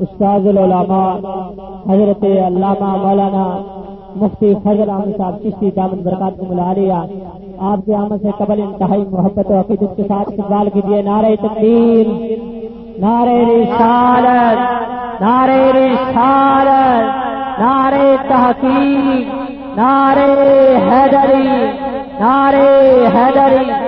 استاد العلماء حضرت علامہ مولانا مفتی فضل احمد صاحب چشتی دامن برکات کو ملا لیا آپ کے آمد سے قبل انتہائی محبت و عقیدت کے ساتھ استقبال کیجیے نعرہ تقدیر نعرہ رسالت نعرہ رسالت، نعرہ تحقیق، نعرہ حیدری نعرہ حیدری۔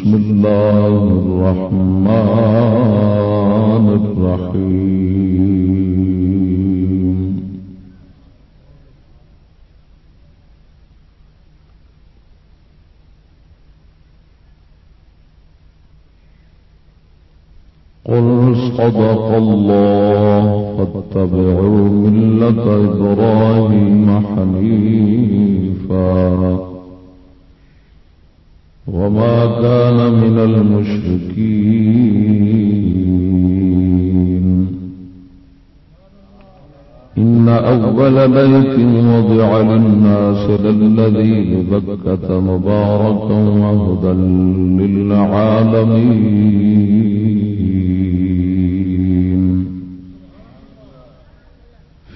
بسم الله الرحمن الرحيم. قل صدق الله فاتبعوا ملة إبراهيم حنيفا. وما كان من المشركين. إن أول بيت وضع للناس للذي ببكة مباركا وهدى للعالمين.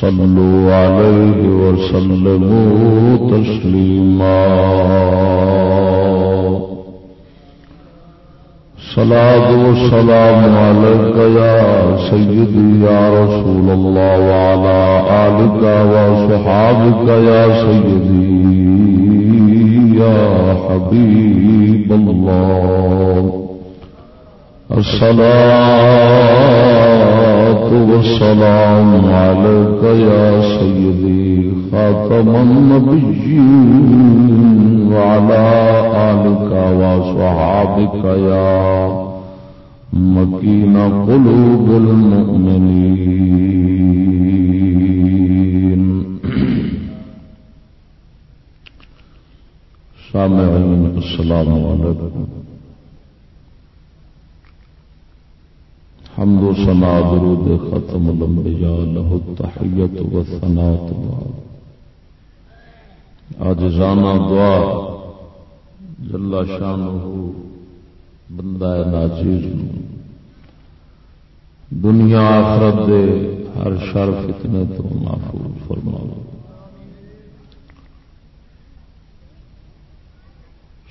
صلوا عليه وسلموا تسليما. صلاة والسلام عليك يا سيدي يا رسول الله وعلى آلك وصحابك يا سيدي يا حبيب الله. الصلاة والسلام عليك يا سيدي خاتم النبيين وعلى آلك وصحابك يا مكين قلوب المؤمنين. سامعين السلام عليكم. حمد و سنا درود ختم الانبیاء له التحیت و ثنات آجزانہ دعا جلا شانہ بندہ ناجیز دنیا آخرت دے ہر شر فتنے تو محفوظ فرماؤ.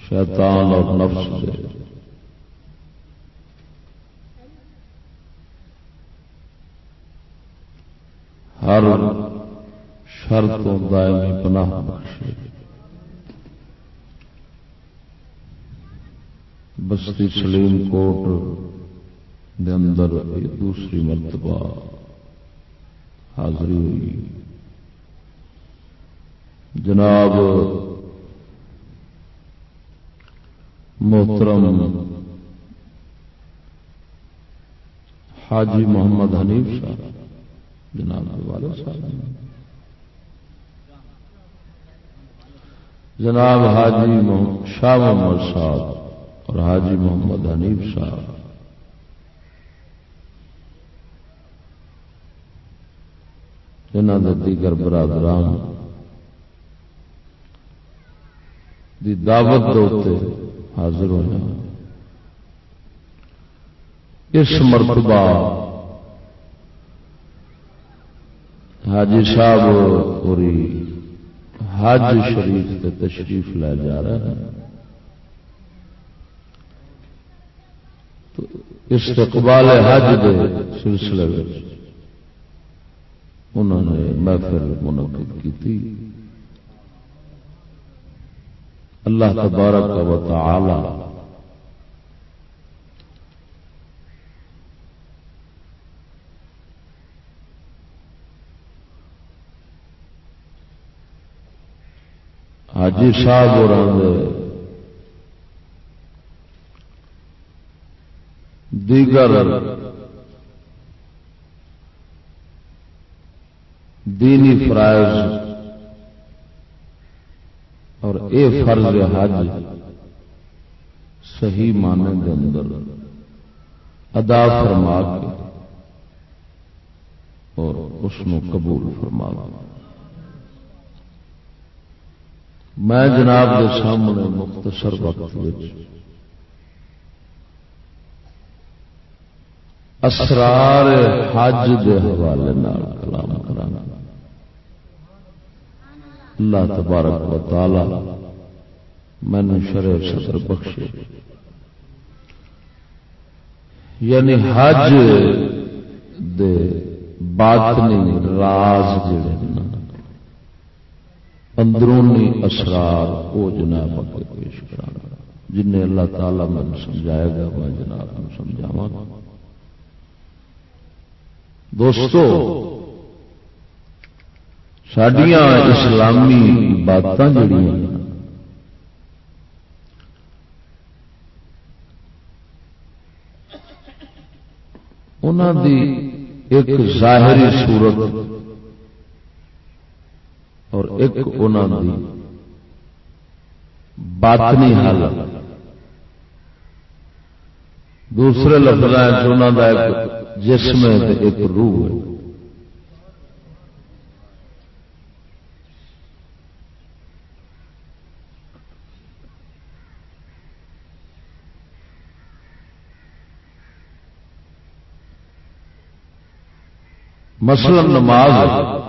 شیطان اور نفس سے ہر شر تو دائمی پناہ بخشے۔ بستی سلیم کوٹ دے اندر دوسری مرتبہ حاضری ہوئی۔ جناب محترم حاجی محمد حنیف صاحب۔ جناب والد صاحب جناب حاجی شاہ محمد صاحب اور حاجی محمد حنیف صاحب۔ دیگر برادران دی دعوت دوتے حاضر ہوئے اس مرتبہ حاجی صاحب پوری حج شریف سے تشریف لے جا رہا ہے تو استقبال حج کے سلسلے میں انہوں نے محفل منعقد کی تھی اللہ تبارک و تعالی حاجی صاحب اور دیگر دینی فرائض اور اے فرض حج صحیح معنی کے اندر ادا فرما کے اور اس قبول فرما میں جناب کے سامنے مختصر وقت اسرار حج کے حوالے کلام کرانا۔ اللہ تبارک و تعالی میں شرح صدر بخشے۔ یعنی حج دے باطنی راز جڑے اندرونی اسرار وہ جناب اگے پیش کرا جن اللہ تعالی میں سمجھائے گا، میں جناب سمجھاوا دوستو سڈیا اسلامی بات جڑی انہوں دی ایک ظاہری صورت اور ایک انہوں دی باطنی حالت۔ دوسرے لفظ انہوں کا ایک جسم ہے ایک روح ہے۔ مثلا نماز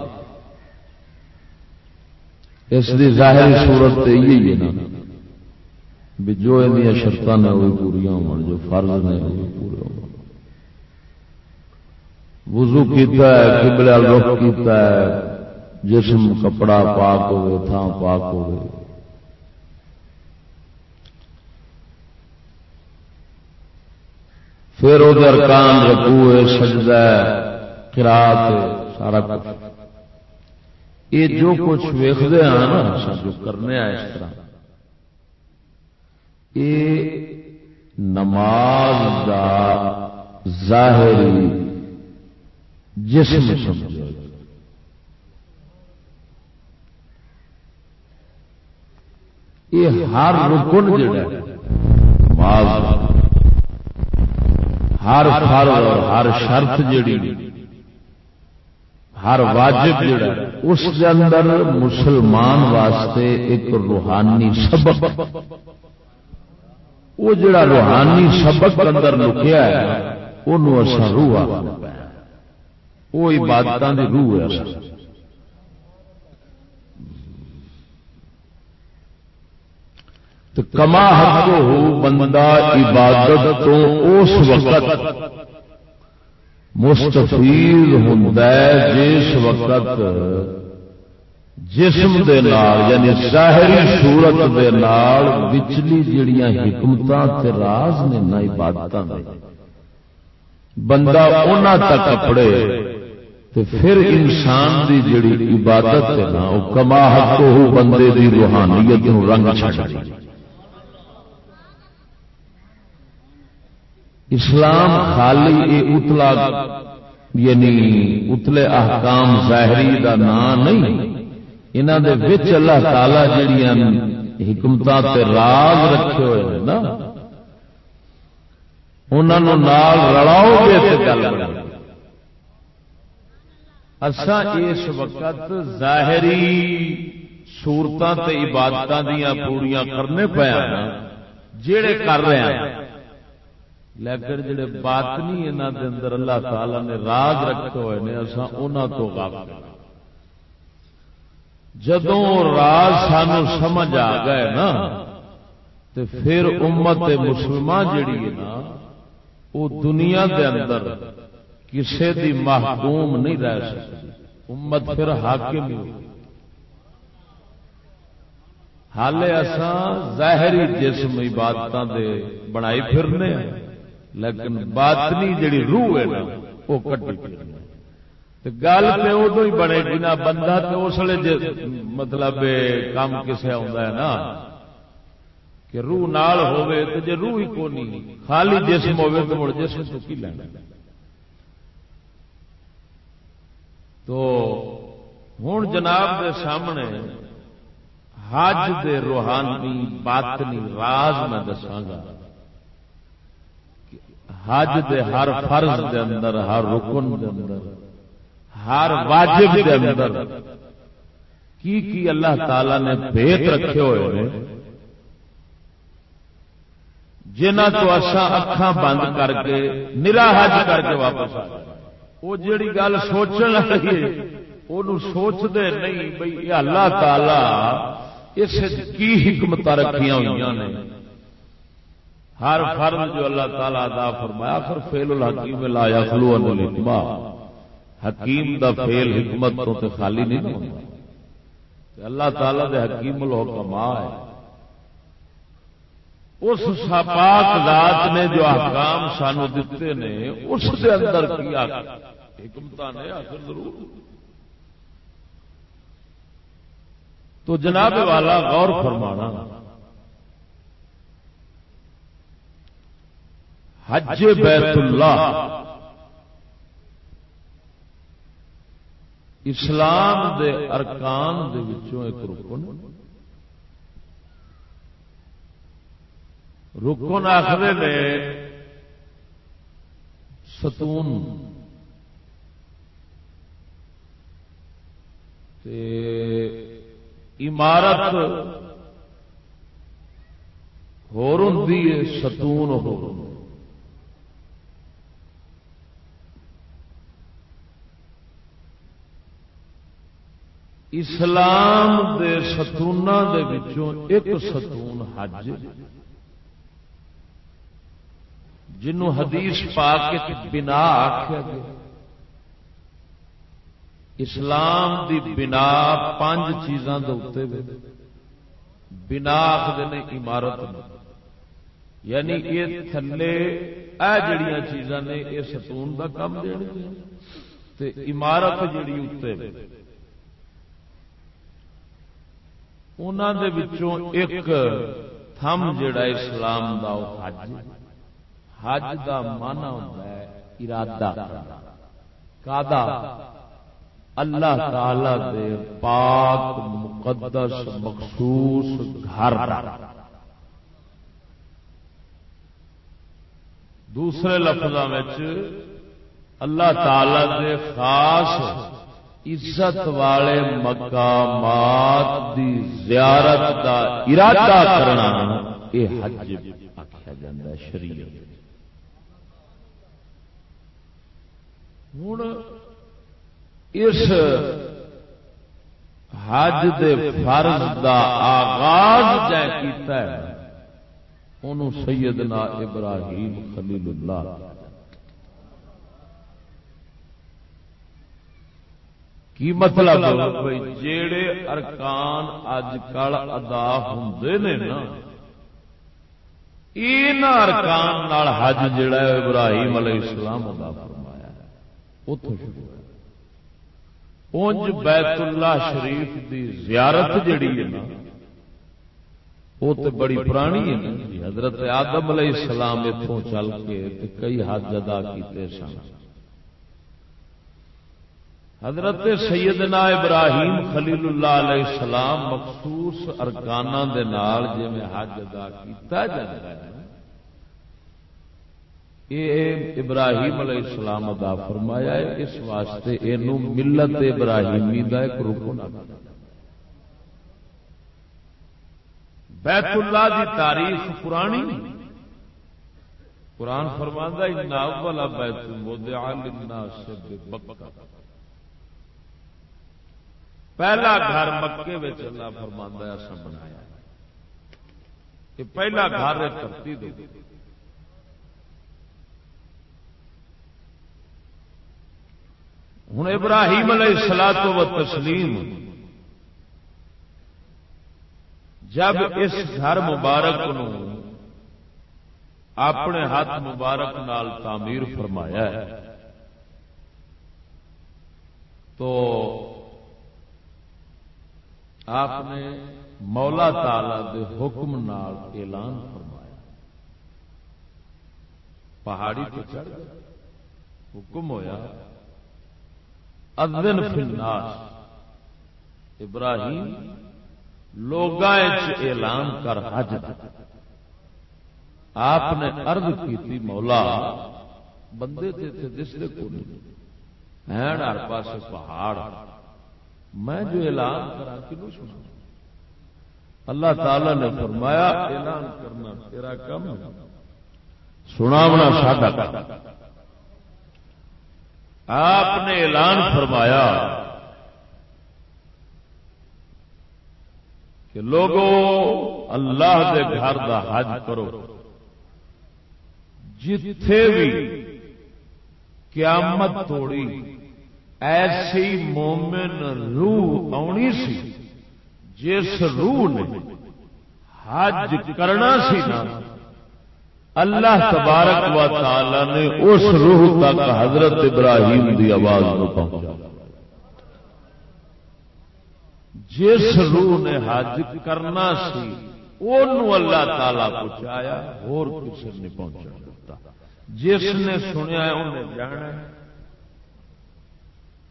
اس کی ظاہری صورت یہی ہے نا بھی جو یہ شرط نے وہ پوریا ہو جو فرض نے وہ پورے ہو وضو کیتا ہے، قبلہ رخ کیتا ہے، جسم کپڑا پاک ہوئے تھان پاک ہوئے۔ پھر وہ ارکان رکوع سجدہ قرات سارا کچھ۔ یہ جو کچھ ویختے ہیں نا جو کرنے اس طرح۔ یہ نماز دا ظاہری جسم سمجھو یہ ہر رکن جڑا نماز ہر فرض اور ہر شرط جڑی۔ ہر واجب جڑا اس کے اندر مسلمان واسطے ایک روحانی سبق۔ وہ جڑا روحانی سبق اندر لکیا ہے وہ روح وہ عبادت کی روح ہے۔ کما حق ہو بندہ عبادت تو اس وقت مستفیل ہوں جس وقت جسم دے نال یعنی ظاہری صورت دے نال وچلی جڑیاں حکمت راز نے نہ عبادت بندہ انہ تک اپڑے تو پھر انسان دی جڑی عبادت ہے نا وہ کما حق ہو بندے دی روحانیت نو رنگ چھڑ اسلام خالی یہ اتلا یعنی اتلے احکام ظاہری دا نام نہیں۔ انہوں دے وچ اللہ تعالی جڑیاں حکمت راز رکھے ہوئے ہیں نا۔ انہوں نال رلاؤ گے تو گل اصا اس وقت ظاہری سورتوں تے عبادت دیا پوریا کرنے پیا جڑے کر رہے ہیں۔ لیکن جڑے باطنی انہوں دے اندر اللہ تعالی نے راز رکھے ہوئے نے اصا تو غافل جدوں راز سانو سمجھ آ گئے نا تو پھر امت مسلمان جڑی ہے نا وہ دنیا دے اندر کسے دی محکوم نہیں رہ سکتی۔ امت پھر حاکم ہی ہوئی۔ حالے اساں ظاہری جسم عبادت دے بنائی پھرنے لیکن باطنی جڑی روح ہے نا، وہ کٹی گل پہ ادو ہی بنے گی نا بندہ تو اس لیے مطلب کام کسے آتا ہے نا، کہ روح نال ہوئے تو روح ہی کو نہیں خالی جسم ہوئے تو مڑ جسم تو کی لینا۔ تو ہوں جناب دے سامنے حج دے روحانی باطنی راز میں دساگا حج دے ہر فرض دے اندر ہر رکن دے اندر ہر واجب دے اندر۔ کی کی اللہ تعالی نے بھیت رکھے ہوئے ہیں جنہ تو اصا اکھان بند کر کے نرا حج کر کے واپس وہ جیڑی گل سوچن لگی وہ سوچتے نہیں بھائی اللہ تعالی اس کی حکمت رکھیا ہوئی نے۔ ہر فرد جو اللہ تعالی ادا فرمایا پھر فیل الحکیم لایا فلو الحکما حکیم دا فیل حکمت تو تے خالی نہیں ہوتا۔ اللہ تعالی دے حکیم الحکما ہے اس پاک ذات نے جو احکام سانو دیتے نے، اس دے اندر کی حکمت نے آخر ضرور۔ تو جناب والا غور فرمانا۔ حج بیت اللہ اسلام دے ارکان دے وچوں ایک رکن۔ رکن آخر نے ستون۔ عمارت ہور ستون ہو اسلام دے ستون دے وچوں ایک ستون حج جنوں حدیث پا کے بنا آخیا گیا۔ اسلام دی بنا پانچ چیزاں بنا آخر نے عمارت یعنی یہ تھلے، اے جڑیاں چیزاں نے یہ ستون کا کام دے عمارت جیڑی اتنے انہوں ایک تھم جڑا اسلام دا حج حج دا مانا ہوتا ہے ارادہ کا اللہ تعالی دے پاک، مقدس، مخصوص گھر۔ دوسرے لفظ اللہ تعالی دے خاص عزت والے مقامات دی زیارت کا ارادہ کرنا یہ حج آخیا جا شریعت۔ ہوں اس حج دے فرض دا آغاز جائے کیتا ہے انہوں سیدنا ابراہیم خلیل اللہ کی مطلب جیڑے ارکان اج کل ادا ہوں نا یہ ارکان حج جڑا ہے ابراہیم علیہ السلام ادا فرمایا اتوں شروع اونج بیت اللہ شریف دی زیارت جڑی ہے نا وہ تو بڑی پرانی ہے جی، حضرت آدم علیہ السلام اتوں چل کے کئی حد ادا کیتے سن۔ حضرت سیدنا ابراہیم خلیل اللہ علیہ السلام مخصوص ارکانہ دے نال جی میں حج ادا کیتا جاتا ہے یہ ابراہیم علیہ السلام ادا فرمایا ہے، اس واسطے یہ ملت ابراہیمی کا ایک رکن بیت اللہ دی تاریخ پرانی نہیں، قرآن فرماندہ والا بیت پہلا گھر مکے اللہ فرماندہ ایسا بنایا کہ پہلا گھر کرتی دے ہوں ابراہیم علیہ السلام و تسلیم، جب اس گھر مبارک نو اپنے ہاتھ مبارک نال تعمیر فرمایا ہے، تو آپ نے مولا تالا دے حکم نال اعلان فرمایا۔ پہاڑی تو چڑھ حکم ہویا ادن فناس ابراہیم لوگ اعلان کر حج آپ نے ارد کی مولا، بندے تھے دستے کو نہیں ہر پاس پہاڑ۔ میں جو اعلان کرا کنو سنا۔ اللہ تعالی نے فرمایا، اعلان کرنا تیرا کم سنا بنا ساڈا آپ نے اعلان فرمایا کہ لوگوں اللہ دے گھر دا حج کرو۔ جتھے بھی قیامت توڑی ایسی مومن روح آنی سی جس روح نے حج کرنا سی نا، اللہ تبارک و تعالی نے اس روح تک حضرت ابراہیم دی آواز کو پہنچا جس روح نے حج کرنا سی اللہ تعالی پہنچایا، اور کسی نے پہنچا۔ جس نے سنیا انہیں جانا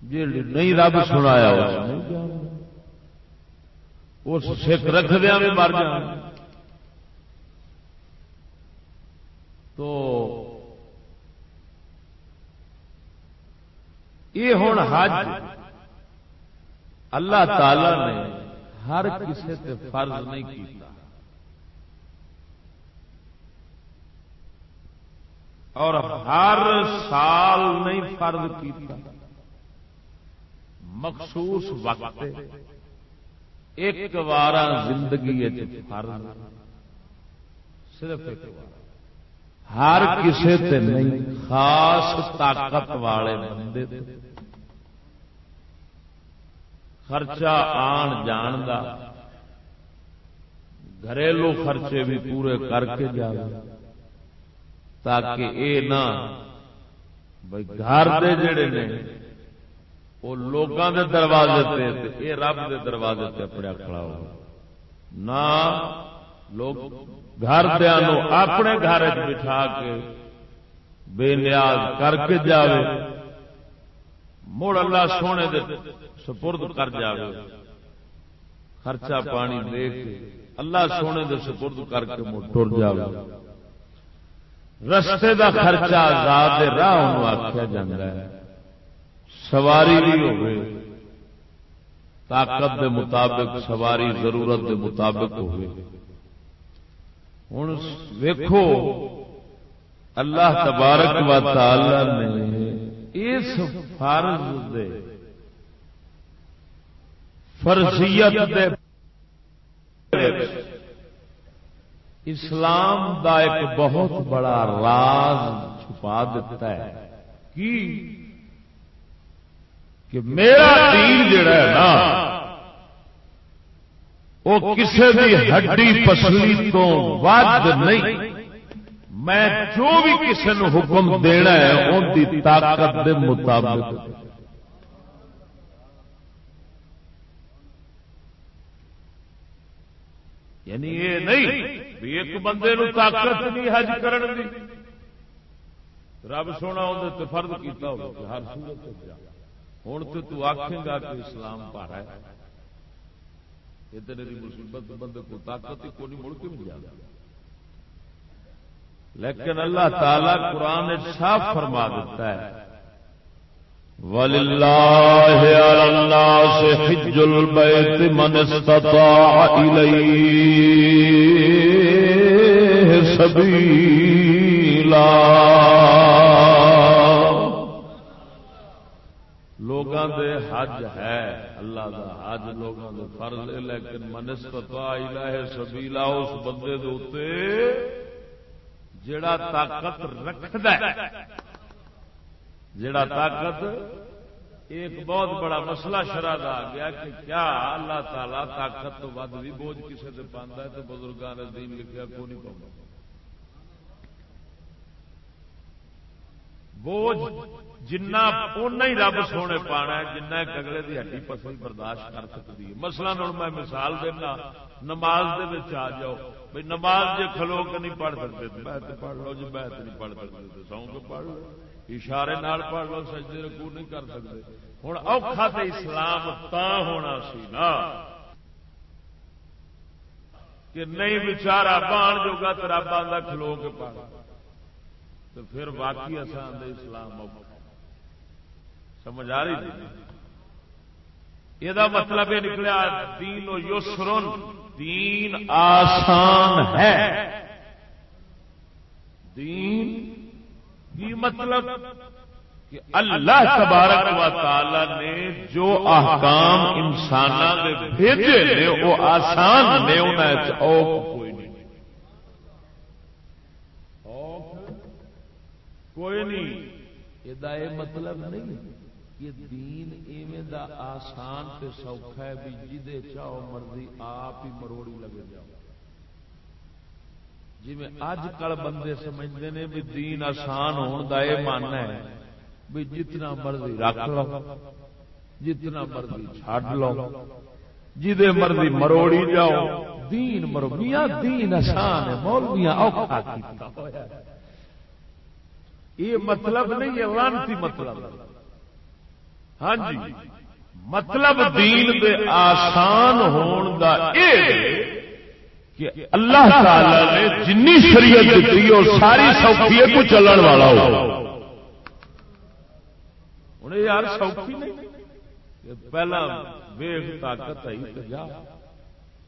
جی نہیں رب سنایا اس سکھ رکھدیا بھی مر جانا تو یہ ہوں حج اللہ تعالی نے ہر کسی سے فرض نہیں کیتا. اور ہر سال نہیں فرض کیتا. مخصوص وقت ایک بار زندگی فرض صرف ایک بار ہر کسی نہیں، خاص طاقت والے بندے خرچہ آن جان دا۔ گھریلو خرچے بھی پورے کر کے جائے تاکہ اے نہ بھائی گھر دے جڑے نے وہ لوگوں دے دروازے تے اے رب دے دروازے تے اپنے کھڑا ہو۔ نہ لوگ گھر دیا اپنے گھر بٹھا کے بے نیاز کر کے جاوے۔ مڑ اللہ سونے دے سپرد کر جائے خرچہ پانی دے کے اللہ سونے دے سپرد کر کے ٹر جائے رستے دا خرچہ آزاد راہ آخیا جا سواری بھی ہو طاقت دے مطابق، سواری ضرورت دے مطابق ہوئے ہوں ویکھو، اللہ تبارک و تعالی نے اس فرض دے فرضیت دے اسلام دا ایک بہت بڑا راز چھپا دیتا ہے۔ کی؟ کہ میرا دین جڑا ہے نا وہ کسی بھی ہڈی پسلی تو ود نہیں۔ میں جو بھی کسی نے حکم دینا ہے ان کی طاقت دے مطابق۔ یعنی یہ نہیں بھی ایک بندے نو طاقت نہیں حج کرن دی۔ رب سونا اندر فرد کیتا ہو ہر صورت جا۔ ہوں تو تو آخے گا کہ اسلام پارا ہے۔ ادھر مصیبت بندے کو طاقت ہی کونی مڑ کے مل جائے لیکن اللہ تعالی قرآن صاف فرما دیتا ہے۔ وللہ علی الناس حج البیت من استطاع الیہ سبیلا لوگاں دے حج ہے۔ اللہ دا حج لوگاں دے فرض ہے، لیکن من استطاع الیہ سبیلا اس بندے دے اوتے جڑا طاقت رکھدا ہے۔ جڑا طاقت، ایک بہت بڑا مسئلہ شرح آ گیا کہ کیا اللہ تعالی طاقت تو ود بھی بوجھ کسی سے پانا ہے تو بزرگان دین لکھا کو نہیں پاؤں بوجھ جنا ہی رب سونے پانا ہے، جنہ ایک اگلے کی ہڈی پسند برداشت کر سکتی ہے۔ مسئلہ ہوں میں مثال دینا، نماز دے آ جاؤ۔ بھائی نماز جی کھلو کے نہیں پڑھ سکتے، میں پڑھ لو جی میں نہیں پڑھ سکتے سو کے پڑھ لو اشارے نال پڑھ لو سجدے رکو نہیں کر سکتے۔ ہوں اوکھا تو اسلام تا ہونا سی نا۔ کہ نہیں بچارا بان جو گا تو رب آدھا کھلو کے پڑھ تو پھر باقی آسان دے اسلام سمجھ آ رہی تھی؟ یہ مطلب یہ نکلیا دین و یسرن، دین آسان ہے۔ دین کی مطلب کہ اللہ تبارک و تعالی نے جو احکام انسان بھیجے نے، وہ آسان نے کوئی نہیں کوئی نہیں۔ یہ مطلب نہیں کہ دین ایویں دا آسان تے سوکھا ہے بھی جی چاہو مرضی آپ ہی مروڑی لگے جاؤ۔ جی میں اج کل بندے سمجھتے ہیں بھی دین آسان ہونے کا یہ من ہے بھی جتنا مرضی رکھ لو۔ جتنا مرضی چڈ لو۔ جی مرضی مروڑی جاؤ۔ دین مرو۔ میاں دین آسان ہے۔ مولویاں اوکھا یہ مطلب نہیں ہے لانتی مطلب۔ ہاں جی مطلب دین دے آسان ہون دا اے کہ اللہ تعالی نے جن شریعت دیتی اور ساری سوکھی کو چلن والا ہو۔ یار سوکھی نہیں پہلا ویگ طاقت آئی تو جا۔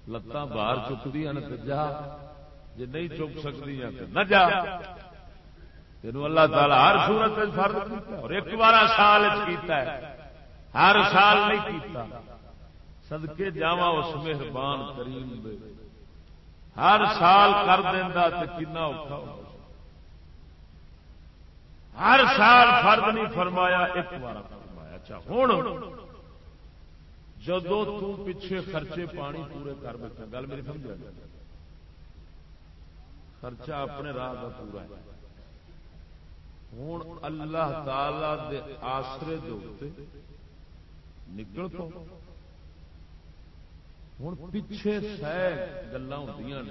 لتاں باہر چکتی تو جا۔ جی نہیں چک سکتی تو نہ جا۔ تین اللہ تعالی ہر سورت فرد اور ایک بار سال کیتا ہے۔ ہر سال نہیں کیتا۔ سدکے جاوا اس مہربان کریم دے۔ ہر سال کر دینا تو کنا اوکھا ہو ہر سال فرد نہیں فرمایا، ایک بار فرمایا۔ اچھا ہوں جدو پیچھے خرچے پانی پورے کر بیٹھا۔ گل میری سمجھ خرچہ اپنے راہ کا پورا ہے۔ ہوں اللہ تعالی دے آسرے دے نکل تو ہوں پیچھے سہ گلا ہوں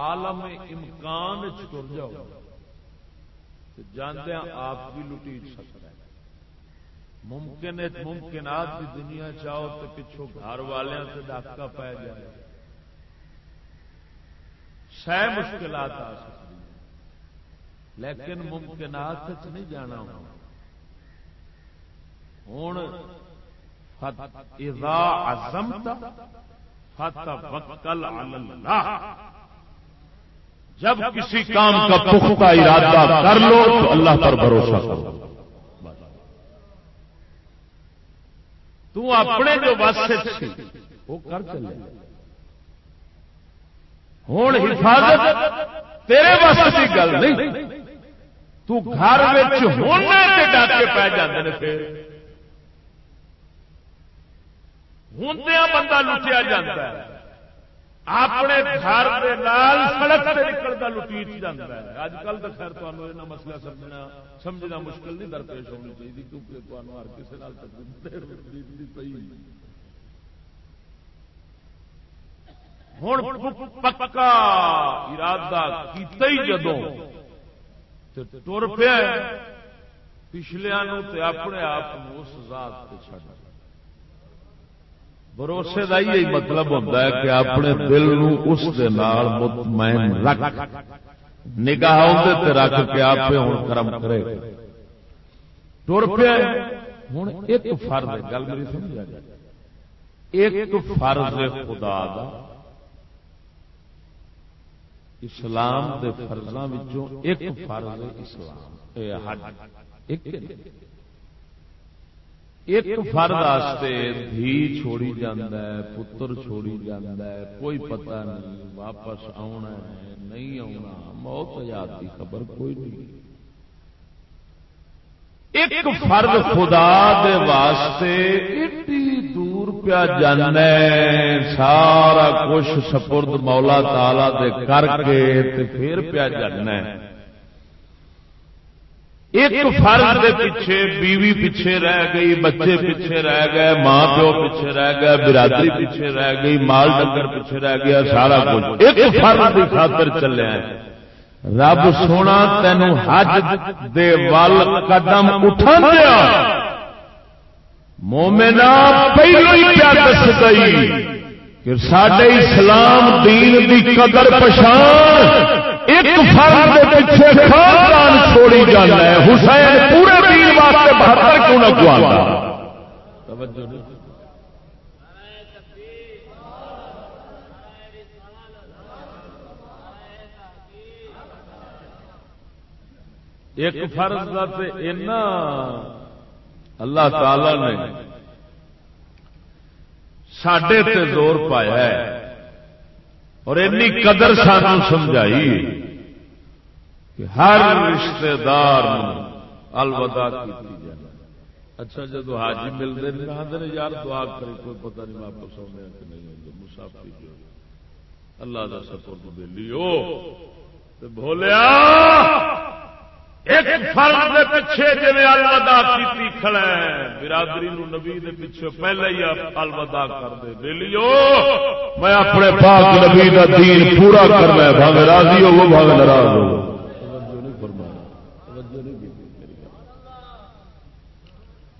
آلم امکان چر جاؤ جاندیا آپ بھی لٹیٹ سکتا ہے ممکن ممکنات کی دنیا چاہو تو پچھو گھر والوں سے ڈاکہ پی جائے سہ مشکلات آ سکتی لیکن ممکنات نہیں جانا ہوں اذا عزمت جب کسی کام کا پختہ ارادہ کر لو تو اللہ پر بھروسہ کرو۔ تو اپنے جو بس وہ کر چلے۔ ہوں حفاظت تیرے بس کی گل نہیں۔ تو گھر ہونے ڈاکے پی جاتے ہیں ہوں بندہ لٹیا جا اپنے گھر سڑک سے نکلتا جاتا ہے۔ اج کل تو خیر تمہیں مسئلہ سمجھنا سمجھنا مشکل نہیں درپیش ہونی چاہیے کیونکہ تمہیں ہر کسی ہوں پکا ارادہ کیتا ہی جدوں تر پیا پچھلیا اپنے آپ اس ذات چڑ بھروسے کا یہی مطلب ہوتا ہے کہ اپنے دل نو اس مطمئن رکھ۔ نگاہ رکھ کے آپ ہوں کرم کرے۔ تر پیا ہوں ایک فرد گل میری سمجھ ایک فرض خدا دا۔ اسلام دے فرضاں وچوں ایک فرض اسلام۔ حج۔ ایک ایک فرد واسطے دھی چھوڑی جاندہ ہے، پتر چھوڑی جاندہ ہے، کوئی پتہ نہیں، واپس آنا ہے، نہیں آنا موت یاد کی خبر کوئی نہیں۔ ایک فرد خدا دے واسطے ایڈی دور پیا جانا سارا کچھ سپرد مولا تالا دے کر کے پھر پیا جانا ایک فرد دے پیچھے بیوی پیچھے رہ گئی، بچے پیچھے رہ گئے، ماں پیو پیچھے رہ گئے، برادری پیچھے رہ گئی، مال ڈنگر پیچھے رہ گیا، سارا کچھ۔ ایک فرد کی خاطر چلے رب سونا تین حج دے وال قدم اٹھا دیا مومنا پہلو ہی پیا دس گئی کہ سڈے اسلام دین دی قدر پچھان ایک فرد کے پیچھے خاندان چھوڑی جانا ہے۔ حسین پورے دین واسطے بہتر کیوں نہ کو ایک فرض کا اللہ تعالی نے سڈے تے زور پایا ہے اور اینی قدر سان سمجھائی کہ ہر رشتے دار الوداع کی جائے۔ اچھا جب حاجی ملتے نہیں یار دعا کری کوئی پتہ نہیں واپس آنے کہ نہیں آتے مسافری جو اللہ کا سپورٹ دے لیو بولیا ایک فرد دے پیچھے جی الوداع کی کھڑا ہے برادری نو نبی دے پیچھے پہلے ہی الوداع کر دے۔ بے لیو۔ میں اپنے پاک نبی دا دین پورا کرنا ہے بھاوے راضی ہو وہ بھاوے ناراض ہو۔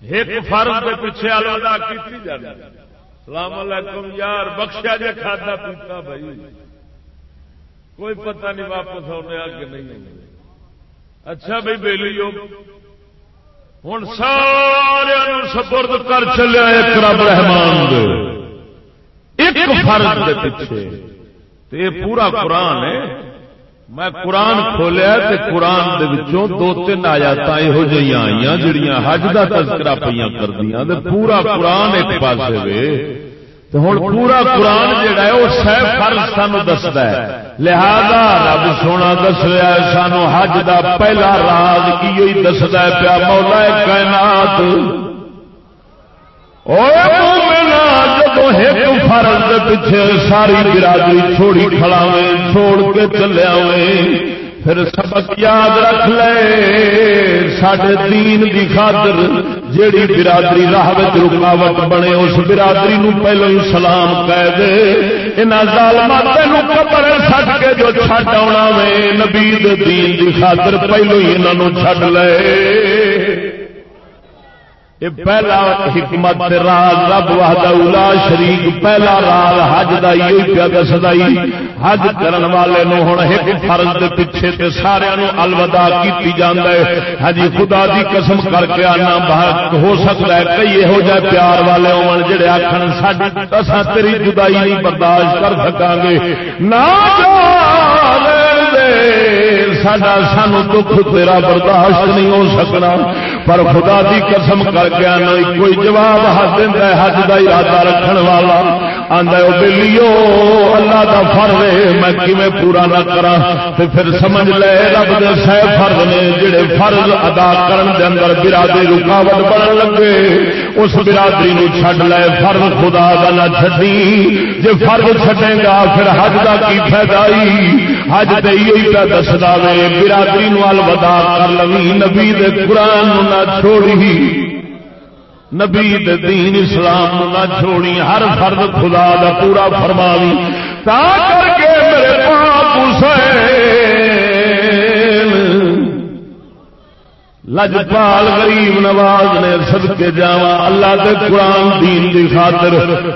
ایک فرد دے پیچھے الوداع کی جاتی السلام علیکم یار بخشیا جا کھادا پیتا بھائی۔ کوئی پتہ نہیں واپس ہونے آ کے نہیں اچھا بھائی بہلی ہوں سارے سپرد کر چلے ایک رب رحمان ایک فرد کے پیچھے۔ یہ پورا قرآن ہے۔ میں قرآن کھولیا تے قرآن دے وچوں دو تین آیات یہو جہاں آئی جہاں حج کا تذکرہ پہ کر دیا پورا قرآن ایک پاس وے۔ ہوں پورا قرآن جہا ہے وہ سہ فرض سان دستا ہے۔ لہذا رب سونا دس رہا ہے سانو حج دا پہلا راز کی دستا ہے پیا مولا کائنات۔ ایک فرض پیچھے ساری برادری چھوڑی کھڑاوے چھوڑ کے چلے پھر سبق یاد رکھ لے۔ سڈے دین کی خاطر جیڑی برادری راہ رکاوٹ بنے، اس برادری نو پہلو ہی سلام کہہ دے۔ تین قبر سٹ کے جو چھٹ آنا وے، نبی دین کی خاطر پہلو ہی انہوں چڈ لے۔ پہلا حکمت راز رب وحدہ اولا شریک، پہلا راز حج دا یہ پیا دسدا حج کرن والے نو ہن ایک فرض دے پیچھے تے سارے نو الوداع کیتی جاندا ہے۔ ہجی خدا دی قسم کر کے آنا بہت ہو سکتا ہے۔ کئی ہو جائے پیار والے ہون جڑے آکھن، ساڈی اساں تیری جدائی نہیں برداشت کر سکاں گے۔ نہ ساڈا سانو دکھ تیرا برداشت نہیں ہو سکنا، پر خدا دی قسم کر کے کوئی جواب حج دینا حج کا ارادہ رکھن والا۔ آدھا بلیو اللہ دا فرض میں کیویں پورا نہ کرا تو پھر سمجھ لے، رب دے سہ فرض نے جڑے فرض ادا کرن دے اندر برادری رکاوٹ بن لگے، اس برادری نو چھڈ لے، فرض خدا دا نہ چھڈی۔ جے فرض چھڈے گا، پھر حج دا کی فائدہ حج تے یہ پہ دسدا وے برادری نو الوداع کر لوی، نبی دے قران نو نہ چھوڑی۔ نبی دین اسلام نہ چھوڑی، ہر فرد خدا دا پورا فرماوی تا کر کے میرے پاپ حسین لجپال غریب نواز نے سد کے جا اللہ دے قرآن دین دی خاطر۔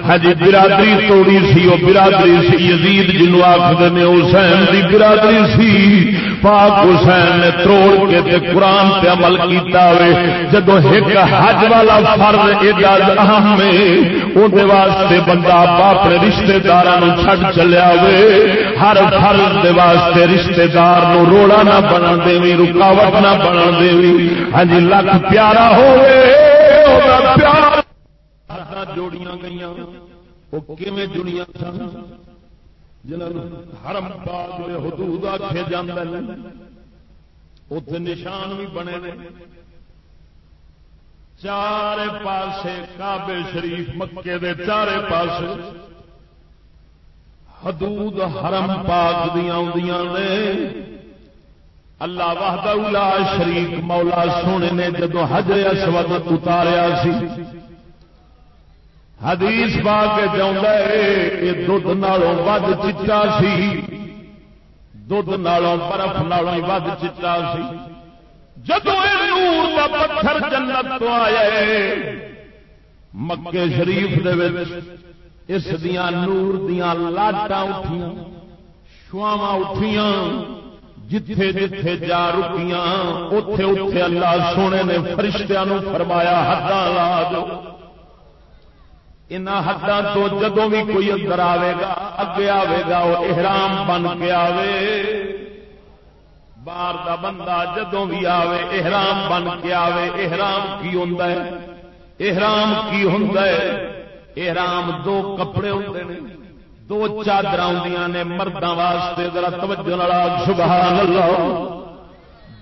ہجی برادری توڑی سی وہ برادری سی، یزید جنو آخر نے حسین دی برادری سی۔ پاک حسین نے توڑ کے تے قرآن پہ عمل کیتا ہوئے جدو ایک حج والا فرض ایڈا اہم ہے اندر واسطے بندہ اپنے رشتے دار چھڈ چلیا ہوئے ہر فرض دے واسطے رشتے دار روڑا نہ بنا دے رکاوٹ نہ بنا دے ہاں جی لکھ پیارا پیار جوڑیاں گئی وہ جڑیاں سن؟ جنہوں حرم ہرم حدود آخے اتنے نشان بھی بنے نے۔ چار پاسے کابے شریف، مکے دے چارے پاس حدود حرم پاک دیا نے۔ اللہ واہدہ لا شریف مولا سونے نے جدو حجر اسود اتاریا سی، حدیث پا کے چاہتا ہے، یہ دھد نالوں ود چٹا سی دھد نالوں برف نالوں ود چٹا سی۔ جدو نور کا پتھر جنت تو آیا مکے شریف دے اس دیا نور دیا لاٹاں اٹھیاں شواوا اٹھیاں۔ جتھے جتھے جا رکیاں اتے اتے اللہ سونے نے فرشتیاں فرمایا، حداں لا دو ان حداں تو جدو بھی کوئی اندر آئے گا، اگے آئے گا وہ احرام بن کے آوے۔ باہر دا بندہ جدو بھی آوے، احرام بن کے آوے، احرام کی ہوں احرام کی ہوں احرام دو کپڑے ہوتے ہیں دو چادر آدی نے مردوں واسطے، ذرا توجہ لڑا سبحان اللہ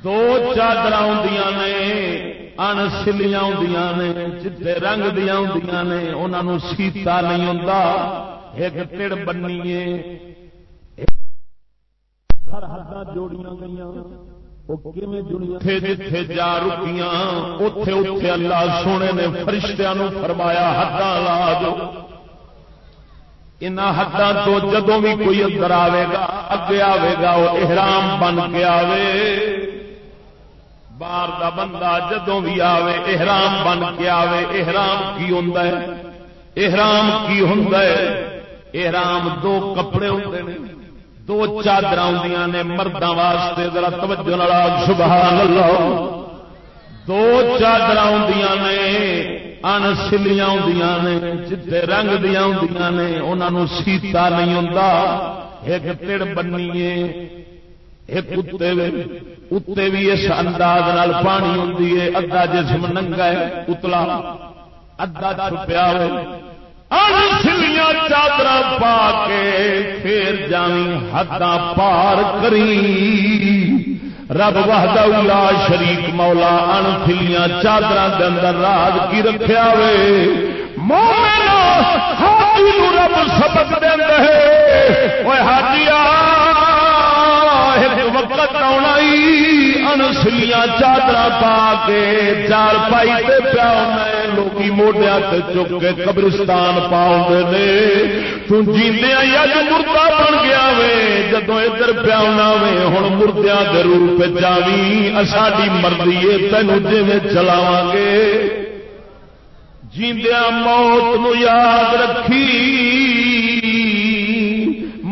دو چادر آدی نے، ان سلیاں آدی نے چٹے رنگ دیا آدی نے انہوں سیتا نہیں ہوں ایک تڑ بنی جوڑیاں گئی جتھے جا رکیاں اتے اتے اللہ سونے نے فرشتیاں فرمایا ہاتھ لا دو ان حداں تو جدوں بھی کوئی اندر آئے گا، اگے آئے گا، وہ احرام بن کے آوے۔ باہر دا بندہ جدوں بھی آوے، احرام بن کے آوے۔ احرام کی ہوں احرام کی ہوں احرام دو کپڑے ہوں دو چادر آدی نے مردوں واسطے۔ ذرا توجہ لڑا سبحان اللہ۔ دو چادر آدی نے۔ ان سلیاں نے چٹے رنگ دیا ہوں نے انہوں سیتا نہیں ہوں ایک تڑ بنی ایک اتنے بھی اس انداز پانی ہوں ادا جسم ننگا ہے اتلا ادا چھپیا سلیاں چادر پا کے پھر جانی حد پار کری رب لا شریک مولا ان فلیاں چادر کے اندر راج کی رکھا وے۔ رب سبق دے ہاجیا وقت آنا انسلیاں چادر پا کے چار پائی تے پیا لوگ موڈیا چک کے قبرستان پاؤ نے۔ تیندیا یا مردہ بن گیا وے۔ جدو ادھر پیا وے ہوں مردیا کے روپ جاوی ساری مرضی ہے، تینوں جی چلاو گے۔ جیندیا موت نو یاد رکھی۔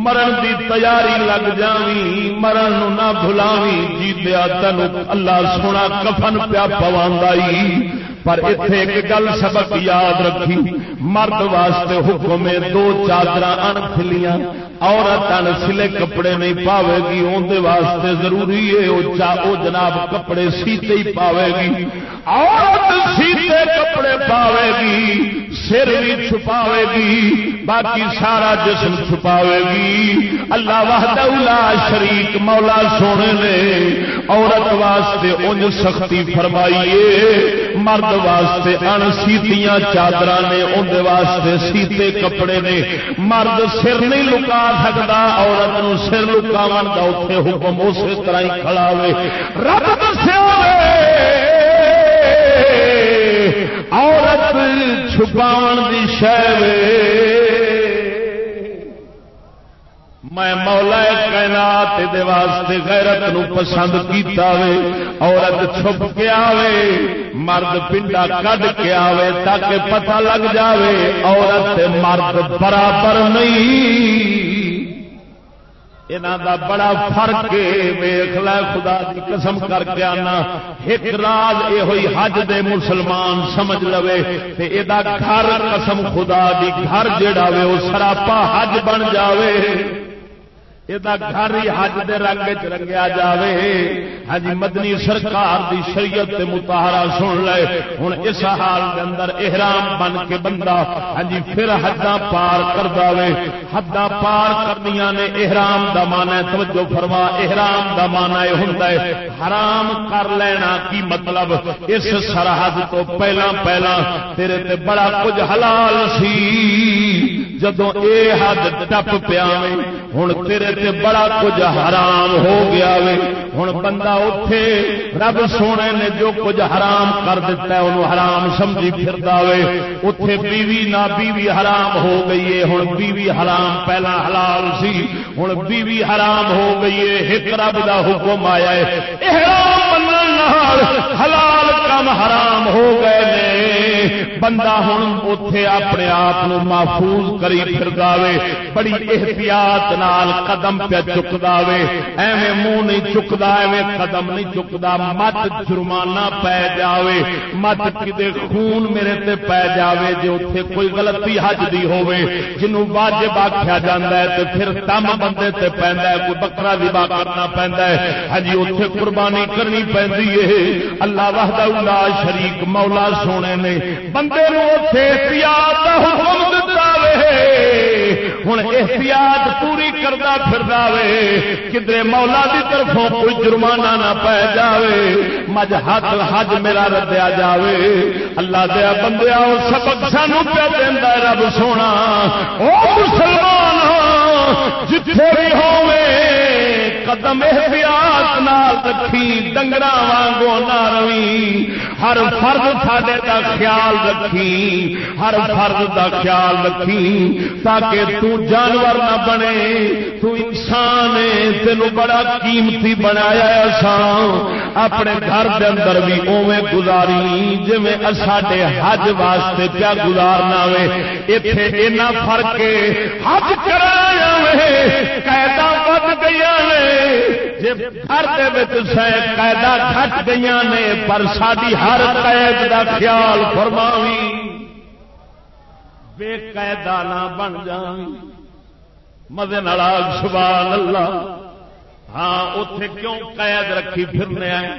مرن دی تیاری لگ جاوی مرن نہ بھلاوی جی دیا تین اللہ سونا کفن پیا پوائی پر اتے ایک گل سبق یاد رکھی۔ مرد واسطے حکم دو چادر ان کھلیاں۔ عورت ان سلے کپڑے نہیں پاوے گی اندر واسطے ضروری ہے وہ جناب کپڑے سیتے ہی پاوے گی۔ عورت سیتے کپڑے پاوے گی، سر بھی چھپاوے گی، باقی سارا جسم چھپاوے گی۔ اللہ وحدہ شریک مولا سونے نے عورت واسطے انج سختی فرمائیے مرد مرد واسطے ان سیتیاں چادر نے اندر واسطے سیتے کپڑے نے۔ مرد سر نہیں لکا سکتا، عورت نو سر لکاو کا اتنے حکم اسی طرح ہی کھڑا ہوئے۔ رب دسیا عورت چھپاؤ دی شہ میں مولا کائنات دے واسطے غیرت نو پسند کیتا وے، عورت چھپ کے آوے، مرد پنڈا کڈ کے آوے تاکہ پتہ لگ جاوے عورت مرد برابر نہیں۔ دا بڑا فرق ویخ ل خدا کی قسم کر کے آنا۔ ایک راز یہ ہوئی حج دے مسلمان سمجھ لو یہ گھر قسم خدا دی گھر جڑا وے وہ سراپا حج بن جاوے۔ گھر ہی حج دے رنگ چ رنگیا جائے ہاں مدنی سرکار دی شریعت متحرا سن لے ہوں اس حال کے اندر احرام بن کے بندہ ہاں پھر حداں پار کر دے حداں پار کرنیا نے احرام دا مانا توجہ فرما احرام دا مانا یہ ہوں حرام کر لینا کی مطلب اس سرحد تو پہلا پہلا تیرے تے بڑا کچھ حلال سی جدو اے حد ٹپ پیا ہوں تیرے تے بڑا کچھ حرام ہو گیا وے۔ ہوں بندہ اتے رب سونے نے جو کچھ حرام کر دیتا ہے انہوں حرام سمجھی پھر وے۔ اتے بیوی نہ بیوی حرام ہو گئی ہے ہوں بیوی حرام پہلا حلال سی۔ ہوں بیوی حرام ہو گئی ہے ایک رب دا حکم آیا ہے حلال کم حرام ہو گئے نے۔ بندہ ہوں اتے اپنے آپ محفوظ کری پھر بڑی احتیاط نال قدم پہ چکتا وے ایویں منہ نہیں چکتا ایویں قدم نہیں چکتا مت جرمانہ پی جاوے، مت کدے خون میرے تے پی جاوے جو اتنے کوئی غلطی حج دی ہوے جنوں واجب آخیا جاتا ہے تو پھر تم بندے تے پہنتا ہے، کوئی بکرا ذبح کرنا پہنتا ہے۔ ہاں ہجی اتنے قربانی کرنی پہنتی ہے۔ اللہ وحدہ لا شریک مولا سونے نے بندے نو اتنے احتیاط حکم دتا ہوں احتیاط پوری کرتا پھر کدھر مولا کی طرفوں کوئی جرمانہ نہ پی جائے مجھ ہاتھ حج میرا ردیا جائے اللہ دیا بندیا سبق سانو پہ دینا رب سونا۔ وہ مسلمان جتنے بھی ہوئے قدم احتیاط نال رکھی ڈنگر وانگو نہ روی۔ ہر فرد ساڈے دا خیال رکھی، ہر فرد دا خیال رکھی۔ تاکہ تو جانور نہ بنے، تو انسان ہے، تینو بڑا قیمتی بنایا سا اپنے گھر دے اندر بھی اوے گزاری جی ساڈے حج واسطے پیا گزارنا وے اتے اینا فرق ہے، حج کرایا وے قیدا ود گئی نے۔ قیدا کٹ گئی نے، پر ساری ہر قید کا خیال فرماوی۔ بے قیدا نہ بن جاوی مزے ناگ سبحان اللہ ہاں اتے کیوں قید رکھی پھرنے آئے؟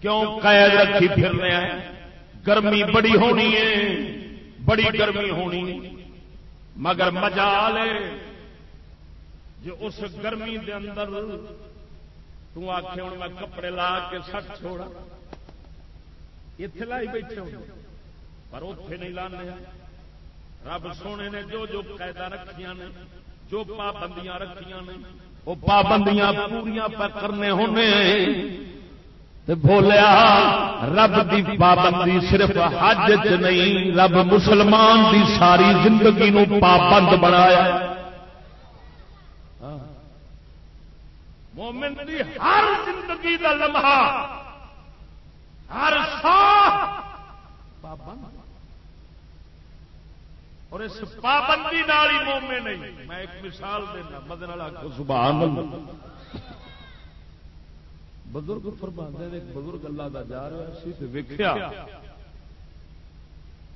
کیوں قید رکھی پھرنے آئے؟ گرمی بڑی ہونی ہے، بڑی گرمی ہونی مگر مجال ہے۔ جو اس گرمی دے اندر تو ہوں میں کپڑے لا کے سٹ چھوڑا۔ اتے لائی بیٹھے ہو پر اتے نہیں لانے۔ رب سونے نے جو جو قیدا رکھیا نے، جو پابندیاں رکھیا نے، وہ پابندیاں پوریا پر کرنے ہونے بولیا، رب دی پابندی صرف حج چ نہیں، رب مسلمان دی ساری زندگی نو پابند بنایا۔ مومن دی ہر زندگی دا لمحہ، ہر پابند۔ اور اس پابندی نال ہی مومن نہیں، میں ایک مثال دینا، مدن والا سبحان اللہ بزرگ فرما ایک بزرگ اللہ کا جا رہا سی ویکیا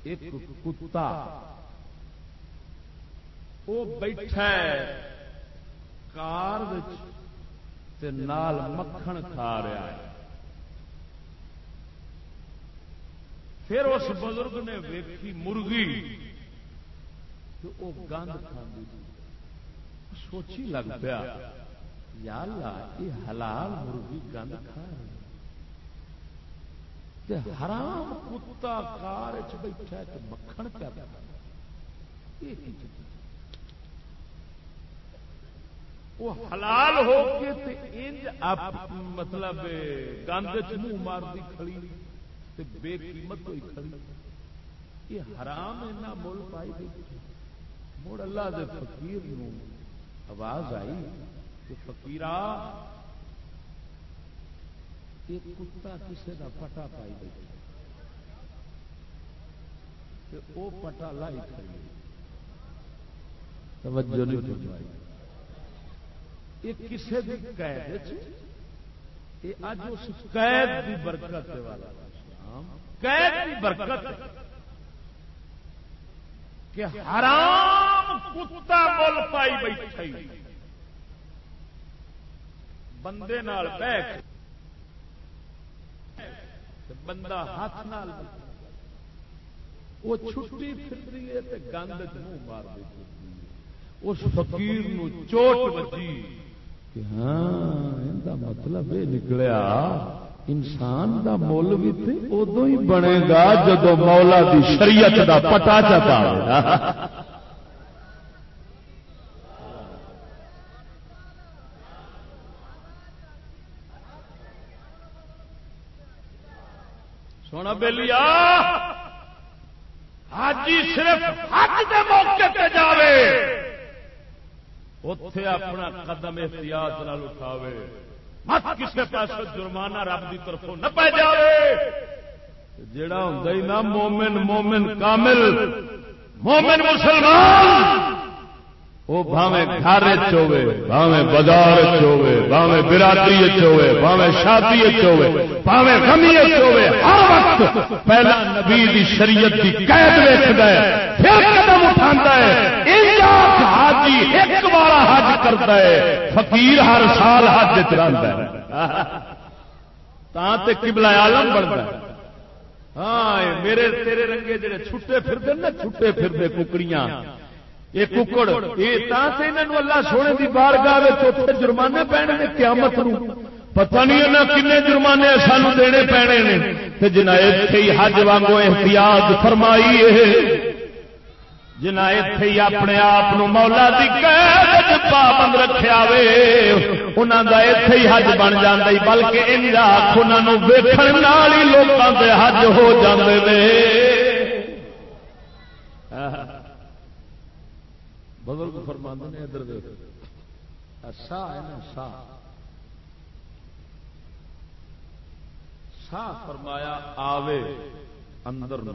ایک کتا۔ وہ بیٹھا کار تے نال مکھن کھا رہا ہے۔ پھر اس بزرگ نے ویکھی مرغی تو وہ گند کھانے سوچی لگ پیا، یا اللہ، یہ حلال مرغی گند کھا رہی حرام کتا کار بیٹھا مکھن کر وہ حلال ہو کے مطلب گند منہ مارتی کھڑی تے بے قیمت ہوئی کھڑی۔ یہ حرام اینا مول پائی گئی مڑ اللہ دے فقیر نو آواز آئی کہ فقیرا ایک کتا کسی کا پٹا پائی بیٹھا وہ پٹا لائی کھڑی۔ توجہ نہیں فرمائی۔ یہ کسی بھی قید یہ اج اس قید کی برکت والا ہاں؟ قید کی برکت کہ حرام کتا مل پائی بیٹھے بندے نال بیٹھ۔ بندہ ہاتھ نال وہ چھٹی پھر ہے گند منہ مار دیتی اس فقیر نو چوٹ بجی۔ کہ ہاں مطلب یہ نکلیا، انسان دا مول بھی ادو ہی بنے گا جب مولا دی شریعت دا پتا چتا سونا بےلیا حاجی صرف حج دے موقع پہ جاوے۔ اتے اپنا قدم احتیاط نال اٹھاوے۔ مت کسی پاس جرمانہ رب کی طرف نہ پی جائے جڑا ہوں نا، مومن مومن کامل، مومن مسلمان وہ بھاوے گھر چوے بھاوے بازار چوے بھاوے برادری چوے بھاوے شادی چوے بھاوے غمی چوے ہر وقت پہلا نبی دی شریعت کی قید ویچتا ہے، پھر قدم اٹھاتا ہے۔ حاجی ایک بار حج کرتا ہے، فقیر ہر سال حج چاہتا ہے۔ کبلا عالم بنتا ہے۔ ہاں میرے تیرے رنگے جڑے چھٹے پھرتے نا چھٹے پھرتے ککڑیاں۔ یہ ککڑ یہ تا تے انہاں اللہ سونے کی بار گاہ جرمانے پینے نے قیامت نو پتہ نہیں انہیں کن جرمانے سانو دینے پینے نے۔ جنا اتے ہی حج وانگو احتیاط فرمائی ہے جنا اتے ہی اپنے آپ مولا کی قید پابند رکھا وے انہوں کا اتے ہی حج بن جانا بلکہ ان آخ انہوں ویکن ہی لوگوں کے حج ہو جاتے بزرگ فرما نے ادھر سا ہے نا سا سا فرمایا آوے اندر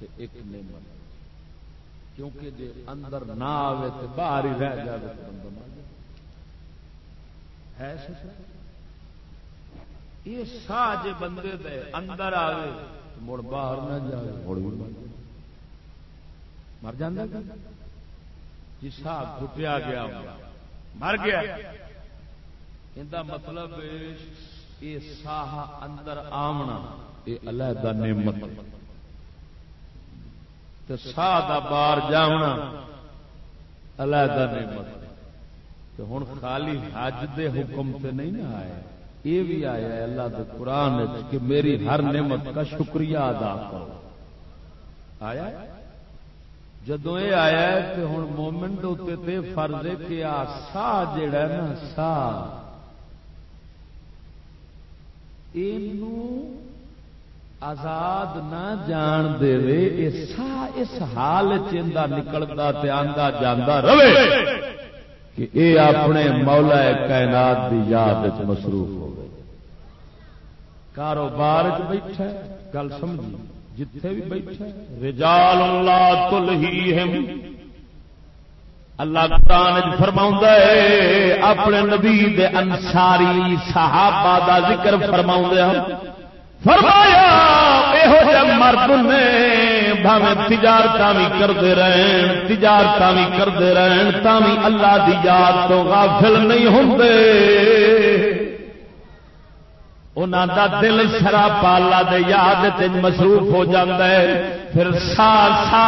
ایک نعمت کیونکہ جی اندر نہ آوے تو باہر ہی رہ جائے تو بندہ مر ہے یہ سا جی بندے دے اندر آوے مڑ باہر نہ جائے مڑ بھی مر جانا جی جسا گٹیا گیا مر گیا۔ یہ مطلب یہ ساہ اندر آمنا، یہ علیحدہ نعمت۔ ساہ دا بار جانا علیحدہ نعمت۔ ہوں خالی حج دے حکم سے نہیں نہ آیا یہ بھی آیا ہے اللہ دے قرآن کہ میری ہر نعمت کا شکریہ ادا کرو۔ آیا؟ جدو یہ آیا تو ہوں مومنٹ اتنے فرض ہے کہ آ سا جڑا نا سا آزاد نہ جان دے سا اس حال چا نکلتا آدھا جانا رہے۔ کہ اے اپنے مولا کائنات دی یاد مصروف ہو گئے کاروبار بیٹھا گل سمجھی۔ جتھے بھی بیٹھے رجال اللہ تلہیہم۔ اللہ قرآن فرما ہے، اپنے نبی دے انساری صحابہ دا ذکر فرما فرمایا یہ مرد نے بھاوے تجارت بھی کرتے رہن، تجارت بھی کرتے رہن تھی اللہ دی یاد تو غافل نہیں ہوں انہوں دا دل شرابا اللہ دے یاد مصروف ہو جاتا ہے۔ پھر سا سا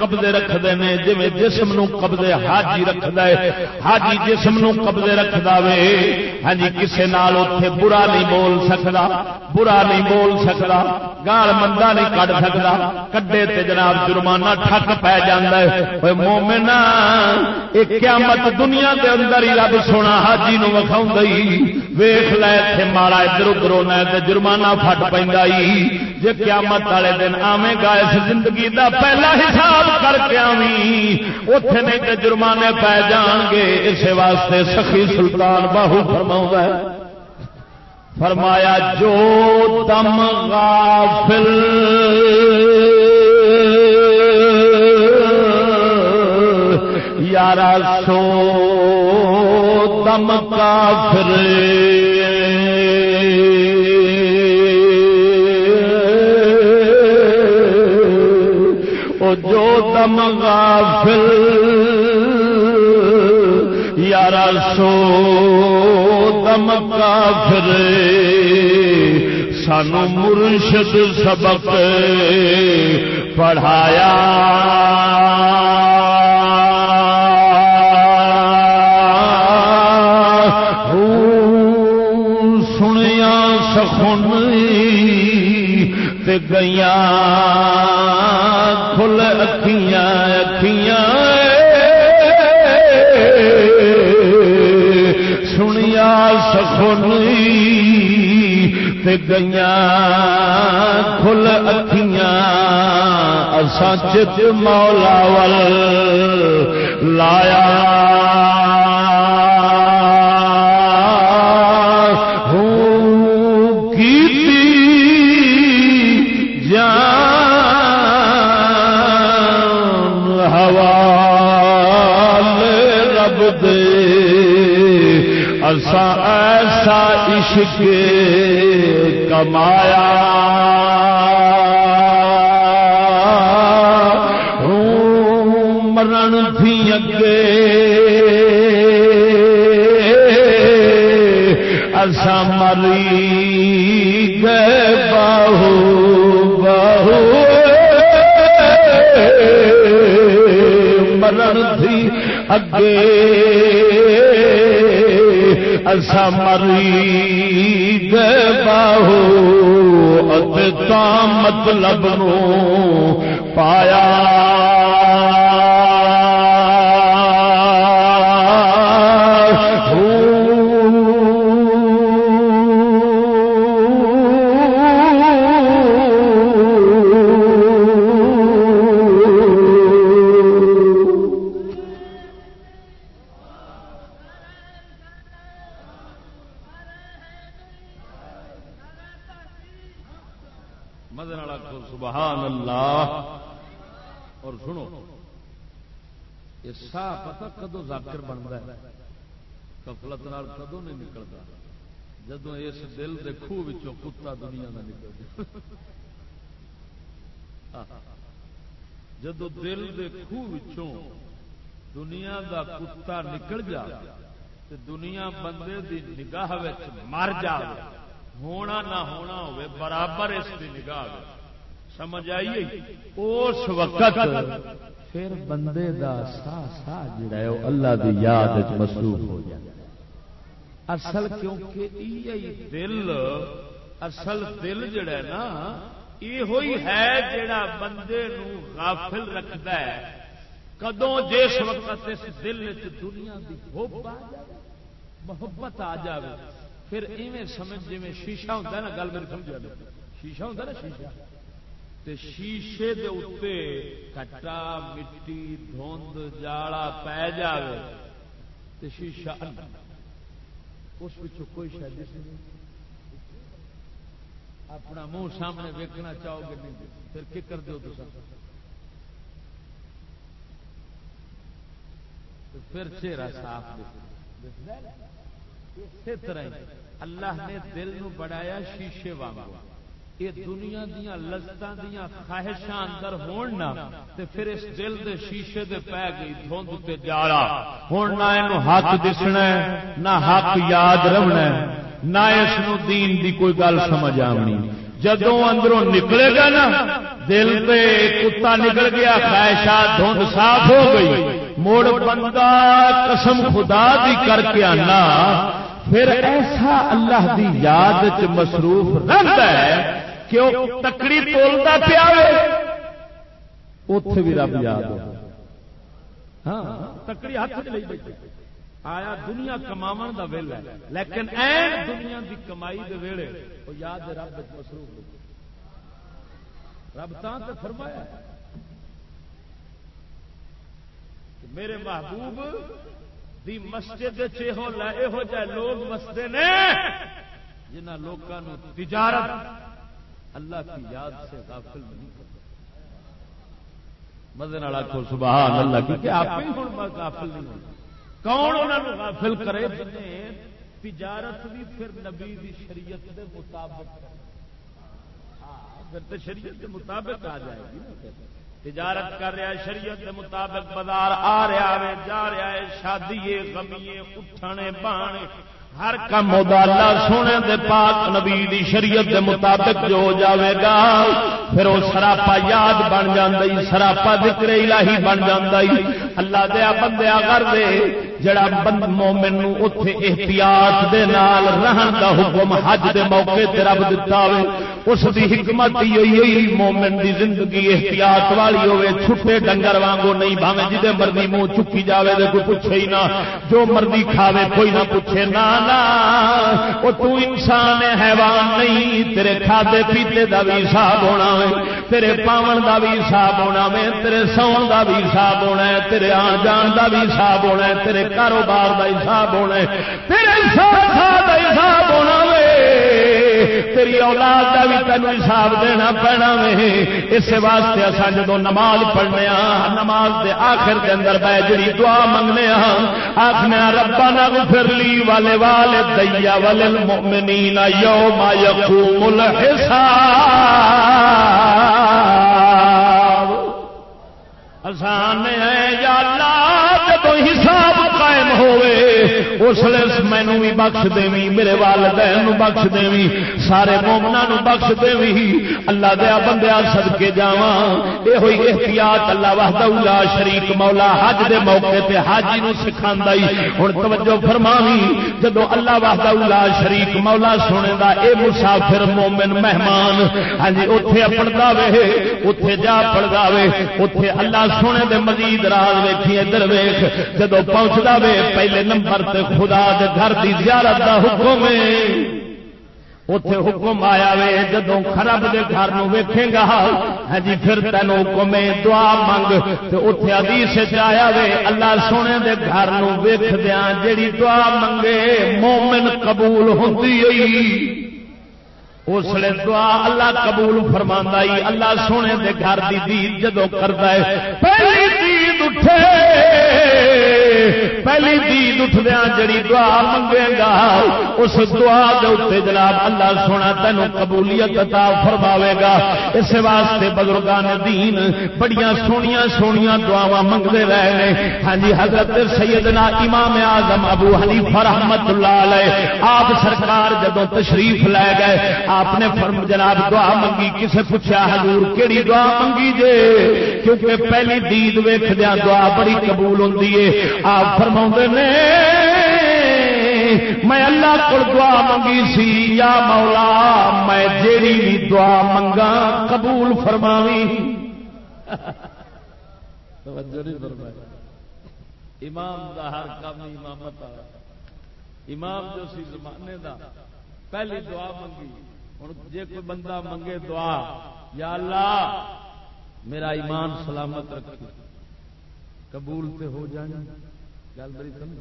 قبضے رکھتے ہیں جی جسم قبضے حاجی رکھتا ہے، حاجی جسم قبضے رکھتا وے۔ ہاں جی کسے نال اتے برا نہیں بول سکتا برا نہیں بول سکتا گال مندا نہیں کٹ سکتا کڈے تے جناب جرمانہ ٹھک پی جا مومنا یہ قیامت دنیا دے اندر ہی رب سونا حاجی نو وکھاؤں ویخ لے اتنے ماڑا ادھر ادھر ہونا جرمانہ فٹ پہ جی قیامت والے دن آویں گائے اس زندگی دا پہلا حساب کر کے آوی اتے نہیں تو جرمانے پی جان گے۔ اس واسطے سخی سلطان باہو فرما ہے۔ فرمایا، جو دم غافل۔ یارا، سو دم کافر۔ غم غافل یارا سو دم کافر سانو مرشد سبق پڑھایا۔ گیا کھل اکھیاں اکھیاں سنیا سخن گیا کھل اکھیاں۔ چت مولا ول لایا۔ ایسا عشق کمایا مرن تھی اگے۔ ایسا مری گئے بہو بہو مرن تھی اگے۔ مری باہو تا مطلب نو پایا۔ کدو بنتا ہے۔ کفلت کدو نہیں نکلتا؟ جدو اس دل کے خوہ کتا دنیا کا نکل جدو دل کے خوہ دنیا دا کتا نکل جا تو دنیا بندے دی نگاہ مر جا۔ ہونا نہ ہونا ہوئے، برابر اس کی نگاہ۔ سمجھ آئیے اس وقت پھر بندے دا سا سا جڑا ہے اللہ دی یاد وچ مصروف ہو جائے اصل کیونکہ دل، اصل دل جڑا ہے نا یہ ہے جڑا بندے نو غافل رکھتا ہے۔ کدوں جس وقت اس دل دنیا دی ہوپ آ جائے، محبت آ جائے پھر ایویں سمجھ جی شیشہ ہوتا ہے نا، گل میری سمجھا شیشہ ہوتا ہے نا، شیشہ۔ تے شیشے دے اتے کٹا مٹی دھند جالا پی جائے تے شیشہ اس کوئی شاید اپنا منہ سامنے ویکنا چاہو گے نہیں۔ پھر کی کر دو تو پھر چہرہ صاف اسی طرح اللہ نے دل نو بڑھایا شیشے وانگو۔ یہ دنیا دیا لذت دیا خواہشاں اندر ہون تے پھر اس دل دے شیشے دے پی گئی دھند تے جالا۔ ہوں نہ یہ حق دسنا نہ حق یاد رہنا نہ اس نو دین دی کوئی گل سمجھ آنی جدو اندروں نکلے گا نا، دل پہ کتا نکل گیا، خواہشات دھند صاف ہو گئی۔ موڑ بندہ قسم خدا دی کر کے آنا، پھر ایسا اللہ دی یاد چ مصروف رہتا ہے کیوں؟ تکڑی تولتا پیا اتے بھی رب یاد ہاں تکڑی ہاتھ آیا دنیا کما دا ویل ہے، لیکن دنیا دی کمائی دے ویلے وہ یاد رب مصروف رب تان تو فرمایا میرے محبوب دی مسجد یہو جہ لوگ مستے نے جنہ لوگوں تجارت اللہ کی یاد سے غافل نہیں کرتے مدن والا کو سبحان اللہ کی کہ آپ ہی ہوں غافل نہیں ہونا کون انہوں غافل کرے؟ جنہیں تجارت بھی پھر نبی دی شریعت دے مطابق ہاں، پھر تو شریعت کے مطابق آ جائے گی تجارت کر رہا ہے، شریعت کے مطابق بازار آ رہا ہے، جا رہا ہے شادی غمیے اٹھنے بانے۔ ہر کم اللہ سونے دے پاک نبی دی شریعت دے مطابق جو ہو جاوے گا، پھر وہ سراپا یاد بن جاندی سراپا ذکر الہی بن جاندی اللہ دیا بندیا کر دے، جڑا بند مومن اتے احتیاط دے نال رہن دا حکم حج دے موقع تے رب دتا ہوئے، اس دی حکمت ہی ہوئی ہوئی مومن دی زندگی احتیاط والی ہوئے، چھٹے ڈنگر وانگو نہیں بھاوے، جدے مرضی منہ چکی جاوے، دے کوئی پوچھے ہی نہ۔ جو مرضی کھاوے، کوئی نہ پوچھے نہ۔ والا وہ تو انسان حیوان نہیں تیرے کھادے پیتے دا بھی حساب ہونا ہے تیرے پاون دا بھی حساب ہونا ہے تیرے سون دا بھی حساب ہونا ہے تیرے آ جان دا بھی حساب ہونا ہے تیرے کاروبار دا حساب ہونا ہے تیرے دا حساب ہونا تیری اولاد کا بھی تین حساب دینا پینا وے۔ اس واسطے اصا جدو نماز پڑھنے نماز دے آخر کے اندر بہ جی دعا منگنے آخنے ربا نہ پھر لی والے والے دیا والے مومنین یوم یقوم الحساب۔ آسان ہے یا ہوئے اس لیے مینو بھی بخش دیوی میرے والدین بخش دیوی سارے مومنا بخش دیوی اللہ دیا بندیا سد کے جا یہ ہوئی احتیاط اللہ وحدہ اللہ شریک مولا حج دے موقع تے حاجی نو سکھا ہوں توجہ فرماوی جدو اللہ وحدہ اللہ شریک مولا سونے دا اے مسافر مومن مہمان ہاں جی اتے اپنتا وے اتے جا پڑتا وے اتے اللہ سونے دے مزید راز ویکھی ادھر ویخ جدو پہنچتا وے پہلے نمبر تے خدا دے گھر دی زیارت دا حکم ہے۔ اتے حکم آیا وے جدو خراب دے گھر ویکھے گا ہاں جی پھر تینو حکم دعا منگ۔ تے اتے حدیث آیا وے، اللہ سونے دے گھر نو دیا جیڑی دعا منگے، مومن قبول ہوتی اس لیے دعا اللہ قبول فرما اللہ سونے دے گھر دی دید جدو کرتا ہے، پہلی دید اٹھے۔ پہلی دید اٹھدیا جڑی دعا منگے گا، اس دعا دے جناب اللہ سونا تینوں قبولیت عطا فرماوے گا۔ اس واسطے بزرگان دین بڑیاں سونیاں سونیاں دعاواں منگتے رہے ہیں ہاں جی حضرت سیدنا امام اعظم ابو حنیفہ رحمت اللہ علیہ، آپ سرکار جدوں تشریف لے گئے، آپ نے فرم، جناب دعا منگی، کسے پوچھا حضور کیڑی دعا منگی جے؟ کیونکہ پہلی دید ویخ دیا دعا بڑی قبول ہوتی ہے آپ فرما نے، میں اللہ کو دعا منگی سی، یا مولا، میں جیڑی بھی دعا منگا قبول فرماوی۔ امام دا ہر کام امامت امام جو سی زمانے دا پہلی دعا منگی ہوں جی کوئی بندہ منگے دعا، یا اللہ، میرا ایمان سلامت رکھ قبول تے ہو جائیں گل بڑی سمجھ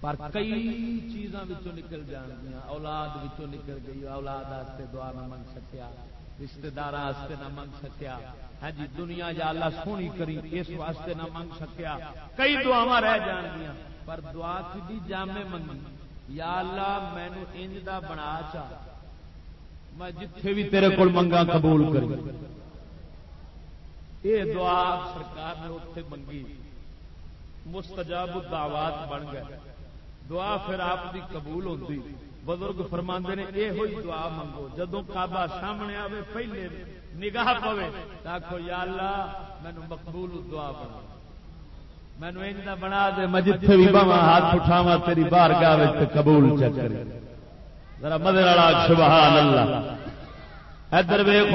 پر کئی چیزاں نکل جان گیا اولاد نکل گئی، اولاد آستے دعا نہ منگ سکیا رشتے دار نہ منگ سکیا۔ ہاں جی دنیا یا اللہ سونی کری اس واسطے نہ منگ سکیا۔ کئی دعا رہ جان گیا پر دعا کی جامع منگی۔ یا اللہ مینو انج دا بنا چاہ میں جتھے بھی تیرے کو منگا قبول کری یہ دعا سرکار نے اتنے منگی۔ مستجاب دعوات بن گئے۔ دعا پھر آپ کی قبول ہوتی بزرگ فرما نے یہ ہوئی دعا منگو۔ جدو کعبہ سامنے آئے پہلے نگاہ پوے آخو یا اللہ مینو مقبول دعا بنا مینو ایجنا بنا دے، میں جتھے بھی بوا ہاتھ اٹھاوا تیری بار گاہ قبول چکر ذرا مدر والا، سبحان اللہ۔ ادھر ویخ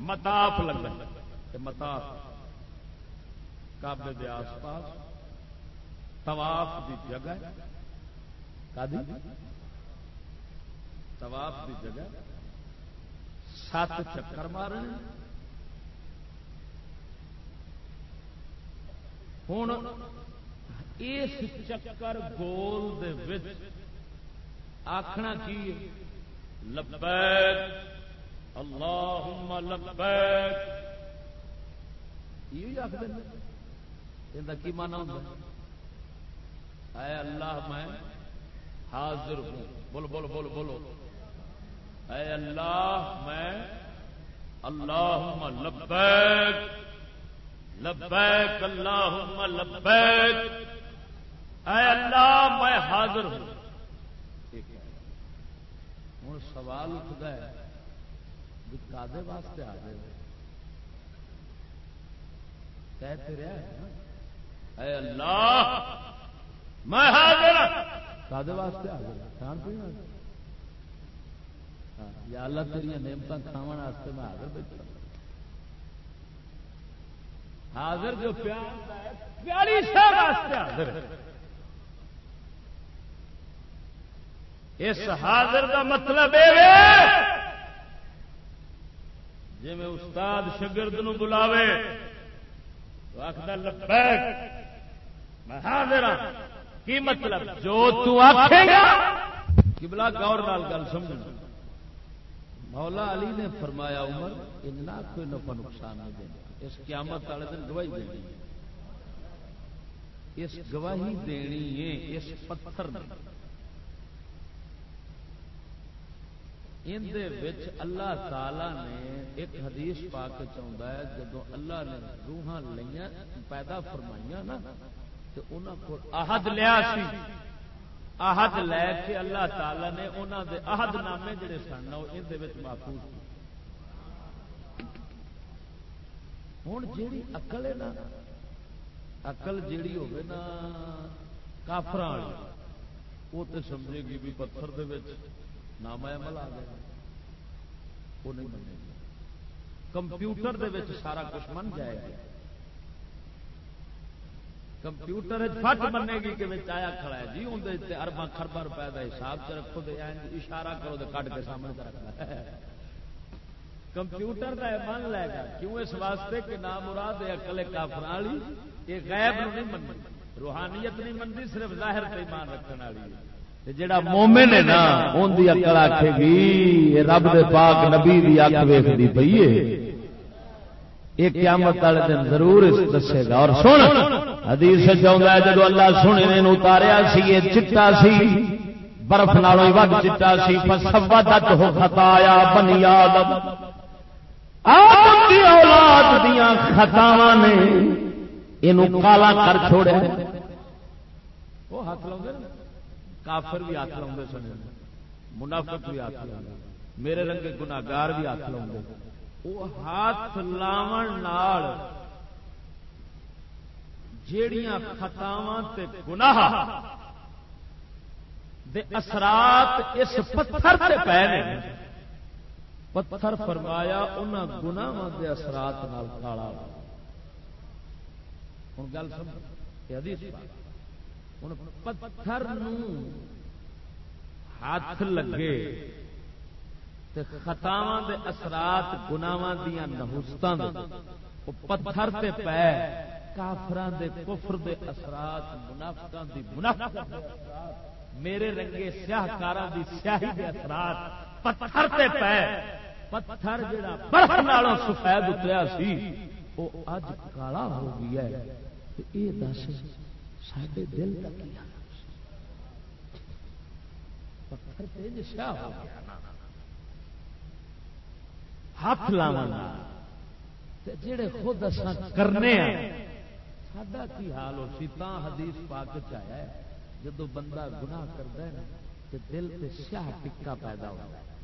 متاف لگ متاف کابے کے آس پاس، طواف دی جگہ طواف دی جگہ، سات چکر مارنے۔ ہوں اس چکر گول دے وچ آخنا کی لبیک، اللہم لبیک۔ یہ آخر یہ کی مانا ہوں اے اللہ میں حاضر ہوں. بولو بولو بولو بولو۔ اے اللہ میں اللہم لبیک لبیک، اللہم لبیک۔ اے اللہ میں حاضر ہوں۔ ہوں سوال اٹھتا ہے کادے واسطے آ گئے کہتے رہے اے اللہ! میں حاضر واسطے کھان یا اللہ تیری نعمت کھاو واسطے میں حاضر بیٹھا حاضر جو پیاری واسطے حاضر اس حاضر کا مطلب جی میں استاد شگرد نو بلاوے میں حاضر ہاں کی مطلب؟ جو تو آخے گا کبلا گور نال گل سمجھنا۔ مولا علی نے فرمایا، عمر، اتنا کوئی نفع نقصان نہیں دینا۔ اس قیامت والے دن گواہی دینی اس گواہی دینی ہے، اس پتھر اللہ تعالی نے ایک حدیث پا کے چاہتا ہے جب اللہ نے روحاں لیا پیدا فرمائیاں نا تو انہوں کو عہد لیا سی۔ عہد لے کے اللہ تعالی نے انہوں دے عہد نامے جڑے سن یہ محفوظ ہوں جیڑی اقل ہے نا اقل جیڑی ہوگی نا کافر وہ تو سمجھے گی بھی پتھر دے نام عمل آ گیا وہ نہیں بنے گا۔ کمپیوٹر دے وچ سارا کچھ من جائے گا۔ کمپیوٹر فٹ بنے گی کہ آیا کھڑا ہے۔ جی اندر ارباں خربا روپئے کا حساب چ رکھو دے اشارہ کرو تو کٹ کے سامنے رکھنا ہے کمپیوٹر کا من لے گا۔ کیوں اس واسطے کہ نام مراد اکلے کافر والی؟ یہ غیب نہیں منتی روحانیت نہیں منتی صرف ظاہر ایمان رکھنے والی جڑا مومن ہے نا ان کی اکل آخے گی رب دے پاک نبی دی اک ویختی پی ہے۔ یہ قیامت والے دن ضرور دسے گا۔ اور سن، حدیث چاہتا ہے جب اللہ سنے اتاریا سی، یہ چٹا سی، برف نالوں وگ چٹا سی سبت ہو خطایا بنی آدم۔ دی اولاد دیا خطاوا نے یہ کالا کر چھوڑا وہ ہاتھ لاؤ کافر بھی ہاتھ لاؤ سن۔ منافق بھی ہاتھ لا میرے رنگے گناگار بھی ہاتھ لاؤ وہ ہاتھ لاو جیڑیاں خطاواں تے گناہ دے اثرات اس پتھر تے پے نے۔ پتھر فرمایا انہاں گناہاں دے اثرات نال کالا۔ ہن گل سمجھ حدیث پاک۔ ہوں پتھر ہاتھ لگے خطاواں دے اثرات گناواں دیا نہوست پتھر تے پے کافران دے کفر دے اثرات منافقان دی منافقت میرے رنگے سیاہ کارا دی سیاہی دے اثرات پتھر تے پے پتھر جڑا برف نالوں سفید اتریا سی وہ اج کالا ہو گیا ہے یہ دس سڈے دل کا کیا پتھر تیج شاہ ہو گیا۔ ہاتھ لاوا جڑے خود اصا کرنے سڈا کی حال ہو سی تا حدیث پاک چایا ہے جدو بندہ گناہ کرتا ہے تو دل سے سیاہ ٹکا پیدا ہوتا ہے۔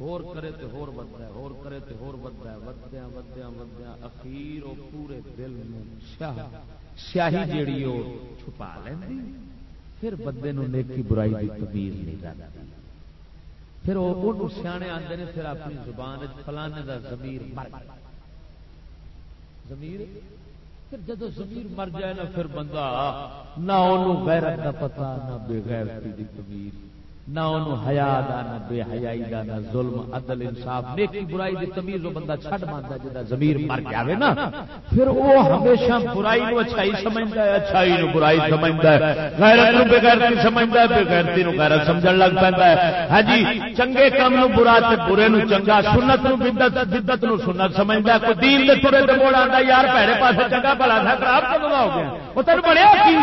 ہور کرے تو ہور بنتا ہے، ہور کرے تو ہور بنتا ہے ودیا ودیا ودیا اخیر وہ پورے دل میں سیاہ، سیاہی جیڑی وہ چھپا لینی پھر بندے نو نیکی برائی کی تمیز نہیں رہتی پھر او وہ سیانے آتے ہیں پھر اپنی زبان وچ فلانے کا زمیر مر زمیر پھر جب زمیر مر جائے نا، پھر بندہ، نہ غیرت کا پتا نہ بے غیرتی کی تمیز نہ انہوں حیا دا، نہ بے حیائی دا، نہ ظلم، عدل، انصاف، نیکی، برائی دی تمیز وہ بندہ چھڈ ماندا جدا ضمیر مر جاوے نا۔ پھر وہ ہمیشہ برائی نو اچھائی سمجھدا ہے، اچھائی نو برائی سمجھدا ہے۔ غیرت نو بے غیرتی سمجھدا ہے بے غیرتی نو غیرت سمجھن لگ پیندا ہے۔ ہاں جی چنگے کام نو برا تے برے نو چنگا، سنت نو بدعت بدعت نو سنت سمجھدا ہے۔ کوئی دین دے ترے تے موڑ آندا، یار پہرے پاسے چنگا بھلا تھا، خراب کدوں ہو گیا؟ وہ تن بڑیا کی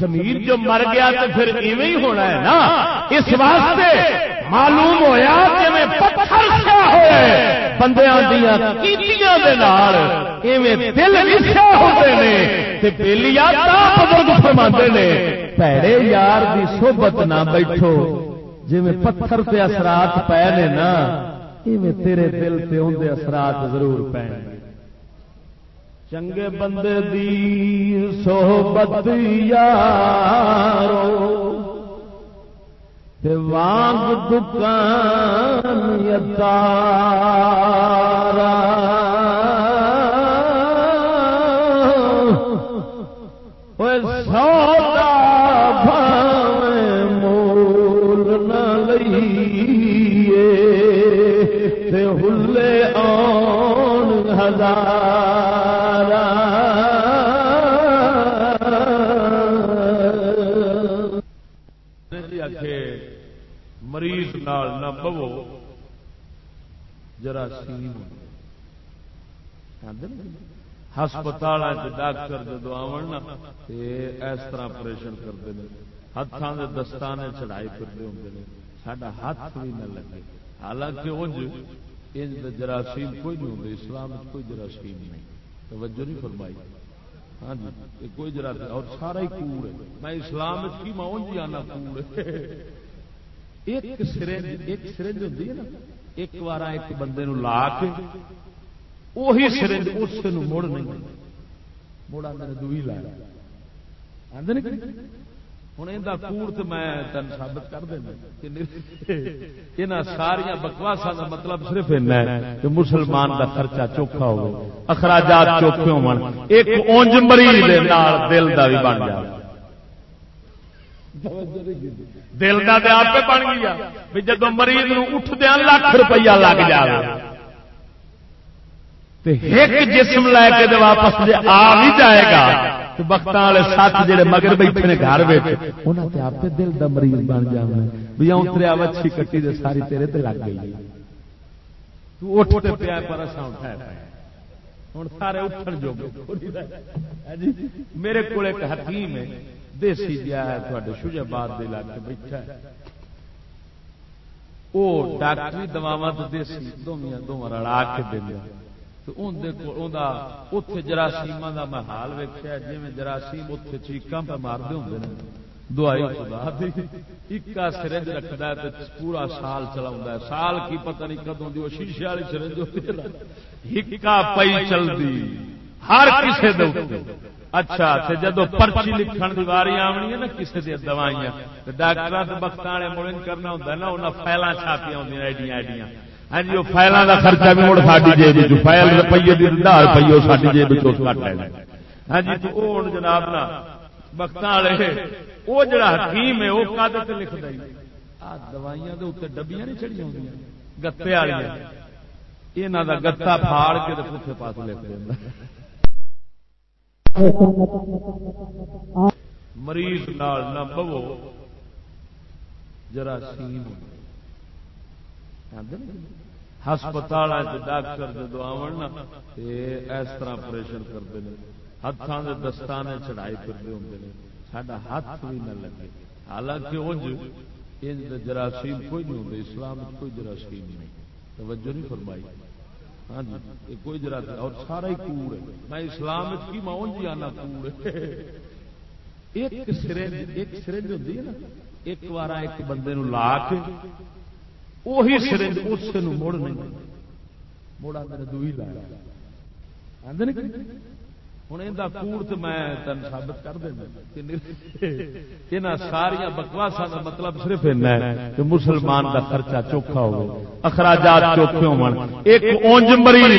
ضمیر جو مر گیا تو پھر ایویں ہی ہونا ہے نا۔ اس واسطے معلوم ہویا کہ میں پتھر سا ہوئے۔ بندیاں دیاں کیتیاں دے نال ایویں دل وسیا ہوندے نے تے بیلیا تا بزرگ فرماندے نے پیڑے یار دی صحبت نہ بیٹھو جویں پتھر تے اثرات پے نے نا ایویں تیرے دل تے اوندے اثرات ضرور پے چنگے بندے دی صحبت یارو وانگ دکان یتارا نال نہ بو جراثیم ہسپتال ڈاکٹر جدو آن اس طرح آپریشن کرتے ہیں ہاتھوں کے دستانے چڑھائی کرتے ہوں سڈا ہاتھ بھی نہ لگے۔ حالانکہ انج جراثیم کوئی نہیں ہوتے اسلام کوئی جراثیم نہیں۔ توجہ نہیں فرمائی۔ ہاں جی کوئی جراثیم اور سارا ہی کوڑ ہے۔ میں اسلام کی، میں انج آنا کوڑ ایک سرنج ایک سرنج ہوتی ہے نا، ایک بار ایک بندے لا کے وہی سرنج اس مڑ نہیں، مڑ آدھے دو ہی لایا ہوں یہ کوڑ تو میں تین سابت کر دینا ساریا بکواسا کا مطلب صرف کہ مسلمان کا خرچہ چوکھا ہو اخراجات چوکھے ہو ایک اونج مریض دل کا بھی بن جائے دل کا تو آپ بن گیا بھی جب مریض اٹھ دیا لاکھ روپیہ لگ جائے ایک جسم لے کے واپس آ بھی جائے گا، تو وقت والے سات جڑے مگر بیٹھے نے گھر انہوں آپ دل کا مریض بن جانا بھی اتریا وچھی کٹی دے ساری تیرے تے لگ گئی۔ تو اٹھ پیا پر اٹھایا ہوں سارے اٹھن جو جی، میرے کو ایک حکیم ہے۔ دیسی گیا ہے تھوڑے شوجاباد کے علاقے بیٹھا وہ ڈاکٹری دوا تو دیسی دونوں دونوں رلا کے دیا اتے جراثیم کا میں حال ویکیا جی جراثیم اتنے چیقاں پہ مارتے ہوں دوائی خدا ایکا سرنج رکھتا ہے پورا سال چلا سال کی پتہ نہیں کدوں دی شیشے والی سرنج ہوتی پی چلتی ہر کسی اچھا جدو پرچی لکھن کی واری آنی ہے نا کسی دیا دوائیاں ڈاکٹر بخت والے مڑن کرنا ہوں نا انہیں فائل چھاپیا ہوں ایڈیاں ایڈیاں۔ ہاں جی وہ فائلوں کا خرچہ بھی مڑ ساری جیب فائل روپیے کی ہزار روپیے ساری جیب ہاں جی وہ جناب نا وقت والے وہ جڑا حکیم ہے وہ کد سے لکھتا دوائیاں اتنے ڈبیاں نہیں چڑی ہوں گتے والی یہاں کا گتا پھاڑ کے پوچھے پاس لکھ دینا مریض نال نہ بو جراثیم ہسپتال ڈاکٹر جدو آن اس طرح آپریشن کرتے ہیں ہاتھوں کے دستانے چڑھائی کرتے ہوں سڈا ہاتھ بھی نہ لگے۔ حالانکہ انج جراثیم کوئی نہیں ہوتے اسلام کوئی جراثیم نہیں۔ توجہ نہیں فرمائی۔ ہاں جی کوئی جراثیم اور سارا ہی کوڑ ہے۔ میں اسلام کی ماؤن جی آنا کوڑ ایک سرنج ایک سرنج ہوتی ہے نا۔ ایک بار ایک بندے لا کے وہی سرنج اس مڑ نہیں، مڑ آدھے دو ہی لایا ہوں یہ کوڑ تو میں تین سابت کر دینا ساریا بکواسا کا مطلب صرف کہ مسلمان کا خرچہ چوکھا ہو اخراجات چوکھے ہو ایک اونج مریض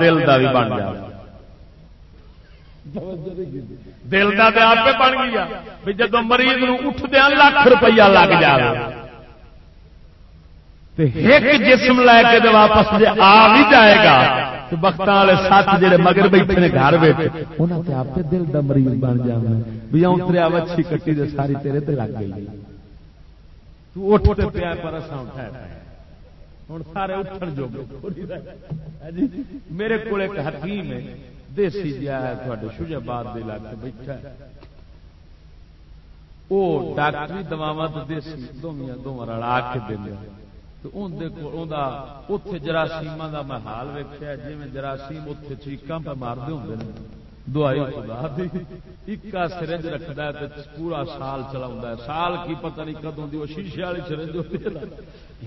دل کا بھی بن جائے۔ دل کا تو آپ بن گیا۔ جب مریض اٹھ دیا لاکھ روپیہ لگ جائے ایک جسم لے کے واپس آ بھی جائے گا تو بخت والے سات جڑے مگر بیٹھے نے گھر انہوں نے آپ دل کا مریض بن جانا بھی اتریا وچھی کٹی دے ساری تیرے تے لگ گئی۔ تو اٹھ پیا پر اٹھا ہوں سارے اٹھن جو جی، میرے کو ایک حکیم ہے دیسی جا ہے شوجاباد کے علاقے بیٹھا وہ ڈاکٹری دوا تو دیسی دونوں دونوں رلا کے دیں اتے جراثیم کا میں حال ویکیا جی میں جراثیم اتنے چیقاں پہ مارتے ہوں دوائی خدا سرنج رکھتا ہے پورا سال چلا سال کی پتہ نہیں کدوں وہ شیشے والی سرنج ہوتی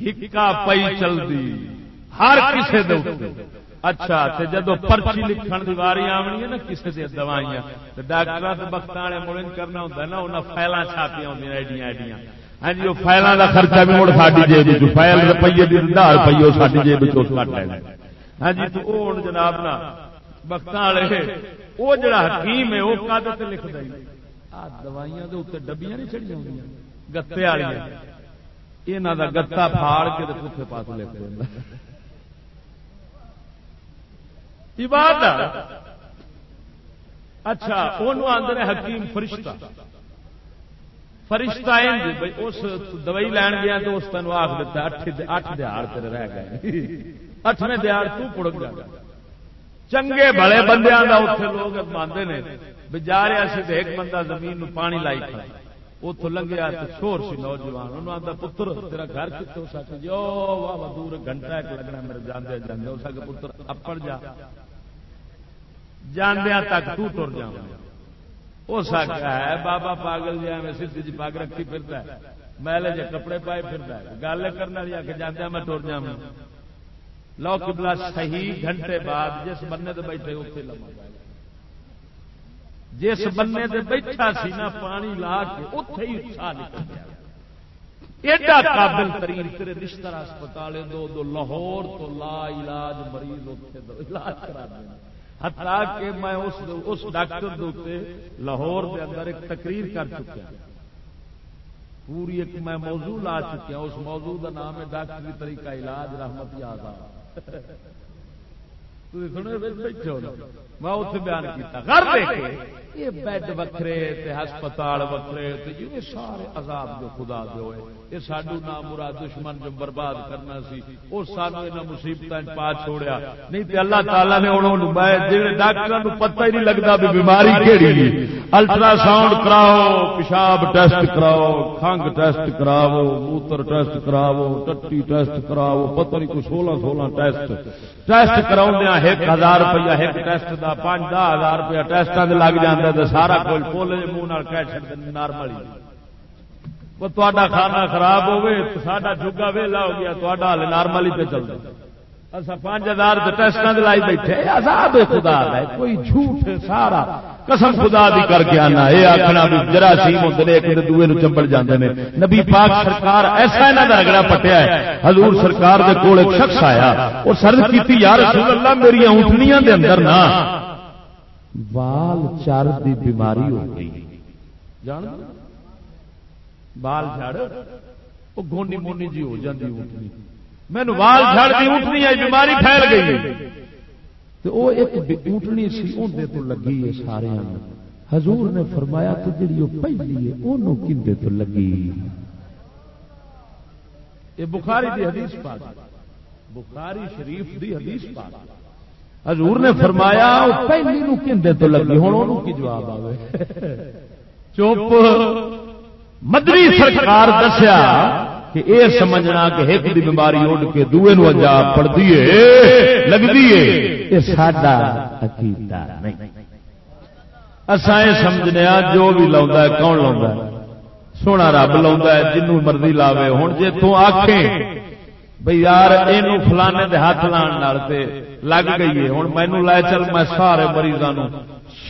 ہکا پی چلتی ہر کسی اچھا جدو پرچی لکھن کی واری آنی ہے نا کسی دیا دوائیاں۔ ڈاکٹر بخت والے مڑن کرنا ہوتا نا انہیں فائل چھاپیاں ہوں ایڈیاں ایڈیاں۔ ہاں جی وہ فائلوں کا خرچہ بھی مڑ ساری جیب فائل روپیے کی ہزار روپیے ساری جیب کٹ لے ہاں جی تو وہ جناب نا وقت والے وہ جڑا حکیم ہے وہ کد لکھ دیں دوائیاں ڈبیاں نہیں چڑی ہوئی گتے والی یہاں کا گتا پھاڑ کے پوٹے پاس لکھ دینا بات اچھا وہ آدھے حکیم فرشتہ۔ فرشتہ اس دوائی لین گیا تو اس تین آخ دیتا اٹھ دیہڑ تیرے رہ گئے۔ اٹھویں دیہڑ تڑ گیا۔ چنگے بڑے بندے اتنے لوگ مانتے ہیں بھی جا رہا سی تو ایک بندہ زمین پانی لائی کھڑا۔ اتوں لنگیا تو شور سی نوجوان انہوں آتا پتر، تیرا گھر کتنے ہو سکتا جو واہ دور گھنٹہ ایک لگنا میرے جانے جانے ہو سکے پتر اپن جا۔ جاندیا تک تو ٹر جا ہو سکتا ہے، بابا پاگل جی میں سیدھی جی پاگ رکھی پھرتا ہے، میلے جی کپڑے پائے پھرتا ہے۔ گل کرنے والی آ کے جانا ہاں میں ٹر جا لو کبلا صحیح گھنٹے بعد جس بننے سے بیٹھے اتنے لما جس بننے سے بیٹھا سی نا، پانی لا کے اتے ہی اتساہ نکل گیا۔ ایڈا قابل ترین تیرے رشتہ ہسپتال دو دو لاہور تو لا علاج مریض اتنے علاج کرا دینا ہتا کہ میں اس ڈاکٹر لاہور دے اندر ایک تقریر کر چکا پوری ایک میں موضوع لا چکیا اس موضوع کا نام ہے ڈاکٹری طریقہ علاج رحمت یاد بیٹھے ہو میں اتنے بیان کیا یہ بیڈ وکرے ہسپتال وکرے جی سارے عذاب جو خدا دے ہوئے، یہ سانو نام مراد دشمن جو برباد کرنا سی وہ سانو یہاں مصیبت پا چھوڑیا۔ نہیں تو اللہ تعالیٰ نے انہوں جی ڈاکٹر پتہ ہی نہیں لگتا بھی بیماری کہڑی الٹرا ساؤنڈ کراؤ، پیشاب ٹیسٹ کراؤ، کھنگ ٹیسٹ کراؤ، موتر ٹیسٹ کراؤ، ٹٹی ٹیسٹ کراؤ، پتہ نہیں کوئی سولہ سولہ ٹیسٹ۔ ٹیسٹ کراؤ ایک ہزار روپیہ، ایک ٹیسٹ کا پانچ دہ ہزار روپیہ ٹیسٹوں سے لگ جاتا تو سارا کوئی پول منہ کہہ چڑ نارمل تا کھانا خراب ہوگی ساڈا جگا ویلا ہو گیا تا ہال نارمل ہی پہ چلتا اچھا پانچ ہزار ٹیسٹوں کے لائی بیٹھے آزاد خدا ہے، کوئی جھوٹ سارا قسم خدا دی کر کے آنا۔ یہ آخنا بھی جراثیم ہوتے ہیں ایک دوے چمبڑ جاتے ہیں نبی پاک سرکار ایسا یہاں کا رگڑا پٹیا ہے۔ حضور سرکار دے کول ایک شخص آیا اور سرد کی یا رسول اللہ میری اونٹنیاں دے اندر نا۔ بال چار دی بیماری ہو گئی۔ جان؟ بال جڑ وہ گونی مونی جی ہو جاتی اونٹنی۔ مینو بال جڑ کی اونٹنی آئی، بیماری پھیل گئی۔ تو وہ ایک اونٹنی سی اندر تو لگی ہے سارے۔ حضور نے فرمایا تو جی وہ پہلی ہے وہ کھے تو لگی۔ یہ بخاری دی حدیث پاک بخاری شریف دی حدیث پاک حضور نے فرمایا پہلی نو کھے تو لگی ہوں وہ کی جواب آئے چپ۔ مدری سرکار دسیا کہ اے سمجھنا کہ ایک دی بیماری اڈ کے دوے نو عجاب پڑتی ہے لگتی ہے۔ یہ ساڈا عقیدہ نہیں۔ اسا یہ سمجھنے جو بھی ہے کون ہے؟ سونا رب ہے جنوں مرضی لاوے۔ ہوں جے تو آکھیں بھئی یار یہ فلانے دے ہاتھ لان لگ گئی ہے۔ ہوں مینو لے چل میں سارے مریضوں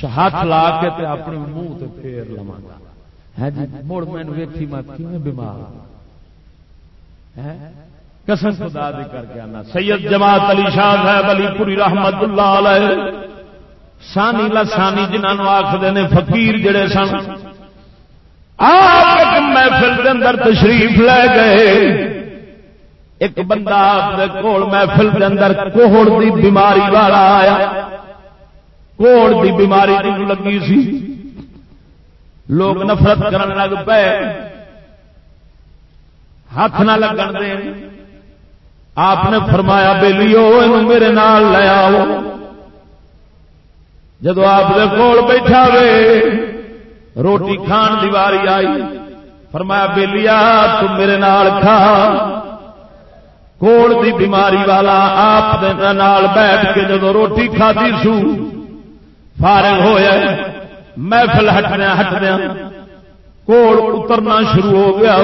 ہاتھ لا کے اپنے منہ تے پھیر لوا گا۔ ہے جی مڑ مین ویکھی میں بیمار ہاں؟ ہاں؟ قسم خدا دی کر کے آنا۔ سید جماعت علی شاہ صاحب علی پوری رحمت اللہ علیہ۔ سانی لسانی جنہوں آخر نے فقیر جڑے سن، آپ محفل کے اندر تشریف لے گئے۔ ایک بندہ کول محفل کے اندر کوہڑ دی بیماری والا آیا. کوڑ دی بیماری لگی سی. لوگ نفرت کرنے لگ پے. ہاتھ نہ لگن دے آپ نے فرمایا بے لیو میرے نال لے آؤ. آپ دے کول بیٹھا وے، روٹی کھان دیواری آئی. فرمایا بے لیا تم میرے نال کھا. کوڑ دی بیماری والا آپ بیٹھ کے جدو روٹی کھادی سو، فارغ ہویا محفل ہٹنے ہٹنے کوڑ اترنا شروع ہو گیا۔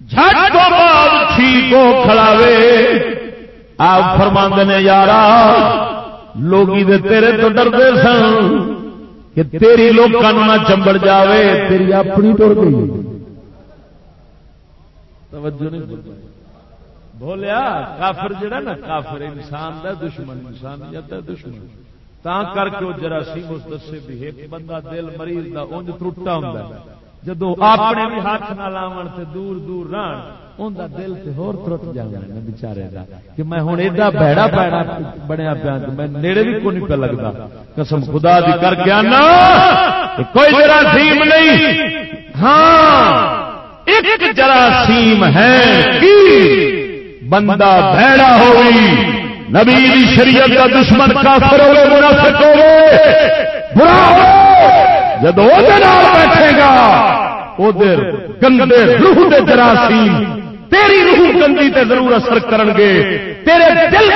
جھٹ تو بعد ٹھیک ہو کھڑاوے، آپ فرما نے یار لوگی دے تیرے تو ڈرتے سن کہ تیری لوگوں نہ چمبڑ جاوے، تیری اپنی ٹر گئی۔ توجہ نہیں بولتا بولیا، کافر جڑا نا، کافر انسان دا دشمن، انسانیت دا دشمن۔ تا کر کے جراثیم اس دسے بھی ایک بندہ دل مریض دا، اونج ٹوٹا ہوندا جدو اپنے بھی ہاتھ نہ لاون تے دور دور رہن، اون دا دل تے ہور ٹوٹ جاندا ہے بیچارے دا۔ کہ میں ہن ایڈا بھڑا پیڑا بنیا پیا میں نیڑے بھی کوئی نہیں پہ لگدا۔ قسم خدا دی کر کے انا کوئی جراثیم نہیں۔ ہاں۔ ایک جراثیم ہے کی بندہ بھڑا ہوئی نبی شریعت کا دشمن کافر ہوئے، منافق ہوئے، برا ہو جب وہ بیٹھے گا ادھر گندے روح دے جراثیم، تیری روح گندی تے ضرور اثر کرن گے، تیرے دل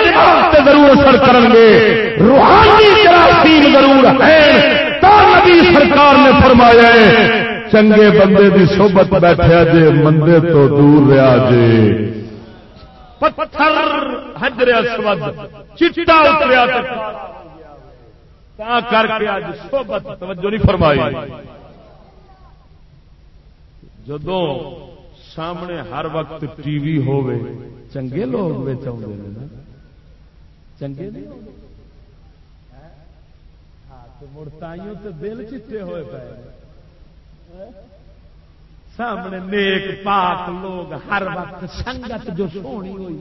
تے ضرور اثر کرن گے، روحانی جراثیم ضرور ہے تا نبی سرکار نے فرمایا ہے چنگے بندے دی صحبت بیٹھا جے، مندے تو دور رہا جے۔ پتھر حجر اسود چٹا اتریا تا کر کے اج صحبت توجہ نہیں فرمائی۔ جدو سامنے ہر وقت ٹی وی ہوے چنگے لوگ بچ آدھے نا۔ چنگے نہیں مڑ تائیوں تو دل چٹے ہوئے پے۔ سامنے نیک پاک لوگ، ہر وقت سنگت جو سونی ہوئی۔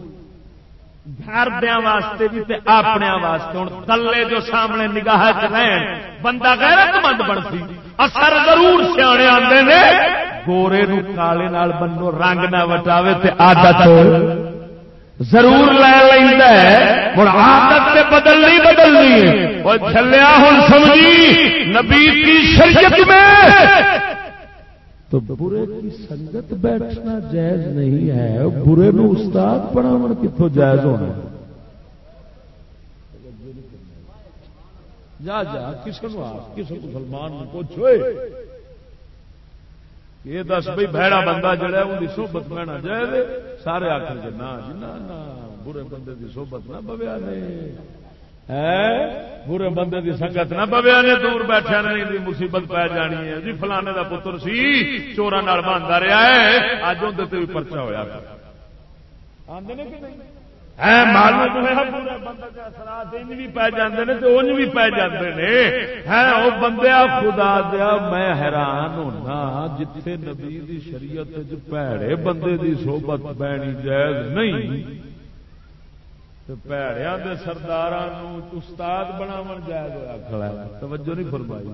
گھردیا واسطے بھی تے اپنے واسطے۔ ہوں تلے جو سامنے نگاہ چلین بندہ غیرت مند بنتی اثر ضرور سیانے آتے نے۔ گورے نو کالے نال بنو رنگ نہ وٹاوے تے عادت۔ ضرور لے لینا ہے ہوں عادت سے بدلنی بدلنی وہ چلیا ہوں سمجھی؟ نبی کی شریعت میں۔ تو برے کی سنگت بیٹھنا جائز نہیں ہے، برے نو استاد پڑھاو کتوں جائز ہونا جا جا کسی کسی مسلمان پوچھ یہ دس بھائی بہڑا بندہ جڑا ان کی سوبت بہنا جائے سارے آخر جی نہ جی نہ برے بندے کی سوبت نہ بویا نہیں برے بندے دی سنگت نہ پویا نے دور بیٹھے نہیں مصیبت پی جانی ہے۔ جی فلانے دا پتر سی، چورا بنتا رہا ہے اج اندر بھی پرچا ہوا بھی پی جاتے انج بھی پی جاتے بندے خدا دیا میں حیران ہونا جتھے نبی دی شریعت پیڑے بندے دی صحبت پینی جائز نہیں۔ پیڑیا کے سردار استاد بناو جائز ہوا کھڑا توجہ نہیں فرمائی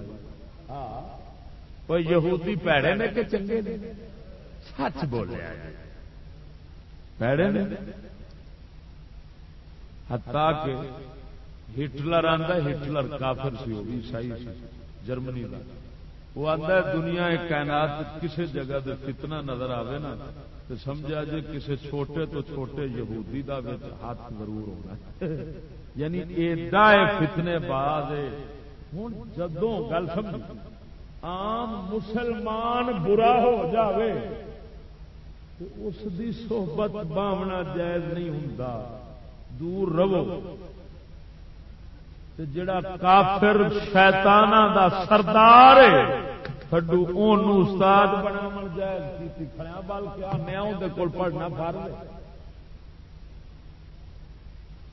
کوئی یہودی پیڑے نے کہ چنگے نے سچ بولیا پیڑے نے ہتا کہ ہٹلر آتا ہٹلر کافر سی وہ عیسائی سی جرمنی کا وہ آتا دنیا کائنات کسی جگہ دے کتنا نظر آئے نا تو سمجھا جی کسی چھوٹے تو چھوٹے یہودی دا ہاتھ ضرور ہونا یعنی ایڈا فتنے بعد ہوں جدوں گل سمجھ عام مسلمان برا ہو جاوے، تو اس دی صحبت باونا جائز نہیں ہوں دور رہو۔ جڑا کافر شیطانہ دا سردار ہے تھڈو اون استاد بنا جائز کی کھڑیا بلکہ بل کیا نیا کول پڑھنا فر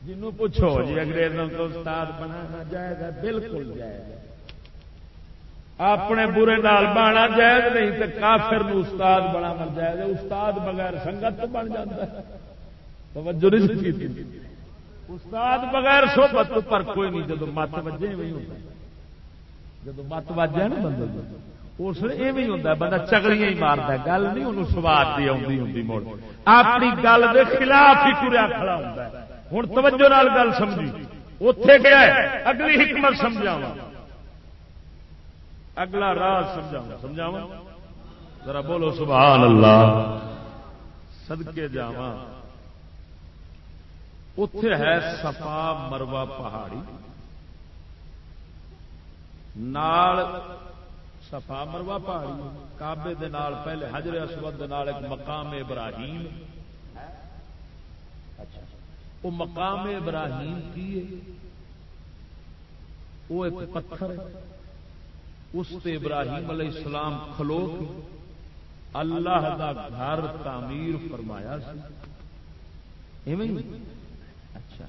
جنوں پوچھو جی انگریزوں کو استاد بنانا جائز ہے بالکل جائز اپنے برے نال بانا جائز نہیں تو کافر نو استاد بنا مر جی جائز استاد بغیر سنگت تو بن جاتا ہے۔ توجہ نہیں کی استاد بغیر صحبت پر کوئی نہیں جب مت وجے نہیں ہوتا جب مت وجہ نا بندے اس لیے یہ ہوتا بندہ چگڑیاں ہی مارتا گل نہیں، انہوں سواد کی آتی ہوں مڑ اپنی گل کے خلاف ہی تریا کھڑا ہوتا ہے۔ ہوں توجہ نال گل سمجھی۔ اتے گیا اگلی حکمت سمجھاوا اگلا راز سمجھاوا سمجھاوا ذرا بولو سبحان اللہ سدکے جاوا اتے ہے سفا مروا پہاڑی۔ نال سفا مروا پہاڑی کابے دے نال، پہلے حجر اسود دے نال ایک مقام ابراہیم۔ اچھا وہ مقام ابراہیم کی ہے؟ وہ ایک پتھر ہے۔ اس تے ابراہیم علیہ السلام کھلو کے اللہ دا گھر تعمیر فرمایا اچھا۔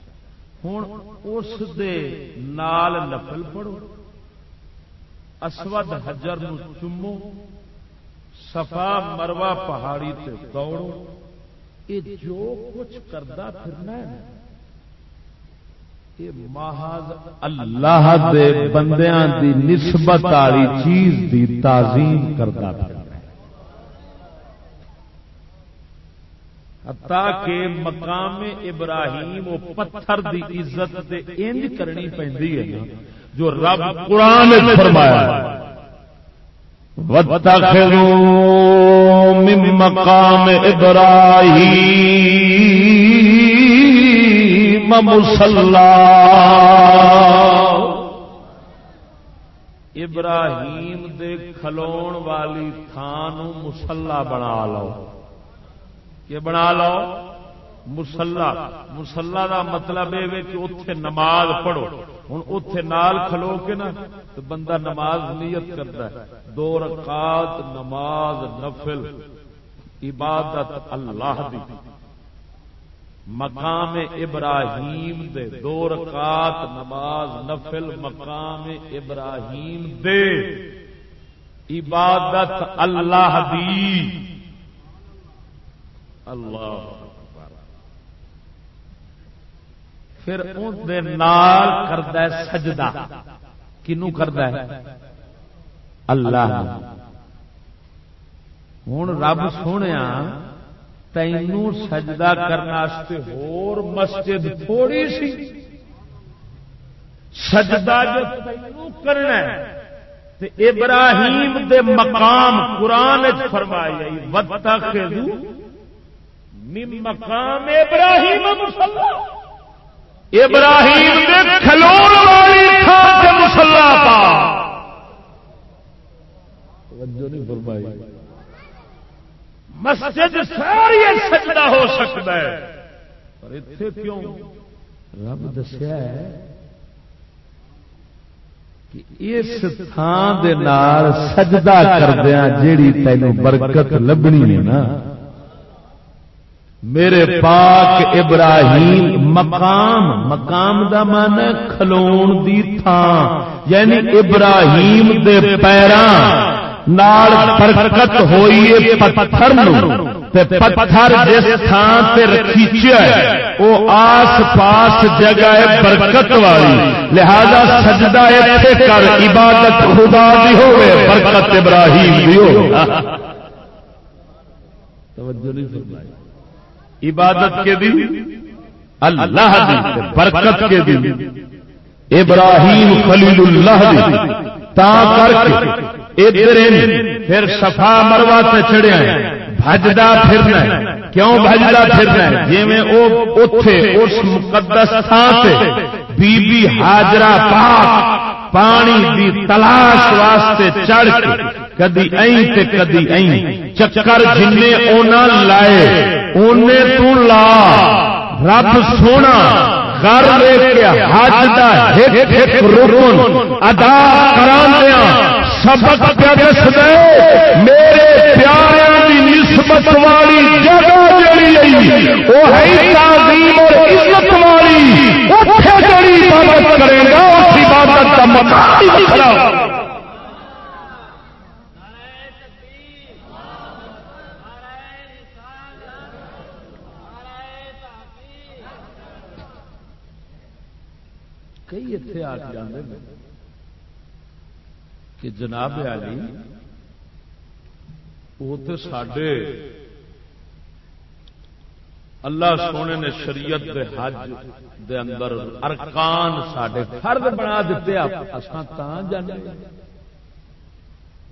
ہوں اس دے نال نفل پڑھو۔ اسود حجر نو چومو سفا مروا پہاڑی تے دوڑو۔ یہ جو کچھ کرتا پھرنا ہے محض اللہ دے بندیاں دی نسبت والی چیز دی تعظیم کرتا کہ مقام ابراہیم وہ پتھر دی عزت دے انج کرنی پی ہے جو رب قرآن فرمایا من مقام ابراہیم مسلح ابراہیم دے کھلون والی تھان مسلا بنا لو. یہ بنا لو؟ مسلا مسلا دا مطلب یہ کہ اتے نماز پڑھو. ہوں اتے نال کھلو کے نا، تو بندہ نماز نیت کرتا ہے۔ دو رکعت نماز نفل، عبادت اللہ دی۔ مقام ابراہیم دے۔ دو رکعت نماز نفل مقام ابراہیم دے۔ عبادت اللہ دی۔ اللہ پھر نال کرد سجدہ۔ کنو کرد اللہ۔ ہوں رب سونے تینوں سجدہ کرنے ہور مسجد تھوڑی سی۔ سجدہ جو تینوں کرنا ابراہیم دے مقام قرآن فرمائی وتخذو من مقام ابراہیم مسلح ابراہیم والی مسلا پا۔ توجہ نہیں فرمائی۔ مسجد ساری سجدہ ہو سکتا ہے۔ پر اتنے کیوں؟ رب دسیا ہے اس تھان دے نال سجدہ کردیا جیڑی تینوں برکت لبنی ہے نا میرے پاک ابراہیم مقام مقام دا من کھلون دی تھان یعنی ابراہیم دے پیران نال برکت ہوئی پتھر نو۔ تے پتھر جس تھان سے رکھیچیا وہ آس پاس جگہ ہے برکت والی۔ لہذا سجدہ ایتھے کر عبادت خدا دی ہوئے برکت ابراہیم دی ہو توجہ نہیں فرمائی۔ عبادت کے دن، اللہ دی برکت کے دن، ابراہیم خلیل اللہ دی تا کر کے ادھر پھر صفا مروا سے چڑھیا بجدا پھرنا کیوں بجدا پھرنا جی میں او اتے اس مقدس تھان سے بی بی حاجرہ پاک، پانی دی تلاش واسطے چڑھ کے کدی این تے کدی این۔ چکر جن اونا لائے، اونے تو لا۔ رب سونا، گھر لے کے حج دا ہک ہک رکن ادا کران دیا۔ سبق پہ دس دے، میرے پیارے کی نسبت والی جگہ جڑی آئی وہ ہے تعظیم اور عزت والی۔ اتنے جڑی عبادت کرے گا، اس عبادت کا مقام کئی اتنے آ کے جانے کہ جناب علی، وہ تو سڈے اللہ سونے نے شریعت دے حج دے اندر ارکان سڈے فرد بنا دیتے اسان جانے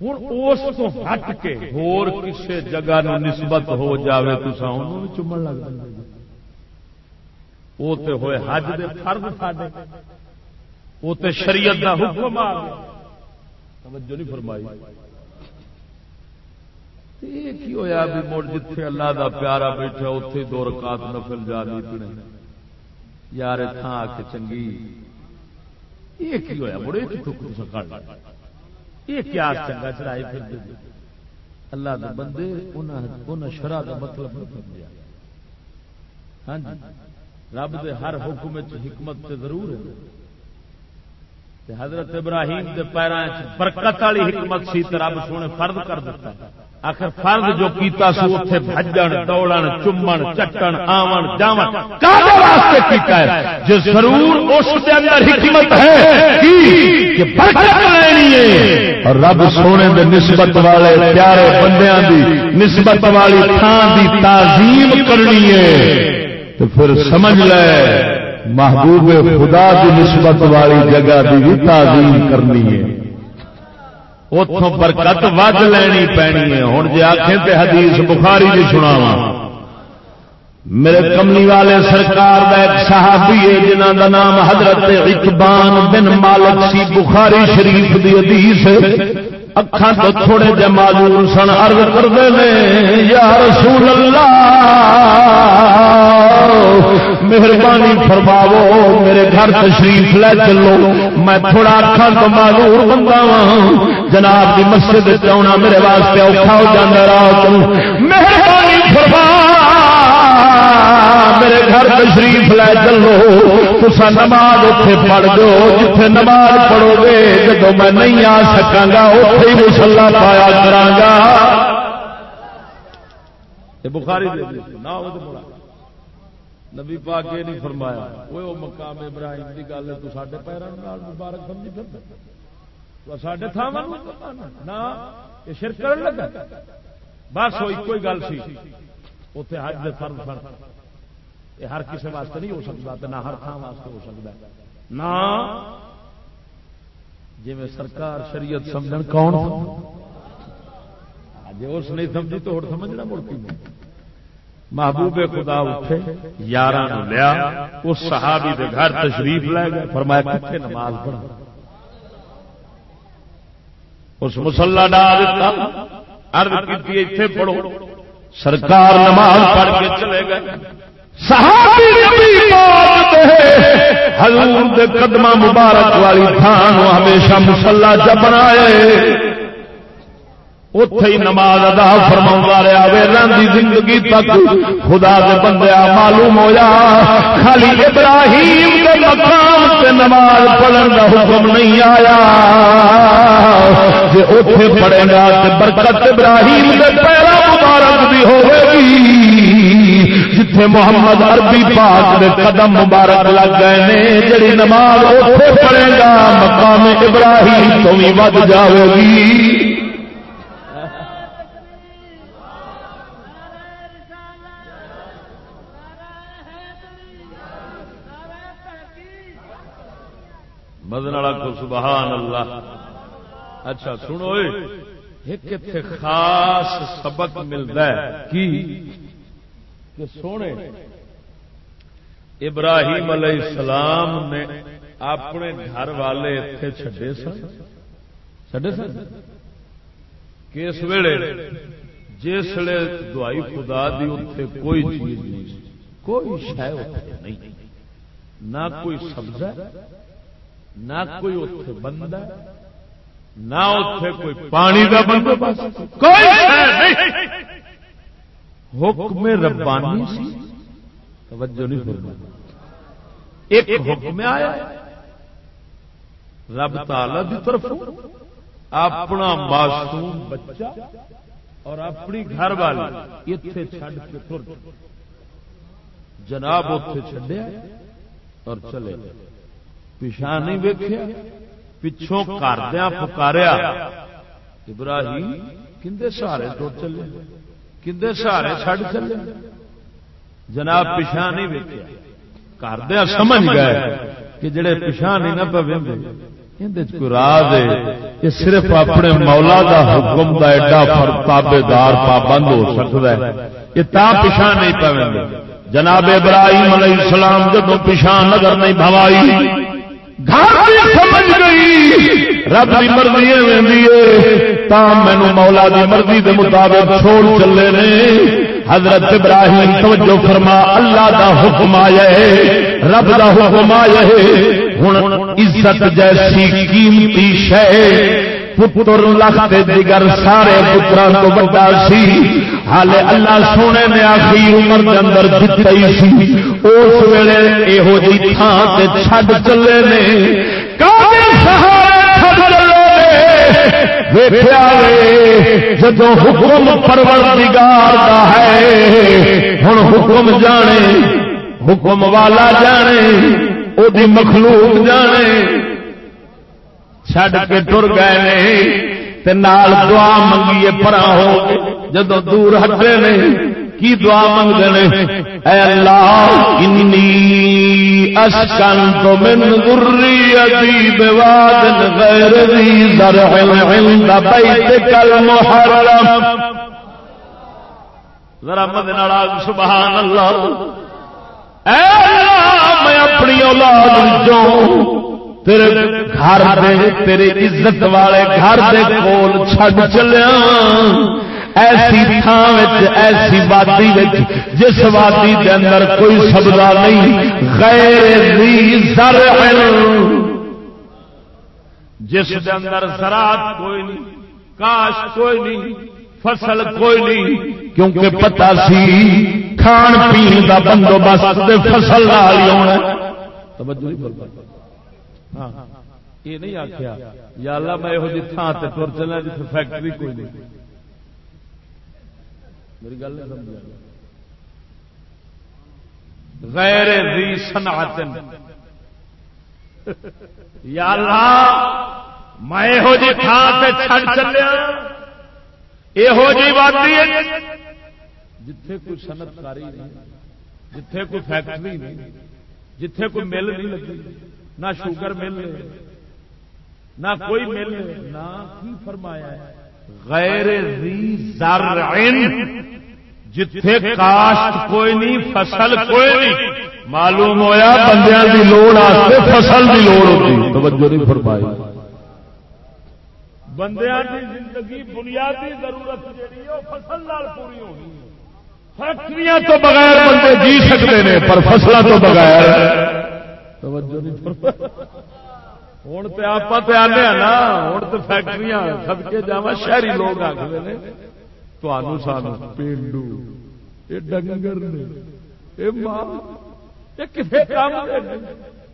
ہوں اس تو ہٹ کے ہور کسی جگہ نو نسبت ہو جاوے تو انہوں چومن لگ جی۔ وہ تے ہوئے حج دے فرد ساڈے۔ وہ تے شریعت دا حکم آ توجہ نہیں فرمائی۔ یہ کی ہویا بھی مڑ جتھے اللہ دا پیارا بیٹھا اتے دو رکعت نفل جانی پڑے یار تھان آ کے چنگی۔ یہ کی ہویا؟ بڑے ٹھک سکڑ یہ کیا چنگا چڑھائی پھر اللہ دے بندے انہیں شرح کا مطلب نہیں سمجھا ہاں جی۔ رب دے ہر حکم حکمت سے ضرور ہے۔ حضرت ابراہیم دے پیروں برکت والی حکمت سی رب سونے فرد کر دیتا آخر فرد جو کیتا سو اتنے بجن دوڑن چومن چٹن، آون، جاون واسطے کیتا ہے۔ جو ضرور اس کے اندر حکمت ہے کہ برکت لینی ہے۔ اور رب سونے دے نسبت والے پیارے بندیاں دی نسبت والی تھان دی تعظیم کرنی ہے۔ تو پھر سمجھ لے۔ محبوب خدا کی نسبت والی جگہ کی بھی تعظیم کرنی ہے۔ اتوں برکت ود لینی پینی ہے۔ ہوں جی آخیں تو حدیث بخاری بھی سناوا میرے کملی والے سرکار کا ایک صحابی ہے جنہ کا نام حضرت اقبان بن مالک سی بخاری شریف دی حدیث اکھان تو تھوڑے جے معذور سن عرض کرتے ہیں یا رسول اللہ! مہربانی فرماو میرے گھر تشریف لے چلو۔ میں تھوڑا اکھان تو معذور بندہ وا جناب کی مسجد آنا میرے واسطے اوکھا ہو جانا رات مہربانی فرما۔ میرے گھر تشریف لے چلو۔ تسا نماز اتے پڑھ دو جتھے نماز پڑھو گے جب میں نہیں آ سکا گا اتے ہی مسلا پایا کرا بخاری نہ نبی پاک یہ نہیں فرمایا۔ وہ مقام ابراہیم کی گل ہے، تو سارے پیروں مبارک سمجھی پھر سڈے تھان نہ یہ شرک کر لگا۔ بس وہ ایک گل سی۔ اتنے حج دے فرد فرد یہ ہر کسی واسطے نہیں ہو سکتا نہ ہر تھان واسطے ہو سکتا۔ نہ جی سرکار شریعت سمجھ کون؟ جی اس نہیں سمجھی تو اور سمجھنا مڑتی محبوب خدا اٹھے یار لیا، اس صحابی دے گھر تشریف لے گئے، فرمایا کتنے نماز پڑھ اس مسلح ڈال ارد کی اتنے پڑھو. سرکار نماز پڑھ کے چلے گئے۔ حضور دے قدمہ مبارک والی تھان ہمیشہ مسلا چ بنائے۔ اتے ہی نماز ادا فرما رہا وے رنگی زندگی تک خدا دے بندیا معلوم ہوا خالی ابراہیم کے مقام سے نماز پڑھن کا حکم نہیں آیا۔ جی اتے پڑے گا برکت ابراہیم کے پیرا مبارک بھی ہوگی جتھے محمد عربی پاک دے قدم مبارک لگ گئے نے، جڑی نماز اتے پڑے گا، مقام ابراہیم تو بھی ود جاوے گی۔ مدن والا کو سبحان اللہ۔ اچھا سنو ایک خاص سبق ملتا ہے۔ کی؟ کہ سونے، ابراہیم علیہ السلام نے اپنے گھر والے اتنے چڈے سن۔ چڈے سن؟ کس ویلے؟ جس دوائی خدا دی اتنے کوئی چیز نہیں۔ کوئی شہ نہیں۔ نہ کوئی سبزہ نہ کوئی اتے بندہ نہ اتے کوئی پانی کا بندوبست۔ کوئی حکم ربانی سی۔ توجہ نہیں فرما ایک حکم آیا۔ رب تعالی دی طرف اپنا معصوم بچہ اور اپنی گھر والی اتے چڈ کے تر جناب اتے چڈیا اور چلے۔ گئے پچھا نہیں ویکیا پچھوں کردیا پکاریا۔ ابراہیم کھے سہارے تو چلے کھے سہارے چڈ چلے۔ جناب پچھا نہیں ویکیا کردیا سمجھ گئے کہ جڑے پچھا نہیں نہ پہ راز یہ صرف اپنے مولا دا حکم دا ایڈا تابے دار پابند ہو سکتا ہے۔ یہ تا پچھا نہیں پہ جناب ابراہیم علیہ السلام جب پچھا نظر نہیں بھوائی سمجھ گئی۔ رب کی مرضی مینو مولا دی مرضی دے مطابق چھوڑ چلے نے۔ حضرت ابراہیم توجہ فرما، اللہ دا حکم آیا ہے، رب دا حکم آیا ہے۔ ہوں عزت جیسی قیمتی شہ پتر لکھ دیگر سارے پترا تو بڑا سی۔ ہالے اللہ سونے نے آخری عمر کے اندر دتا ہی سی۔ اس ویلے یہو جی تھان سے چڈ چلے نے۔ جب حکم پرور نگار ہے ہوں حکم جانے، حکم والا جانے وہ مخلوق جانے۔ چھڈ کے ٹر گئے نال دعا منگیے پرا ہو جدو دور ہٹے نے کی دعا منگتے اے اللہ، انی اسکن تو من ذریتی بواد غیر ذی زرع عند بیتک المحرم۔ ذرا مدن سبحان اللہ۔ اے اللہ، میں اپنی اولاد جو تیرے گھر دے تیرے عزت والے گھر دے کول چھڈ چلیا۔ ایسی تھان ایسی وادی جس وادی دے اندر کوئی سبدا نہیں۔ غیر ذی زر جس دے اندر زراعت کوئی نہیں، کاش کوئی نہیں، فصل کوئی نہیں۔ کیونکہ پتا سی، کھان پین کا بندوبست فصل نال ہی ہونا توجہ نہیں ہاں ہاں۔ یہ نہیں آخیا یا اللہ میں یہ جی تھان سے تر چلا جی فیکٹری کوئی نہیں۔ میری گل نہیں سمجھا غیر ری صنعت یا اللہ، میں یہو جی تھان سے چھڑ چلیا۔ یہو جی وادی جتھے کوئی صنعت کاری نہیں، جتھے کوئی فیکٹری نہیں، جتھے کوئی مل نہیں لگی۔ نہ شوگر مل نہ کوئی مل نہ کی فرمایا ہے؟ غیر جتھے کاشت کوئی نہیں، فصل کوئی نہیں۔ معلوم ہویا بندیاں دی لوڑ آستے فصل دی لوڑ ہوتی۔ توجہ نہیں فرمائی۔ بندیاں دی زندگی، بنیادی ضرورت جیڑی ہے فصل نال پوری ہونی فیکٹریاں تو بغیر بندے جی سکتے ہیں پر فصلوں تو بغیر توجہ نہیں ہوں تو آپ آنے نا ہوں تو فیکٹری سب کے جا شہری لوگ آخر نے۔ تو سان پینڈو یہ ڈنگر نے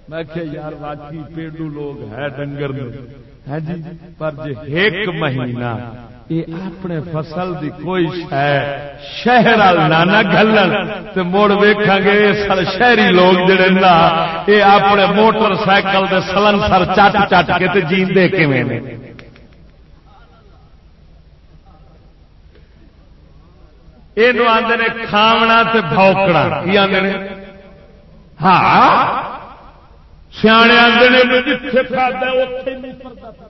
میں کہ یار باقی پینڈو لوگ ہے ڈنگر نے۔ جی پر جی ایک مہینہ یہ اپنے فصل دی کوئی شہر نانا گلن تو مڑ ویکا گے شہری لوگ جڑے نا یہ اپنے موٹر سائیکل دے سلن سر چٹ چٹ کے جیندے کیویں نے؟ یہ آدھے کھاونا بوکنا کی آدھے ہاں سیانے آدھے جتنے کھادا اتنے نہیں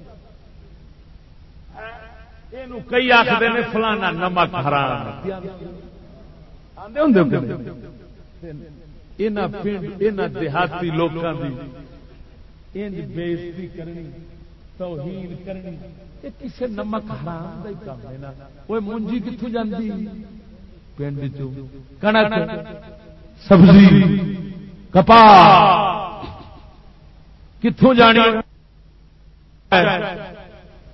کئی آخر نے فلانا نمک حرام۔ دیہاتی لوگوں کی بےزتی کرنی، توہین کرنی۔ کسی نمک حرام وہ مونجی کتوں جاتی پنڈ کنک سبزی کپا کتوں جانی؟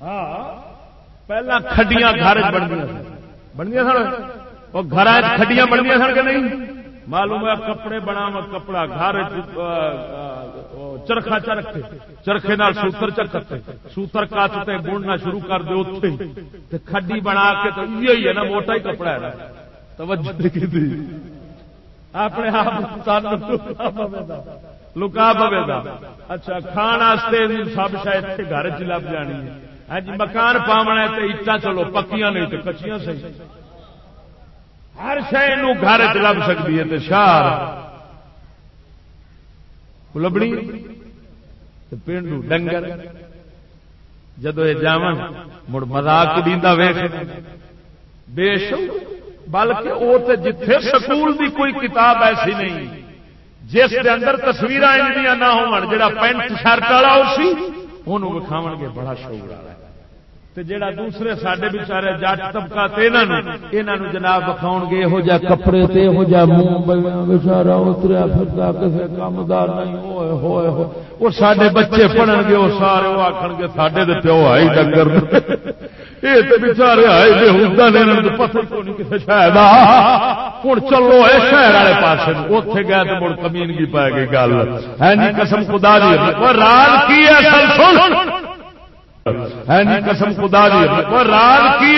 ہاں پہلا کھڈیاں گھر بن گیا بن وہ گھر کھڈیاں بن سن کہ نہیں؟ معلوم ہے کپڑے بنا کپڑا گھر چرخا چرخے چرخے نال سوتر چرکتے سوتر کچتے بننا شروع کر دے اتنے کھڈی بنا کے تو یہ ہے نا، موٹا ہی کپڑا ہے توجہ اپنے آپ لکا پوے گا۔ اچھا کھان سب شاید گھر چ لب جانی ہے۔ ہاں جی مکان پاونا تو اٹا چلو، پکیاں نہیں تو کچیاں صحیح۔ ہر شہ گھر چ لب سکتی ہے شہر۔ لبڑی پینڈو ڈنگر۔ جدو یہ جامن مڑ مزاق دینا ویخ بے بلکہ وہ تو جتھے سکول دی کوئی کتاب ایسی نہیں، جس کے اندر تصویر نہ ہو جا پینٹ شرٹ والا اسی وہ وکھاو گے، بڑا شعور والا جڑا دوسرے سڈے بچارے جٹ طبقہ یہاں جناب بکھاؤ گے، یہو جہ کپڑے یہو جہ منہ بچارا اتریا پھرتا کسی کامدار نہیں ہوئے ہوئے وہ سارے بچے پڑھن گے، وہ سارے وہ آخر گے سڈے تو پیو آئی ڈنگر۔ یہ تو بچارے آئے بے ہوتا نے پتہ کو نہیں کسی شاید۔ ہوں چلو اے شہر والے پاس اتنے گئے تو مڑ کمینگی پائے گی گل۔ ہے جی قسم خدا دی۔ رات کی ہے قسم خدا دی رات کی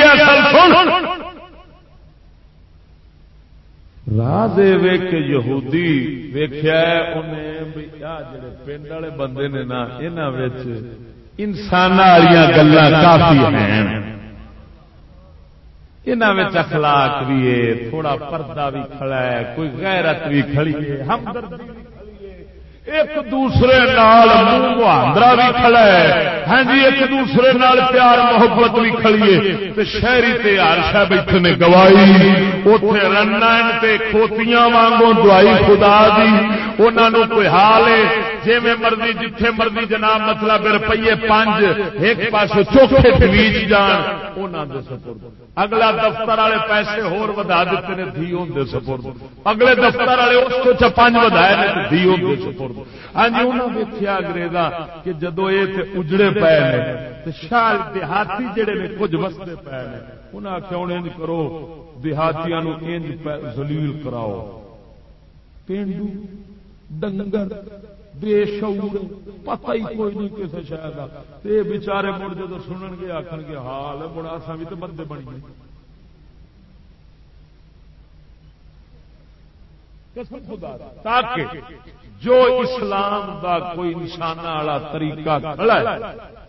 راہ ویک یہودی ویخیا جڑے پنڈ والے بندے نے نا یہاں انسان والی گلا کافی ہیں۔ یہاں اخلاق بھی ہے تھوڑا پردہ بھی کھڑا ہے کوئی غیرت بھی کھڑی ہے ہمدردی ایک دوسرے نال مہاندرا بھی کھڑا ہے۔ ہاں جی ایک دوسرے نال پیار محبت بھی کھڑیے تے شہری تے ہر بیٹھے نے گوائی اتے رن کھوتیاں وانگوں دعائی خدا دی۔ انہوں کوئی حال ہے؟ جی میں مرضی، جتھے مرضی جناب مطلب روپیے پانچ ایک پاس چوکھے بیچ جان انہوں دے سپورٹ اگلا دفتر والے پیسے ہور ودا دیتے نے دھی ہوں سپورٹ اگلے دفتر والے اس پانچ ودائے نے دھی ہوں سپورٹ ہاں جی انہوں نے دیکھا انگریزا کہ جدو یہ اجڑے پے نے شال دیہاتی جڑے نے کچھ وستے پے نے انہیں آخیا انج کرو، دیہاتیاں انج زلیل کراؤ۔ پینڈو، ڈنگر، بے شعور، پتہ ہی کوئی نہیں کسی شاید یہ بچارے مڑ جدو سنن گے آخر گے ہاں، حال مڑا اصا بھی تو بندے بن گئے۔ قسم خدا تاکہ جو اسلام دا کوئی نشانہ والا طریقہ کھڑا ہے،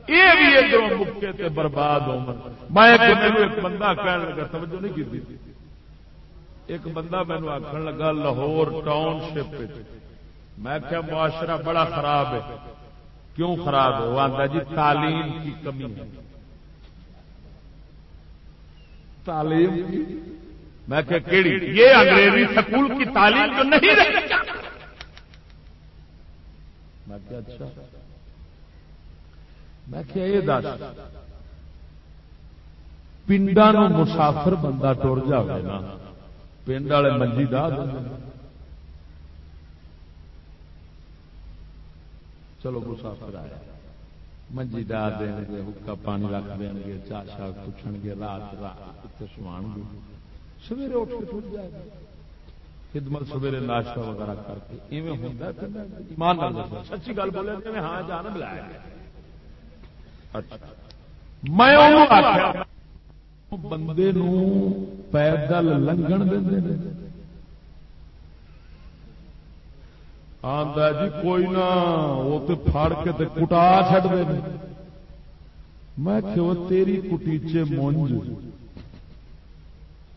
یہ بھی ادھر مکے تے برباد ہو میں ایک بندہ کہنے لگا، توجہ نہیں کی ایک بندہ مینو آخر لگا، لاہور ٹاؤن شپ میں کیا معاشرہ بڑا خراب ہے۔ کیوں خراب ہے؟ وہ آتا جی تعلیم کی کمی ہے۔ تعلیم کی؟ میں کہ کیڑی؟ یہ انگریزی سکول کی تعلیم تو نہیں رہی۔ میں کیا اچھا۔ میں کیا یہ دس۔ پنڈا مسافر بندہ ٹر جائے نا۔ پنڈ والے منجی دہ چلو مسافر آیا۔ منجی ڈال دیں گے حکا پانی رکھ دیں گے چار چار پوچھن گے، رات رات سوا گے۔ سویرے اٹھ کے ٹوٹ جائے گا۔ خدمت سویرے ناشتہ وغیرہ کر کے ایویں ہوتا ایمان سچی گل بولے ہاں جان بلایا اچھا۔ میں بندے پیدل لنگن دے آدھا جی کوئی نہ وہ تو کے تے کٹا دے۔ میں کہ تیری کٹیچے مونج۔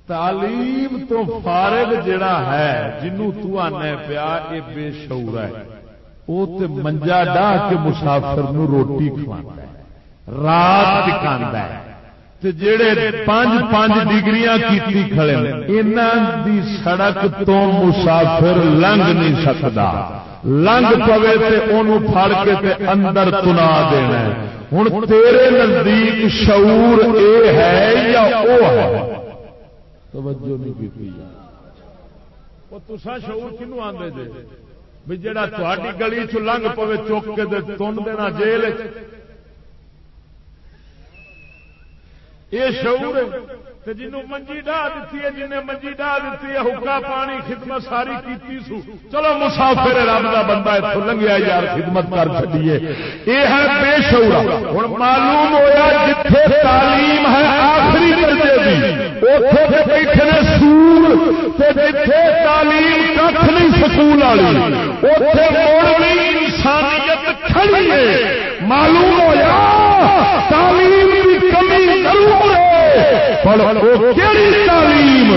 تعلیم تو فارغ جڑا ہے، جنوں تو آنے پیا یہ بے شعور ہے۔ وہ تے منجا ڈاہ کے مسافر نو روٹی کھوا رات ٹکا ہے۔ جڑے پانچ پانچ ڈگریاں کی کھڑے انہوں دی سڑک تو مسافر لنگ نہیں سکتا لنگ پوے انہوں پھڑ کے تے اندر تنا دینا ہوں تیرے نزدیک شعور اے ہے یا او ہے؟ توجہ نہیں کی وہ تسا شعور کنو آدھے جی بھی جڑا تھوڑی گلی چ لنگ پوے چک کے تن دینا جیل یہ شعور جنوں منجی ڈا دیتی ہے، جنہیں منجی ڈا دیتی ہے، حکا پانی، خدمت ساری کی سو۔ چلو مسافر رب کا بندہ اتوں لنگیا یار، خدمت کر چلیے یہ ہے بے شعور ہوں معلوم ہوا جتھے تعلیم ہے آخری درجے کی بیٹھے نے سور جتھے تعلیم کھ نہیں سکول والی اتنے انسانیت کھڑی ہے۔ معلوم ہوا تعلیم کی کمی ضرور ہے۔ تعلیم؟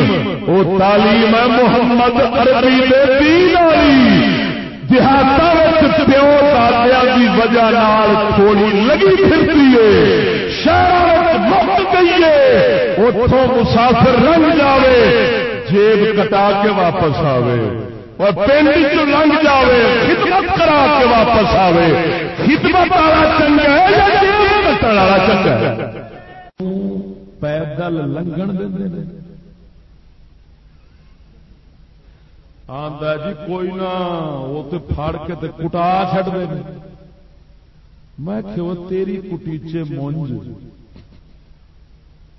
وہ تعلیم ہے محمد عربی دین والی۔ دیہات پیو دادیا کی وجہ تھوڑی لگی پھرتی ہے۔ شہر مت گئی ہے۔ اتوں مسافر رنگ جاوے جیب کٹا کے واپس آوے۔ اور پنڈ چ لنگ جاوے خدمت کرا کے واپس آوے۔ خدمت والا چنگا ہے یا جیب والا چنگا ہے؟ پیدل لنگن دے آدھا جی کوئی نہ، وہ تو فاڑ کے تے کٹا چڈ دے میں کہ تیری کٹیچے مونج؟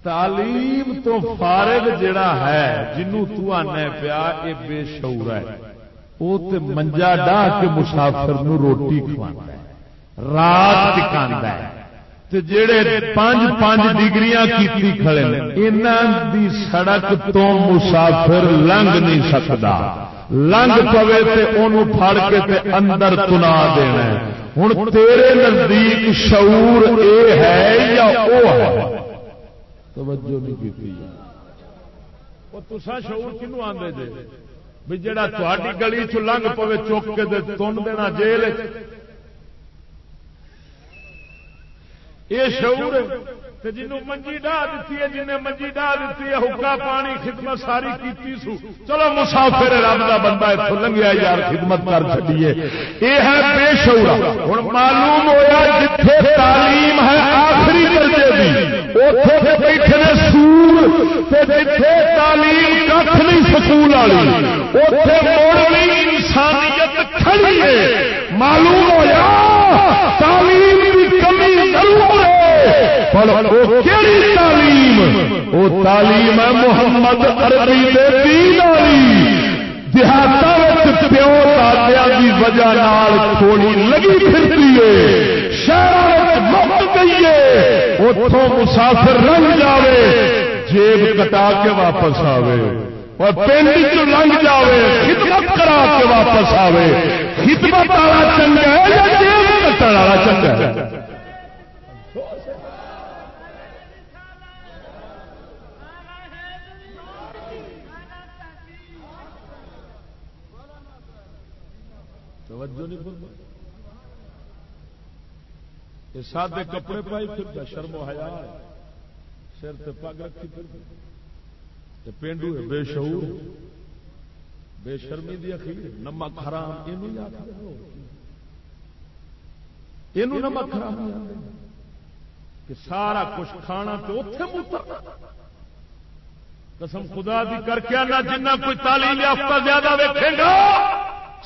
تعلیم تو فارغ جڑا ہے، جنوں تو آنا پیا یہ بے شعور ہے. وہ تے منجا ڈاہ کے مسافر نو روٹی کھوا رات ٹکا ہے. جڑے پانچ پانچ ڈگری کی کھڑے دی سڑک تو مسافر لنگ نہیں سکتا۔ لنگ پوے پھڑ کے تے اندر تنا دینا ہوں تیرے نزدیک شعور اے ہے یا او ہے؟ توجہ نہیں کی تسا شعور کنو آدھے جی بھی جڑا تاری گلی چ لنگ پوے چک کے تن دینا جیل یہ شعور جنوں منجی ڈا دیتی ہے، جنہیں منجی ڈا دیتی ہے، حکا پانی خدمت ساری کی سو۔ چلو مسافر رب کا بندہ اتوں لنگیا یار خدمت کر چلیے یہ ہے بے شعور۔ ہوں معلوم ہوا جتھے تعلیم ہے آخری درجے کی بیٹھے نے سور جتھے تعلیم کھ نہیں سکول والی اتنے انسانیت کھڑی ہے۔ معلوم ہوا تعلیم تعلیم؟ وہ تعلیم ہے محمد عربی دین والی۔ دیہات پیو دادیا کی وجہ تھوڑی لگی پھرتی ہے۔ شہر مت گئی ہے۔ اتوں مسافر رنگ جاوے، جیب کٹا کے واپس آوے۔ اور پنڈ چ لنگ جاوے، خدمت کرا کے واپس آوے۔ خدمت والا چنگا ہے یا جیب کٹن والا چنگا ہے؟ توجہ نہیں یہ سادے کپڑے پائی پھر شرم و حیا سر تے پگ رکھی پھر پینڈو ہے، بے شعور۔ بے شرمی دی اخیر، نمک حرام یہ نمک حرام کہ سارا کچھ کھانا تو اتے متر قسم خدا دی کر کے آنا، جنہ کوئی تعلیم یافتہ زیادہ ویکھے گا۔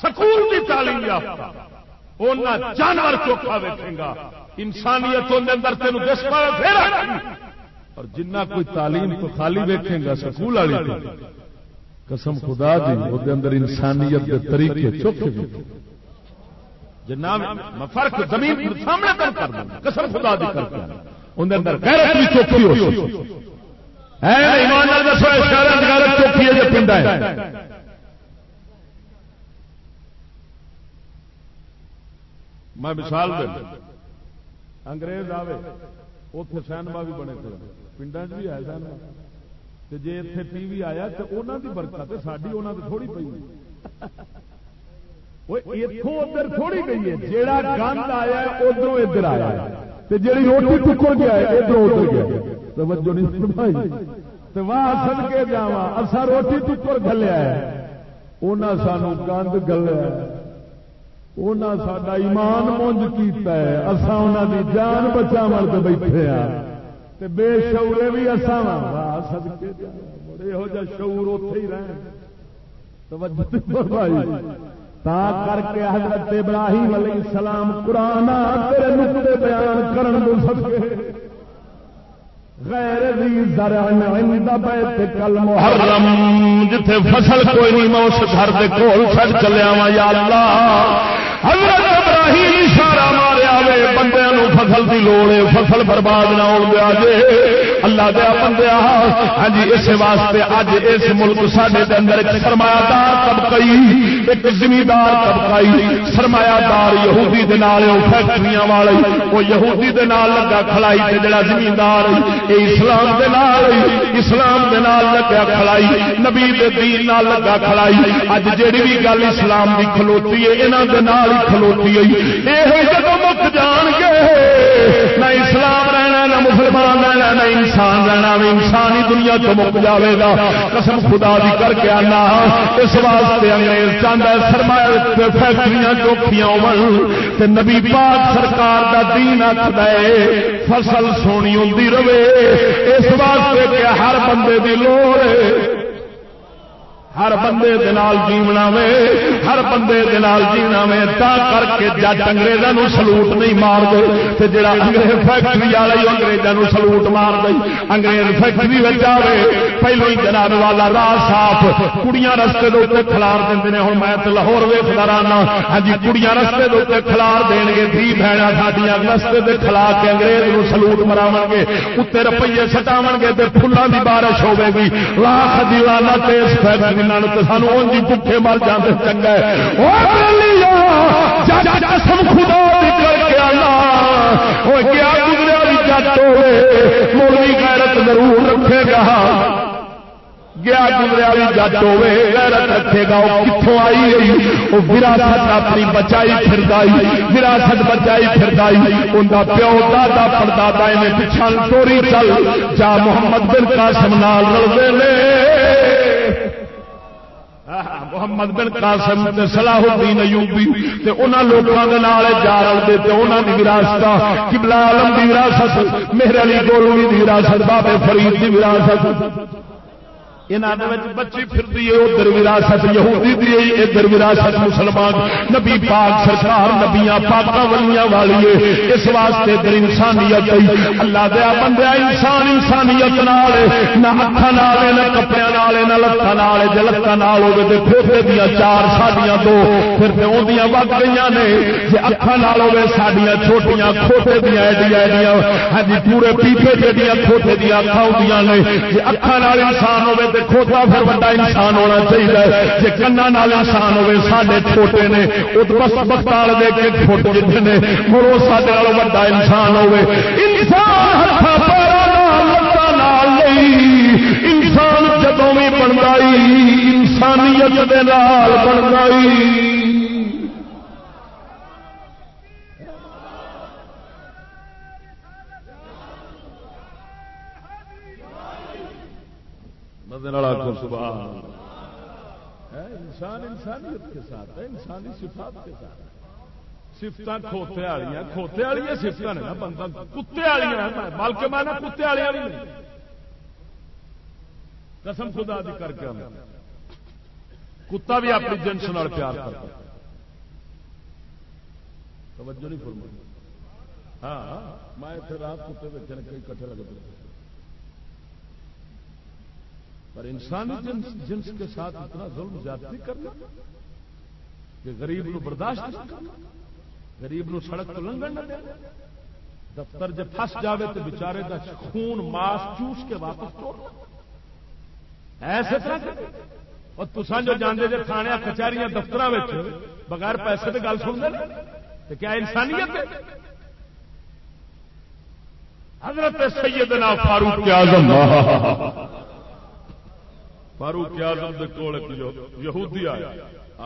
سکول کی تعلیم یافتہ۔ جانور چوکھا ویکے گا۔ انسانیت اندر تین دس پھر اور جنہ کوئی تعلیم تو خالی ویکے گا سکول والی قسم خدا دی وہ اندر انسانیت کے طریقے چوکھے جناب فرق زمین سامنے کر کر قسم خدا دی کر اندر غیرت بھی چوکھی ہو۔ ایمان دسو غیرت چوکھی ہے جو پنڈا ہے۔ میں مثال دے انگریز آوے اتے سینما بھی بنے تھے۔ پنڈا بھی آیا سینما۔ جی اتنے ٹی وی آیا تو انہوں کی برکت ساری انہوں نے تھوڑی پی اتوں ادھر تھوڑی گئی ہے۔ جہاں گند آیا ادھر ادھر آیا جی روٹی ٹکر گیا ادھر ادھر گیا توجہ نہیں واہ سد کے جا اصا روٹی ٹکر گلیا انہیں سانو گند گلیا سڈا ایمان مونج کیتا ہے۔ اصا انہوں کی جان بچا مر بیٹھے آ بے شعورے بھی اصا یہو جہ شعور اتے ہی رہے تا کر کے حضرت ابراہیم علیہ السلام قرآن تیرے نقطے بیان کرن دو سکے۔ غیر کل محرم جتھے فصل کوئی نہیں، میں اس گھر کے کول چڑ چلیا وا یا اللہ۔ حضرت ابراہیم اشارہ ماریا وے بندے فصل کی لوڑ ہے، فصل برباد نہ ہو گیا جے۔ اللہ دیا بندیا ہاں جی اس واسطے اج اس ملک سڈے اندر ایک سرمایہ دار طبقہ ایک زمیندار طبقہ سرمایہ دار یہودی فیکٹری والے وہ یہودی دے نال لگا کھلائی تے جڑا زمیندار اے اسلام دے نال، اسلام دے نال لگا کھلائی، نبی دے دین نال لگا کھلائی۔ اج جیڑی بھی گل اسلام دی کھلوتی ہے انہاں دے نال ہی کھلوتی ہے اے جدوں مک جان گے، نہ اسلام رہنا لینا مسلمان رہنا نہ انسان رہنا انسان ہی دنیا تو مک جائے گا۔ قسم خدا بھی کر کے آنا۔ اس واسطے انگریز چاہتا ہے، سرمایہ فیکٹری چوکھیاں ہو نبی پاک سرکار دا دین آخر فصل سونی ہوں رہے۔ اس واسطے کہ ہر بندے دی لوڑ ہے۔ ہر بندے دال جیونا وے ہر بندے دال جینا وے تا کر کے جج اگریزوں سلوٹ نہیں مار دے جا انگریز فیکٹری والے اگریزوں سلوٹ مار دے، انگریز فیکٹری آئے پہلو ہی جناب والا راہ صاف، کڑیاں رستے کے اتنے کھلار دیں ہوں میں لاہور ویستا رہنا ہاں جی کڑیاں رستے کے اتنے کھلار دیں گے دھی بہن سڈیا رستے کے کھلا کے انگریز سلوٹ مراو گے اتنے روپیے سٹاو گے فلان کی بارش ہوگی لاکھ دیوانا تیز فیکٹری تو سانو اونجی پٹھے مر جاتے چنگا قسم خدا کر کے آنا۔ کیا گزریا بھی جٹ ہوئے، مولوی غیرت ضرور رکھے گا۔ گیا گزریا بھی جٹ ہوے غیرت رکھے گا وہ کتوں آئی گئی وہ وراثت اپنی بچائی پھردائی وراثت بچائی پھردائی ان کا پیو دادا پردادا پچھا توری چل جا محمد بن قاسم نال رلتے محمد بن قاسم تے صلاح الدین ایوبی تے انہاں لوکاں دے نال جا رلدے تے انہاں دی وراثت قبلہ عالم دی وراثت، مہر علی گولوی دی وراثت، بابے فرید دی وراثت۔ بچی پھرتی ہے، ادھر وراثت یہودی دی ادھر وراثت مسلمان۔ نبی پاک سرکار، نبیاں ولیاں والی ہے۔ اس واسطے ادھر انسانیت اللہ دیا بندہ انسان انسانیت نال نہ ہاتھ نال نہ کپڑے نال نہ لتاں نال جے لتاں نال ہوے تے کھوتے دیاں چار ساڈیاں دو، پھر تے وگ گئیاں نے۔ جے اکھاں نال ہوے ساڈیاں چھوٹیاں کھوتے دیاں، ایڈیاں ایڈیاں۔ ہاں جی پورے پیپے جڑیاں کھوتے دیاں اکھاں ہوندیاں نے۔ جے اکھاں نال انسان ہوے کھوتا پھر بڑا انسان ہونا چاہیے۔ جی کنا نال انسان ہوے سارے چھوٹے نے بس بختار دے کے چھوٹے جتنے نے مرو سارے وا انسان ہوے انسان انسان جدوں بھی بن گئی انسانیت بن گئی انسان انسانیت کے ساتھ ہے، انسانی صفات کے ساتھ سفت کھوتے والی کھوتے والی سفت نے بندہ، کتے والی مل کے مانا کتے والی قسم خدا دی کر کے کتا بھی اپنی جنس نال پیار کرتا توجہ نہیں فرما ہاں،, ہاں میں رات کتے بچے کئی کٹھے لگے پر انسانی جنس جنس کے ساتھ اتنا ظلم زیادتی کرنا کہ غریب نو برداشت غریب نو سڑک تو لنگن نہ دے، دفتر جب پھنس جاوے تو بچارے کا خون ماس چوس کے واپس توڑ ایسے طرح اور تسان جو جانے جی تھانے کچہریاں دفتر بغیر پیسے تو گل سن تو کیا انسانیت ہے؟ حضرت سیدنا فاروق اعظم۔ فاروق آزم کے کول یہودی آیا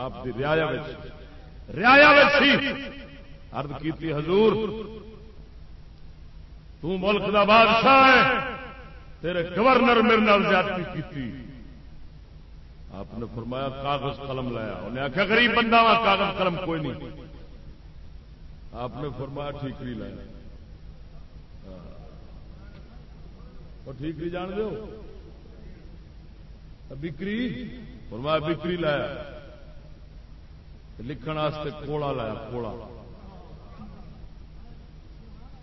آپ کی ریا ریا ارد کی حضور، تو ملک دا بادشاہ ہے، تیرے گورنر میرے نال زیادتی کی آپ نے فرمایا، کاغذ قلم لایا۔ انہیں آخیا غریب بندہ وا کاغذ قلم کوئی نہیں۔ آپ نے فرمایا ٹھیکری لایا۔ ٹھیکری جان دو بکری؟ فرمایا بکری لایا لکھن واسطے کوڑا لایا کوڑا۔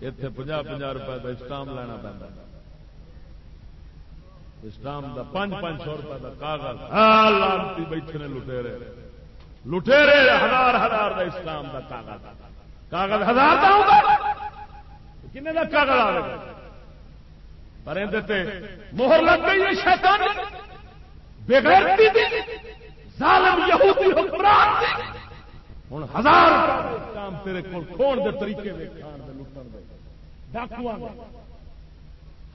اتے پنجا پنجا روپے کا اسٹام لینا پہنتا اسٹام کا پانچ پانچ سو روپے کا کاغذ۔ ہاں، لانتی بیٹھے نے لٹےرے لٹےرے ہزار ہزار کا اسٹام کا کاغذ۔ کاغذ ہزار کا کنے کا کاغذ آ گیا پر مہر لگ گئی شیطان۔ بغیرتی دی ظالم یہودی حکمران دی۔ ہوں ہزار کام تیرے کو کھون دے طریقے دے کھان دے، لٹن دے۔ ڈاکواں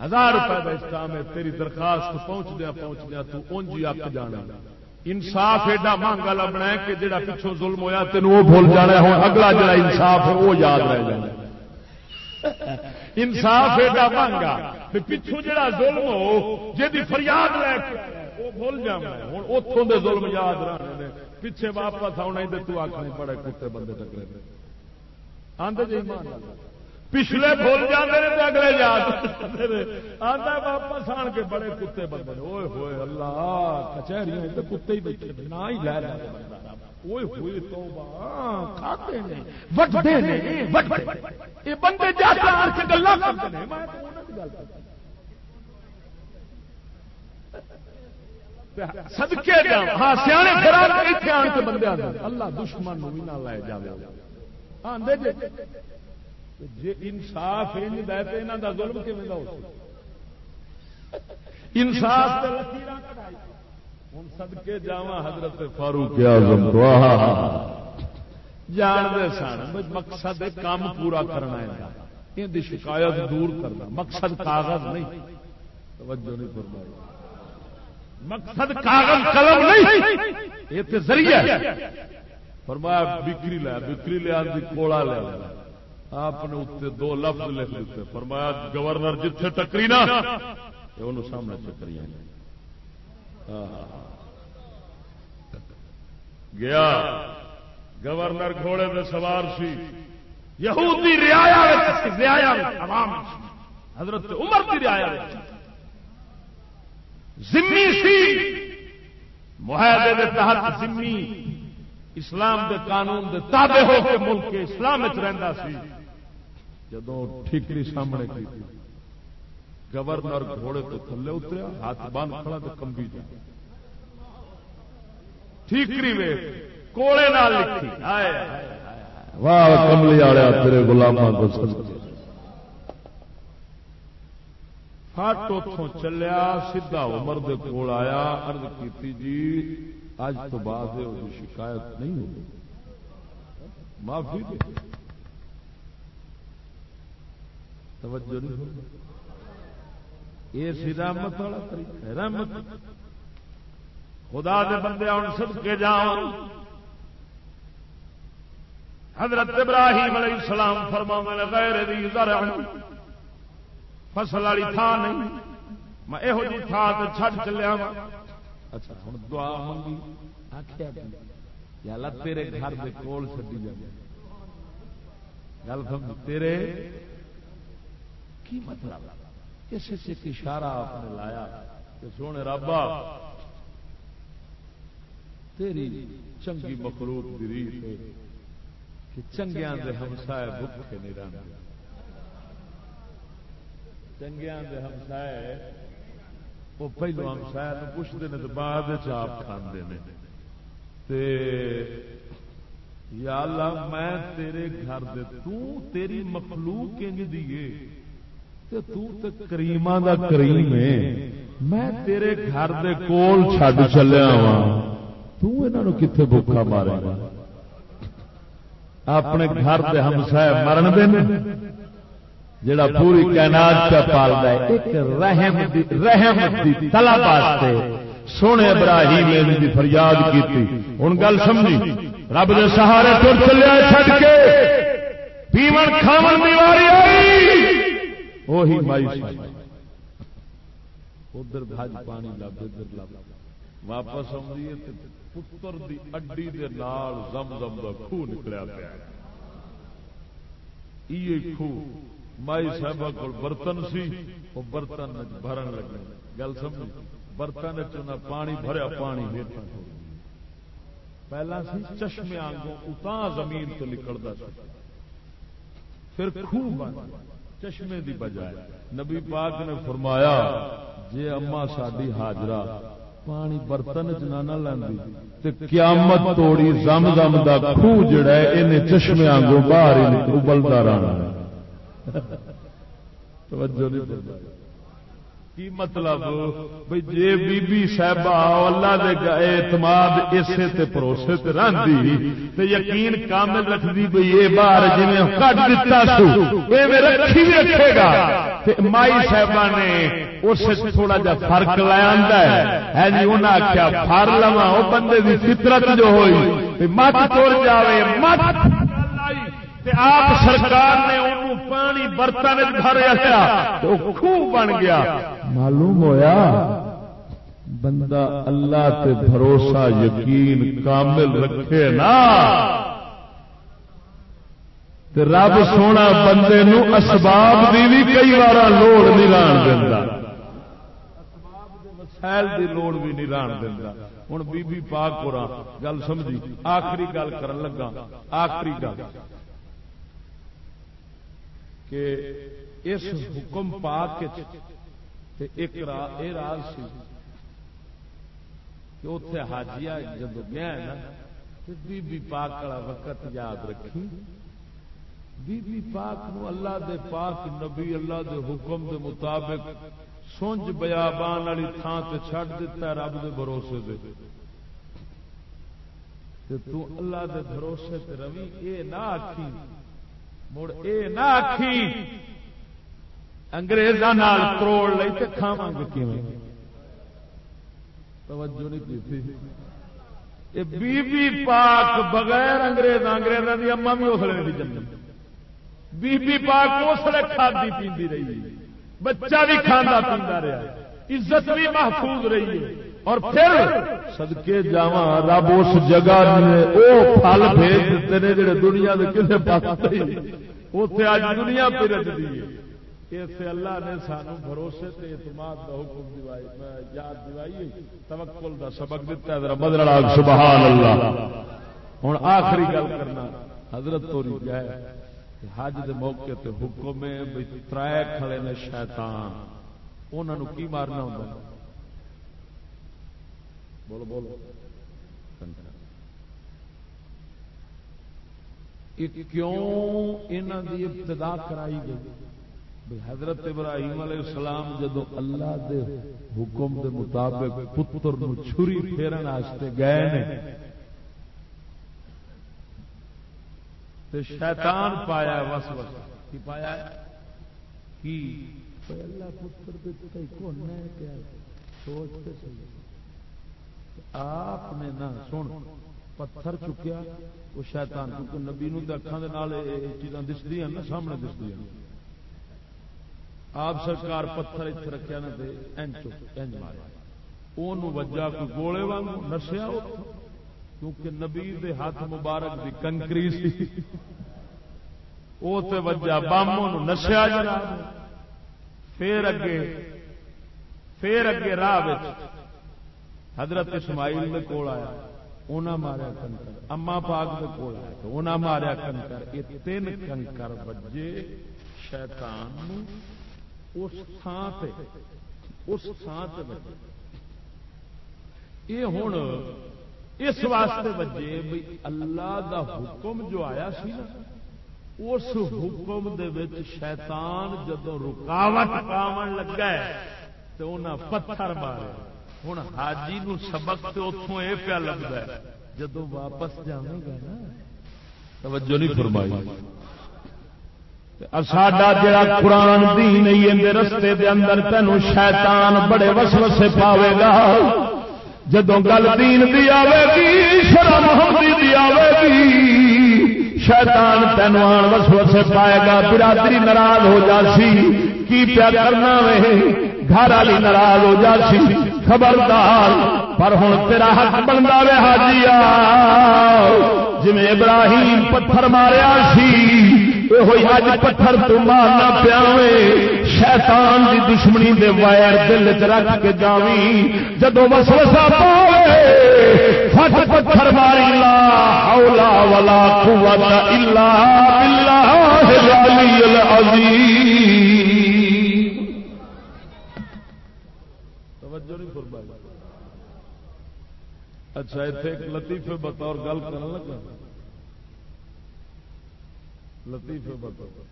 ہزار روپے کا اسلام ہے، تیری درخواست پہنچ دیا پہنچ دیا، تو اونجی آپ جانا۔ انصاف ایڈا مہنگا لبنا ہے کہ جڑا پچھوں ظلم ہویا تین وہ بھول جانا ہے۔ ہوں اگلا جڑا انصاف ہے وہ یاد رہ جانا۔ انصاف ایڈا مہنگا پچھوں جڑا ظلم ہو جی فریاد لے کے وہ بھول جانا ہوں اتوں دے ظلم یاد رہنے پیچھے واپس آنا تو آخر بڑے کتے بندے ٹکرے آدھے جی پچھلے بھول جاتے ہیں تو اگلے یاد آتا واپس آن کے بڑے کتے بندے ہوئے ہوئے اللہ کچہری تو کتے ہی بیٹھے نہ ہی لے رہا ہوئے ہوئے تو بندے گلا سدکے ہاں سیانے اتنے آن کے بندے اللہ دشمن بھی نہ لے جائے جی انصاف ان دے تو یہاں کا ظلم کھے ہو انصاف ہوں سدکے جا حضرت فاروق جانتے سن مقصد کام پورا کرنا ہے۔ یہ شکایت دور کرنا۔ مقصد کاغذ نہیں۔ توجہ نہیں فرمائی۔ مقصد کاغذ قلم نہیں. یہ تو ذریعہ فرمایا، بکری لیا بکری لیا کوڑا لیا آپ نے اتنے دو لفظ لکھ دیتے. فرمایا، گورنر جتھے ٹکری نا انہوں سامنے چکری گیا. گورنر گھوڑے میں سوار سی. یہودی رعایا حضرت عمر کی رعایا زمی سی۔ معاہدے کے تحت زمی اسلام دے قانون دے تابع ہو کے ملک کے اسلام رہتا سی۔ جدو ٹھیکری سامنے کی گورنر گھوڑے تو تھلے اتریا، ہاتھ بند کھڑا تو کمبی جا ٹھیکری وے کوڑے نال لکھی۔ واہ، کملی والے تیرے گلاما کو فٹ اتوں چلیا سیدا عمر دے کول آیا ارد کی جی اج تو بعد شکایت نہیں ہوگی معافی دے۔ توجہ نہیں یہ سی رحمت والا طریقہ رحمت۔ خدا دے بندے ہوں سب کے جان حضرت ابراہیم علیہ السلام فرما میں غیر دی زرع۔ فصل والی تھان نہیں. میں یہو جی تھان تو چھڈ چلیا وا اچھا ہوں دعا منگی. آخیا یا تیرے گھر کے کول چڈی جائے گل سمجھ، تیرے کی مطلب؟ کسی سے ایک اشارہ آپ نے لایا کہ سونے رابا تیری چنگی مخلوق دی ریت ہے کہ چنگیاں دے ہمسائے بھوکے نہیں رہنے چنگیاں دے ہمسائے، وہ پہلو ہمسائے پوچھتے ہیں تو بعد آپ کھانے تے یا اللہ، میں تیرے گھر دے، تو تیری مخلوق انج دیے کریما دا کریم ہے میں تیرے گھر دے کول چھڈ چلیا وا تنہوں کتنے بوکھا مارے؟ گا اپنے گھر دے ہمسائے مرن دے جڑا پوری کائنات پہ پالتا ہے، ایک رحم دی رحم دی طلب واسطے سونے ابراہیم دی فریاد کیتی۔ ہن گل سمجھی؟ رب دے سہارے تر چلیا چھڈ کے۔ پیمن کھاون دی واری آئی۔ وہی مائی ادھر بھج پانی لب، ادھر لب۔ واپس آئی پتر دی اڈی دے نال زم زم کا خوہ نکلیا پیا۔ یہ خوہ مائی صاحب کو برتن سی، وہ برتن بھرن لگے۔ گل سمجھ برتن چنا پانی بھریا، پانی پہلا سی چشمے آنگوں اتاں زمین تو نکلتا سا پھر خوہ بن چشمے دی بجائے نبی پاک نے فرمایا، جے اما ساڈی حاجرہ پانی برتن چ نہ لینی تے قیامت توڑی زم زم دا خوہ جڑا ہے انہیں چشمے آنگوں باہر ہی ابلتا رہنا توجہ نہیں کی مطلب؟ بھئی جے بی بی صاحبہ اللہ دے اعتماد اسے تے بھروسے تے رہندی تے یقین کامل رکھدی بھئی اے باہر جویں کٹ دتا سو ایویں رکھی بھی رکھے گا۔ تے مائی صاحبہ نے اس تھوڑا جا فرق آندا ہے۔ ہے جی انہاں آکھیا پھر لواں او بندے دی فطرت جو ہوئی مت توڑ جاوے مت۔ آپ سرکار نے انہوں پانی برتن خوب بن گیا۔ معلوم ہویا بندہ اللہ تے بھروسہ یقین کامل رکھے نا۔ تے رب سونا بندے نو اسباب دی بھی کئی بار لوڑ نہیں لان دینا وسائل دی لوڑ بھی نہیں دینا ہوں بی بی پاک گل سمجھی آخری گل کرن لگا۔ آخری گل۔ کہ اس حکم پاک ایک راز سی کہ اتے حاجیا جب گیا نا بی بی پاک والا وقت یاد رکھی۔ بی بی پاک نو اللہ دے پاک نبی اللہ دے حکم دے مطابق سونج بیابان والی تھان تے چھڑ دیتا ہے رب دے بھروسے دے۔ تے تو اللہ دے بھروسے تے روی، اے نہ آکھی مڑ اے نہ آخی اگریزاں کروڑ لئی تے کھاواں گے کیویں توجہ نہیں کی بی بی پاک بغیر انگریز انگریزاں دی اما بھی اسلے نہیں جنم بی بی پاک اسلے کھادی پیندی رہی بچہ بھی کھانا پیندا رہا عزت بھی محفوظ رہی ہے اور پھر سدکے جا رب اس جگہ وہ پھل بھیج دیتے ہیں جڑے دنیا کے کسی پاس اتنے اج دنیا پھر اسے اللہ نے سانو بھروسے تے اعتماد کا حکم دوائی یاد دوائی توکل دا سبق دیتا ہے بدل سبحان اللہ۔ ہوں آخری گل کرنا، حضرت تو جائے حج دے موقع تے حکم ہے ترائے کھڑے نے شیطان۔ انہوں کی مارنا ہوتا بولو بولو۔ کیوں انہوں کی ابتدا کرائی گئی؟ حضرت ابراہیم علیہ السلام جدو اللہ دے حکم دے مطابق پتر نو چھری پھیرن واسطے گئے نے، تے شیطان پایا وس وس۔ کی پایا کی؟ اللہ پتر دے کوئی کون ہے؟ کیا سوچ تے صحیح آپ نے نہ سن، پتھر چکیا، وہ شیطان کیونکہ نبی نو اکھان چیزاں دستی ہیں نا سامنے دستی ہیں۔ آپ سرکار پتھر اتنے رکھا نا انج مارا وہ وجہ کوئی گولے واگ نسیا کیونکہ نبی دے ہاتھ مبارک دی کنکری سی۔ وہ وجہ باموں نسیا جا پھر اگے پھر اگے راہ حضرت اسماعیل نے کول آیا انہاں ماریا کنکر اما پاک کے کول آیا، تو انہاں ماریا کنکر، یہ تین کنکر بجے شیطان اس تھان تے، اس تھان تے بجے۔ یہ ہوں اس واسطے بجے بھائی اللہ دا حکم جو آیا سی نا، اس حکم دے وچ شیطان جدو رکاوٹ پاون لگا ہے تو انہاں پتھر مارے۔ ہوں حاجی نو سبق تو اتوں یہ پیا لگتا ہے جدو واپس جائے گا نا توجہ نہیں فرمائی ساڈا جڑا قرآن دین اندر رستے دے اندر تینوں شیطان بڑے وسوسے پاوے گا جدو گل دین دی آوے گی شرم محمدی دی آوے گی شیطان تینوں آن وسوسے پائے گا برادری ناراض ہو جاسی کی پیا کرنا وے گھر والی ناراض ہو جاسی خبردار، پر ہوں تیرا حق بنتا وے حاجی جی ابراہیم پتھر ماریا سی ہوئی اج پتھر تو مارنا پیا شیطان دی دشمنی دے وائر دل چ رکھ کے جاوی جدو وسوسہ پاوے، فٹ پتھر ماری، لا حولا ولا قوت الا بالله العلی العظیم توجہ نہیں فرمائی اچھا اتنے ایک لطیفے بطور گل کرنے لگا۔ لطیفے بطور۔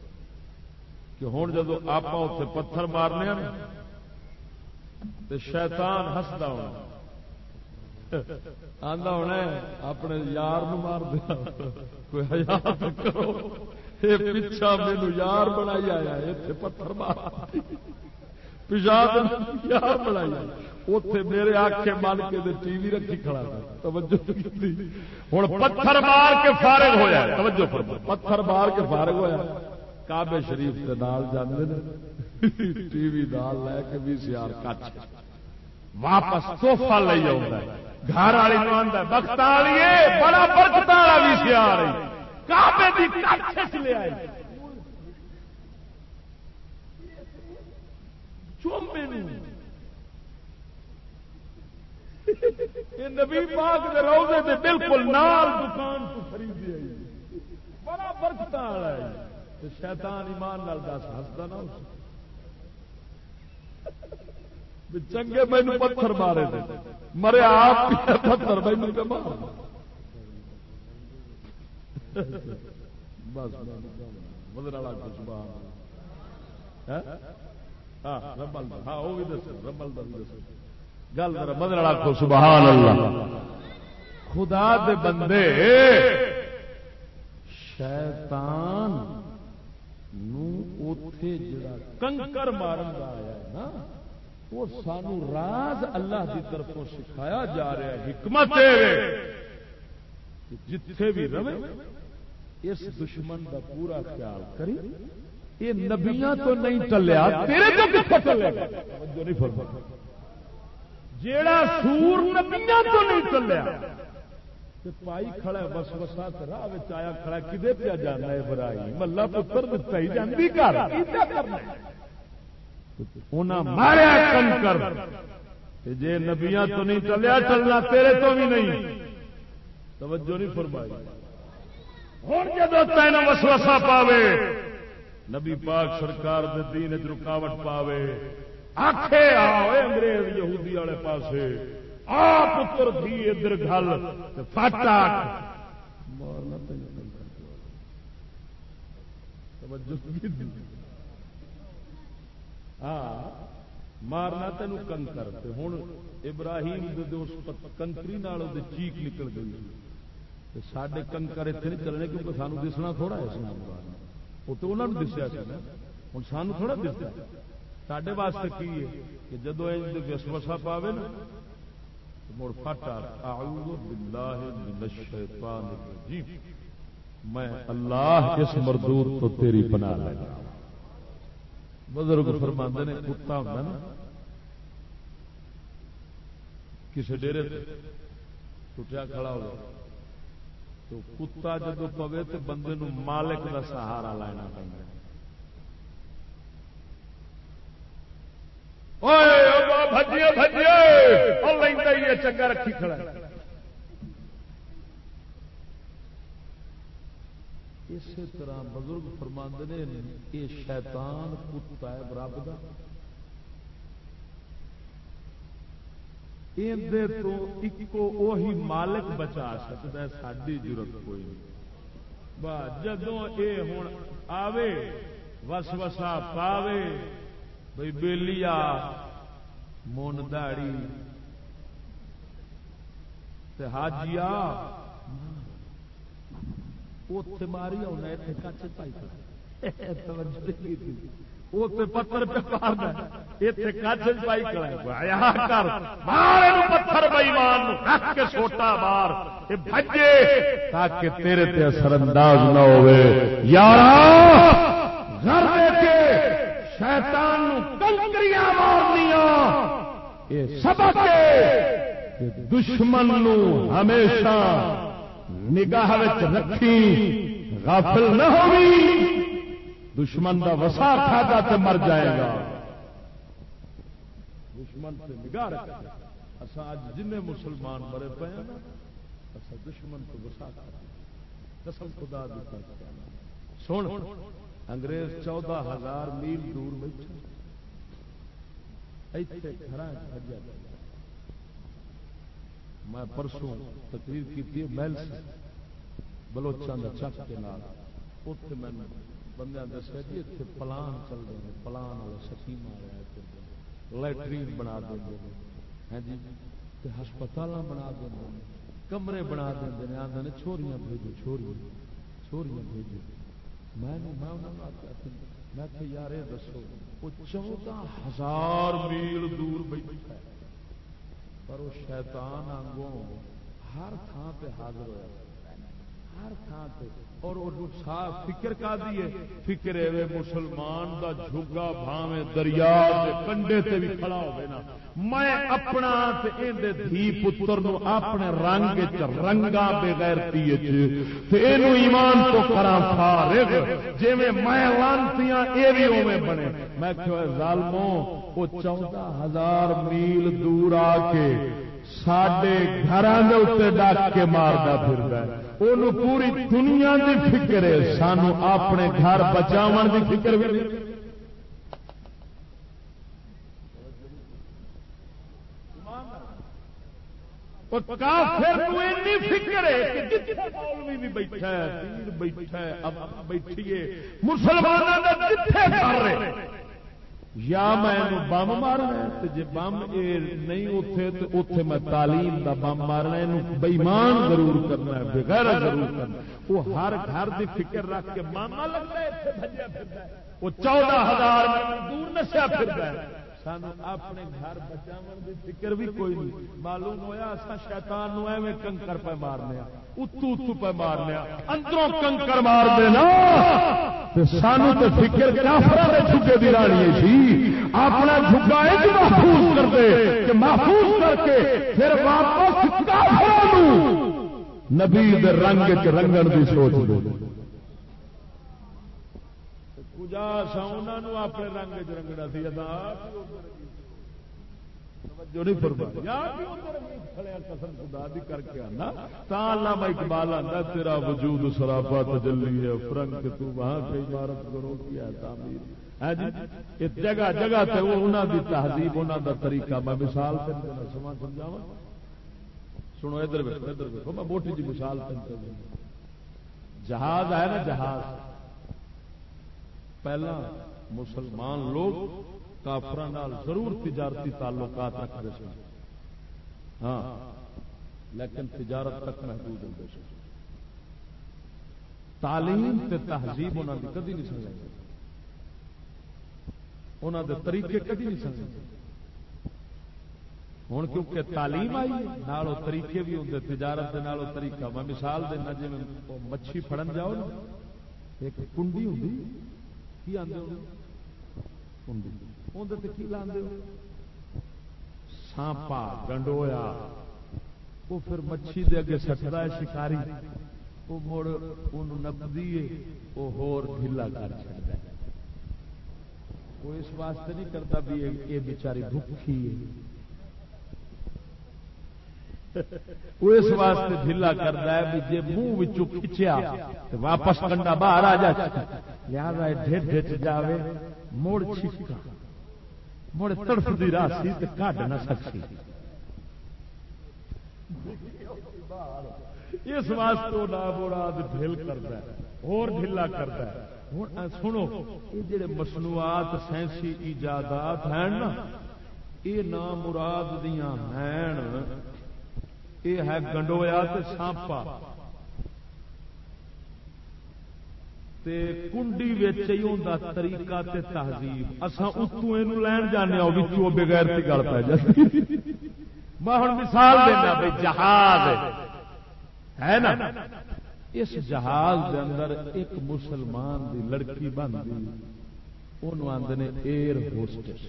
کہ ہوں جدو آپ اتنے پتھر مارنے تو شیطان ہستا ہونا۔ آدھا ہونا اپنے یار مار دیا۔ کوئی ہزار کرو۔ یہ پچھا مینو یار بنائی آیا اتنے پتھر مار۔ پیشاب یار بنائی اتے میرے آخے من کے ٹی وی رکھی کھڑا توجہ ہوں پتھر مار کے فارغ ہوا توجہ پتھر مار کے فارغ ہوا کابے شریف کے نال جانے ٹی وی نال لے کے بھی سیار کچھ۔ واپس توحفہ لے آؤں گھر والی آدھا بخت والی بڑا برکت والا بھی سیار کابے کی کچھ لے آئے چومے نبی پاک دے روزے دے بالکل نال دکان تو خریدی آئی بڑا برکت والا ہے۔ شیطان ایمان نال دس ہستا نا چنگے مینو پتھر مارے دے۔ مرے آپ پتھر مینو کے مار بس مدر والا کچھ باہر ہاں ربل ہاں وہ بھی دس ربل کا بھی دس گل مدر آخو سبحان اللہ۔ خدا دے بندے، شیطان اتے جڑا کنکر مارن کا آیا نا، وہ سانو راز اللہ کی طرفوں سکھایا جا رہا ہے، حکمت جتھے بھی رہے، اس دشمن کا پورا خیال کری۔ یہ نبیاں تو نہیں چلیا تیرے تو کتنے چلے گا؟ نہیں فرما جیڑا سور نبیاں تو نہیں چلیا پائی کھڑا بس بسا راہ آیا کھڑا کدے پیا جانا ہے برائی؟ ملا پتر دتا ہی جاندی گھر ماریا کنکر جے نبیاں تو نہیں چلیا، چلنا تیرے تو بھی نہیں۔ توجہ نہیں فرمائی۔ ہوں جدو تین وسوسا پاوے، نبی پاک سرکار دے دین رکاوٹ پاوے۔ آخے آؤ انگریز یہودی والے پاسے۔ آ پتر تھی ادھر گل فاٹا ہاں مارنا تین کنکر ہوں ابراہیم کنکری چیک نکل گئی۔ سڈے کنکر اتنے نہیں چلنے کیونکہ سانو دسنا تھوڑا ہے وہ تو انہوں نے دسیا ہوں سانو تھوڑا دسیا۔ سڈے واسطے کی ہے کہ جدو وسوسا پاوے نا مڑ فٹا میں اللہ اس مردور تو تیری بنا لگا بزرگ فرماندے نے کتا ہوتا نا کسی ڈیرے ٹوٹیا کھڑا ہو تو کتا جدو پوے تو بندے نو مالک کا سہارا لینا پڑتا چنگا رکھی کھڑا اسی طرح بزرگ فرماند نے یہ شیطان کتا ہے رب کا تو مالک بچا سکتا ہے ساری ضرورت کوئی نہیں جدو یہ ہوں آوے وس وسا پاوے بھائی بےلیا من داڑی حاجیا اتے ماری آنا اتنے کچھ پائی پتھر پہ مارنا اتنے کچھ پائی کر پتھر بئیمان رکھ کے چھوٹا مار بجے تاکہ تیرے تے اثر انداز نہ ہوئے یار گھر کے شیطان یہ سبق دشمن نو ہمیشہ نگاہ رکھی، غافل نہ ہوئی، دشمن کا وسا کھاتا تو مر جائے گا۔ دشمن سے نگاہ رکھ اصا اج جن مسلمان مرے پے ہاں نا اصا دشمن کو وسا قسم خدا دیتا سن، انگریز چودہ ہزار میل دور بیٹھے۔ میں پرسوں تقریر کی محل سے بلوچان کا چک کے نال۔ اتنے میں بندے دسیا جی اتنے پلان چل رہے ہیں۔ پلان والا سکیم آ رہا ہے لٹرین بنا دیں گے ہیں جی ہسپتال بنا دیں گے کمرے بنا دیں گے آدھے چھوریاں بھیجو چھوریاں چھوریاں بھیجو۔ میں میں کہ یار یہ دسو، وہ چودہ ہزار میل دور بیٹھا پر وہ شیطان آنگوں ہر تھان پہ حاضر ہوا ہر تھان پہ۔ اور فکر کا دیے فکر ہے مسلمان دا جھگا بھاوے دریا کنڈے تے بھی کھڑا ہوے نا۔ میں اپنا تے دے دھی پتر نو اپنے رنگ وچ رنگا بے غیرتی وچ تے اینو ایمان تو کراں فارغ جویں میں لانتیاں اے وی اوویں بنے۔ میں کہ ظالمو او 14000 میل دور آ کے ساڈے گھراں دے اوتے ڈاک کے ماردا پھردا ہے۔ پوری دنیا کی فکر ہے، سانو اپنے گھر بچاو کی فکر بھی فکر ہے بیٹھیے۔ مسلمان یا میں بم مارنا جی بم یہ نہیں اتے تو اتے میں تعلیم دا بم مارنا یہ بےمان ضرور کرنا ہے، بغیر ضرور کرنا وہ ہر گھر دی فکر رکھ کے ماما لگتا ہے وہ چودہ ہزار دور نسیا پھر سان اپنے گھر بچاؤ کی فکر بھی کوئی نہیں۔ معلوم ہوا اصا شیتان ایویں کنکر پہ مارنے اتو اتو پہ مارنے اندروں کنکر مار دینا۔ سانو تو فکر کافر چھکے دی رانی سی جی۔ اپنا جھکا محفوظ کر دے۔ کہ محفوظ کر کے پھر واپس نبی رنگ رنگن کی سوچ دے۔ جا، سا انہوں اپنے رنگ چ رنگنا سی اقبال آتا تیرا وجود سراپا تجلی ہے، فرنگ تو وہاں سے عمارت کرو کیا تعمیر۔ ہاں جی، جگہ جگہ تے وہ انہوں دی تہذیب انہوں دا طریقہ۔ میں مثال سمجھاوا سنو، ادھر ادھر میں موٹی جی مثال جہاز ہے نا، جہاز۔ پہلا مسلمان لوگ کافر ضرور تجارتی تعلقات رکھتے سن ہاں لیکن تجارت تک محدود ہوتے سن تعلیم تے تہذیب انہوں نے کدی نہیں سمجھ انہوں دے طریقے کدی نہیں سمجھ ہوں کیونکہ تعلیم آئی نالو طریقے بھی ہوں تجارت کے نالو طریقہ میں مثال دینا جی مچھی فڑن جاؤ نا ایک کنڈی ہوں کی آدھے سانپا گنڈویا۔ وہ پھر مچھی دے اگے سٹتا ہے شکاری۔ وہ مڑ نپدی وہ ہور ڈھیلا کر چڑھتا ہے۔ وہ اس واسطے نہیں کرتا بھی یہ بیچاری بھوکھی ہے۔ وہ اس واسطے ڈھیلا کرتا ہے بھی جی منہ کھچیا تو واپس کنڈا باہر آ جائے لہٰذا ڈھیر ڈھٹ جائے موڑ چھکا مڑ تڑف دی راسی کٹ نہ سکتی اس واسطے مراد ڈھیل کرتا ہے، اور ڈھیلا کرتا ہے۔ ہوں سنو، یہ جڑے مصنوعات سائنسی ایجادات ہیں نا، یہ نام مراد دیا ہیں۔ یہ ہے گنڈویا سانپا۔ کنڈی ہوں طریقہ تے تہذیب۔ اصا اتو یہ لین جانے بغیر گل پی جاتی میں ہوں مثال دینا بھائی جہاز۔ ہے نا؟ اس جہاز دے اندر ایک مسلمان دی لڑکی بنتی وہ آدھے ایئر ہوسٹس۔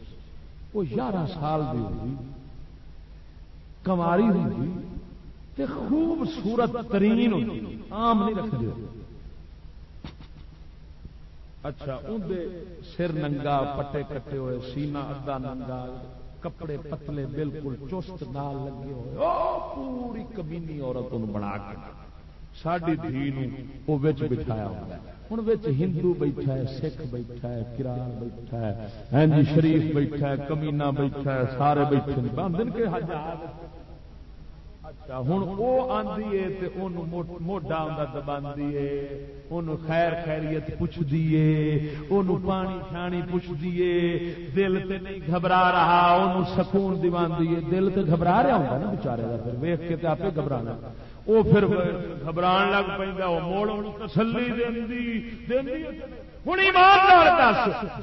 وہ یارہ سال دی ہوئی۔ کماری ہوئی۔ تے خوبصورت ترین عام نہیں رکھتے۔ اچھا اندر سر ننگا، پٹے کٹے ہوئے سینا ادا ننگا، کپڑے پتلے بالکل چست نال لگے ہوئے۔ پوری کمینی عورت بنا کے۔ ساری دھی وہ بٹھایا ہوا ہوں ہندو بیٹھا ہے، سکھ بیٹھا ہے، کرار بیٹھا ہے ہاں شریف بیٹھا ہے کمینا بیٹھا ہے، سارے بیٹھے باندھ کے ہوں وہ آدھی ہے تو موڈا آتا دبا خیر خیریت پوچھتی ہے وہ پانی شانی پوچھتی ہے دل سے نہیں گھبرا رہا وہ سکون دوا ہے دل تو گھبرا رہا ہوتا نا بچارے کا پھر۔ ویخ کے آپ گھبرانا۔ وہ پھر گھبران لگ پہ موڑ تسلی ہوں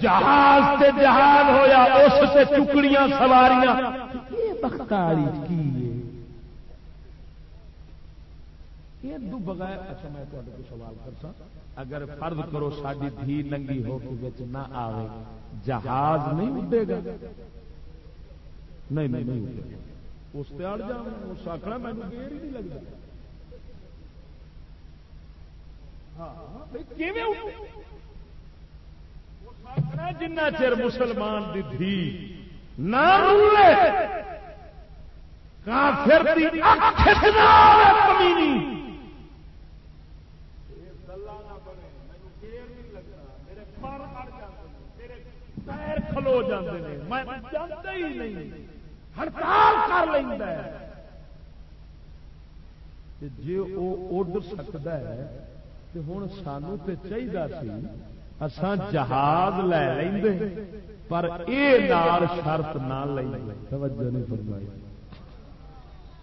جہاز سے جہاز ہویا، اس سے ٹکڑیاں سواریاں۔ کی؟ بغیر اچھا میں کو سوال کرتا اگر فرض کرو ساری دھی ننگی ہو کے نہ آئے جہاز نہیں اڈے گا۔ نہیں نہیں اڈے گا۔ اس پہ اڑ جا اس آخر مجھے دیر ہی نہیں لگتا ہاں، ہاں، جنا چر مسلمان دی دھی نہ کافر دی کھلو جاتے ہیں میں جانتا ہی نہیں۔ ہڑتال کر لینا جی وہ اڈ سکتا ہے تو ہوں سانو تو چاہیے سی اسان جہاز لے لیں پر یہ شرط نہ لیں توجہ نہیں فرمائی۔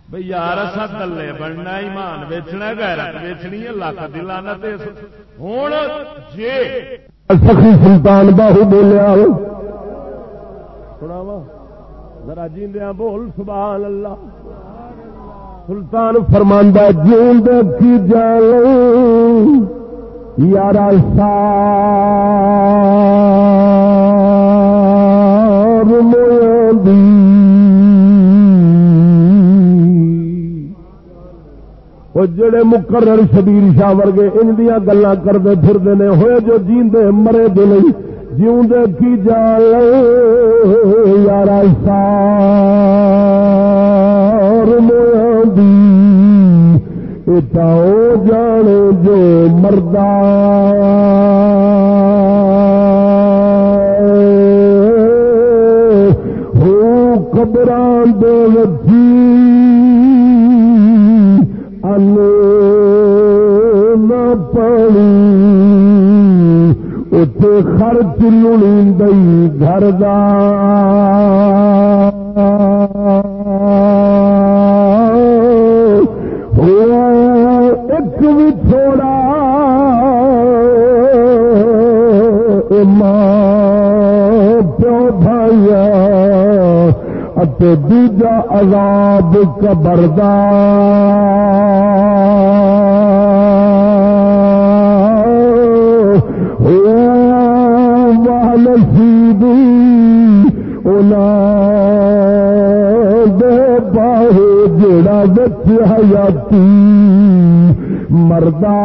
بھائی یار اصا دلے بننا، ایمان ویچنا گیرت ویچنی ہے، لکھ دلانا ہوں جی سلطان باہو بولیا سنا ذرا جیندیا بول سبحان اللہ سلطان فرماندہ جون کی جان یار سار وہ جڑے مقرر شبیر شاہ ورگے ان دیا گلا کرتے پھرتے ہیں ہوئے جو جیندے مرے دے نہیں۔ جیوں کی جال یار سار جان جو مردہ۔ ہو قبران دے وجی نہ پڑی۔ اتے خرچ لڑی دئی گھر ایک بھی تھوڑا ماں پیو بھائی دوجا عذاب نصیبی اولا دے جڑا بچ حیاتی مردہ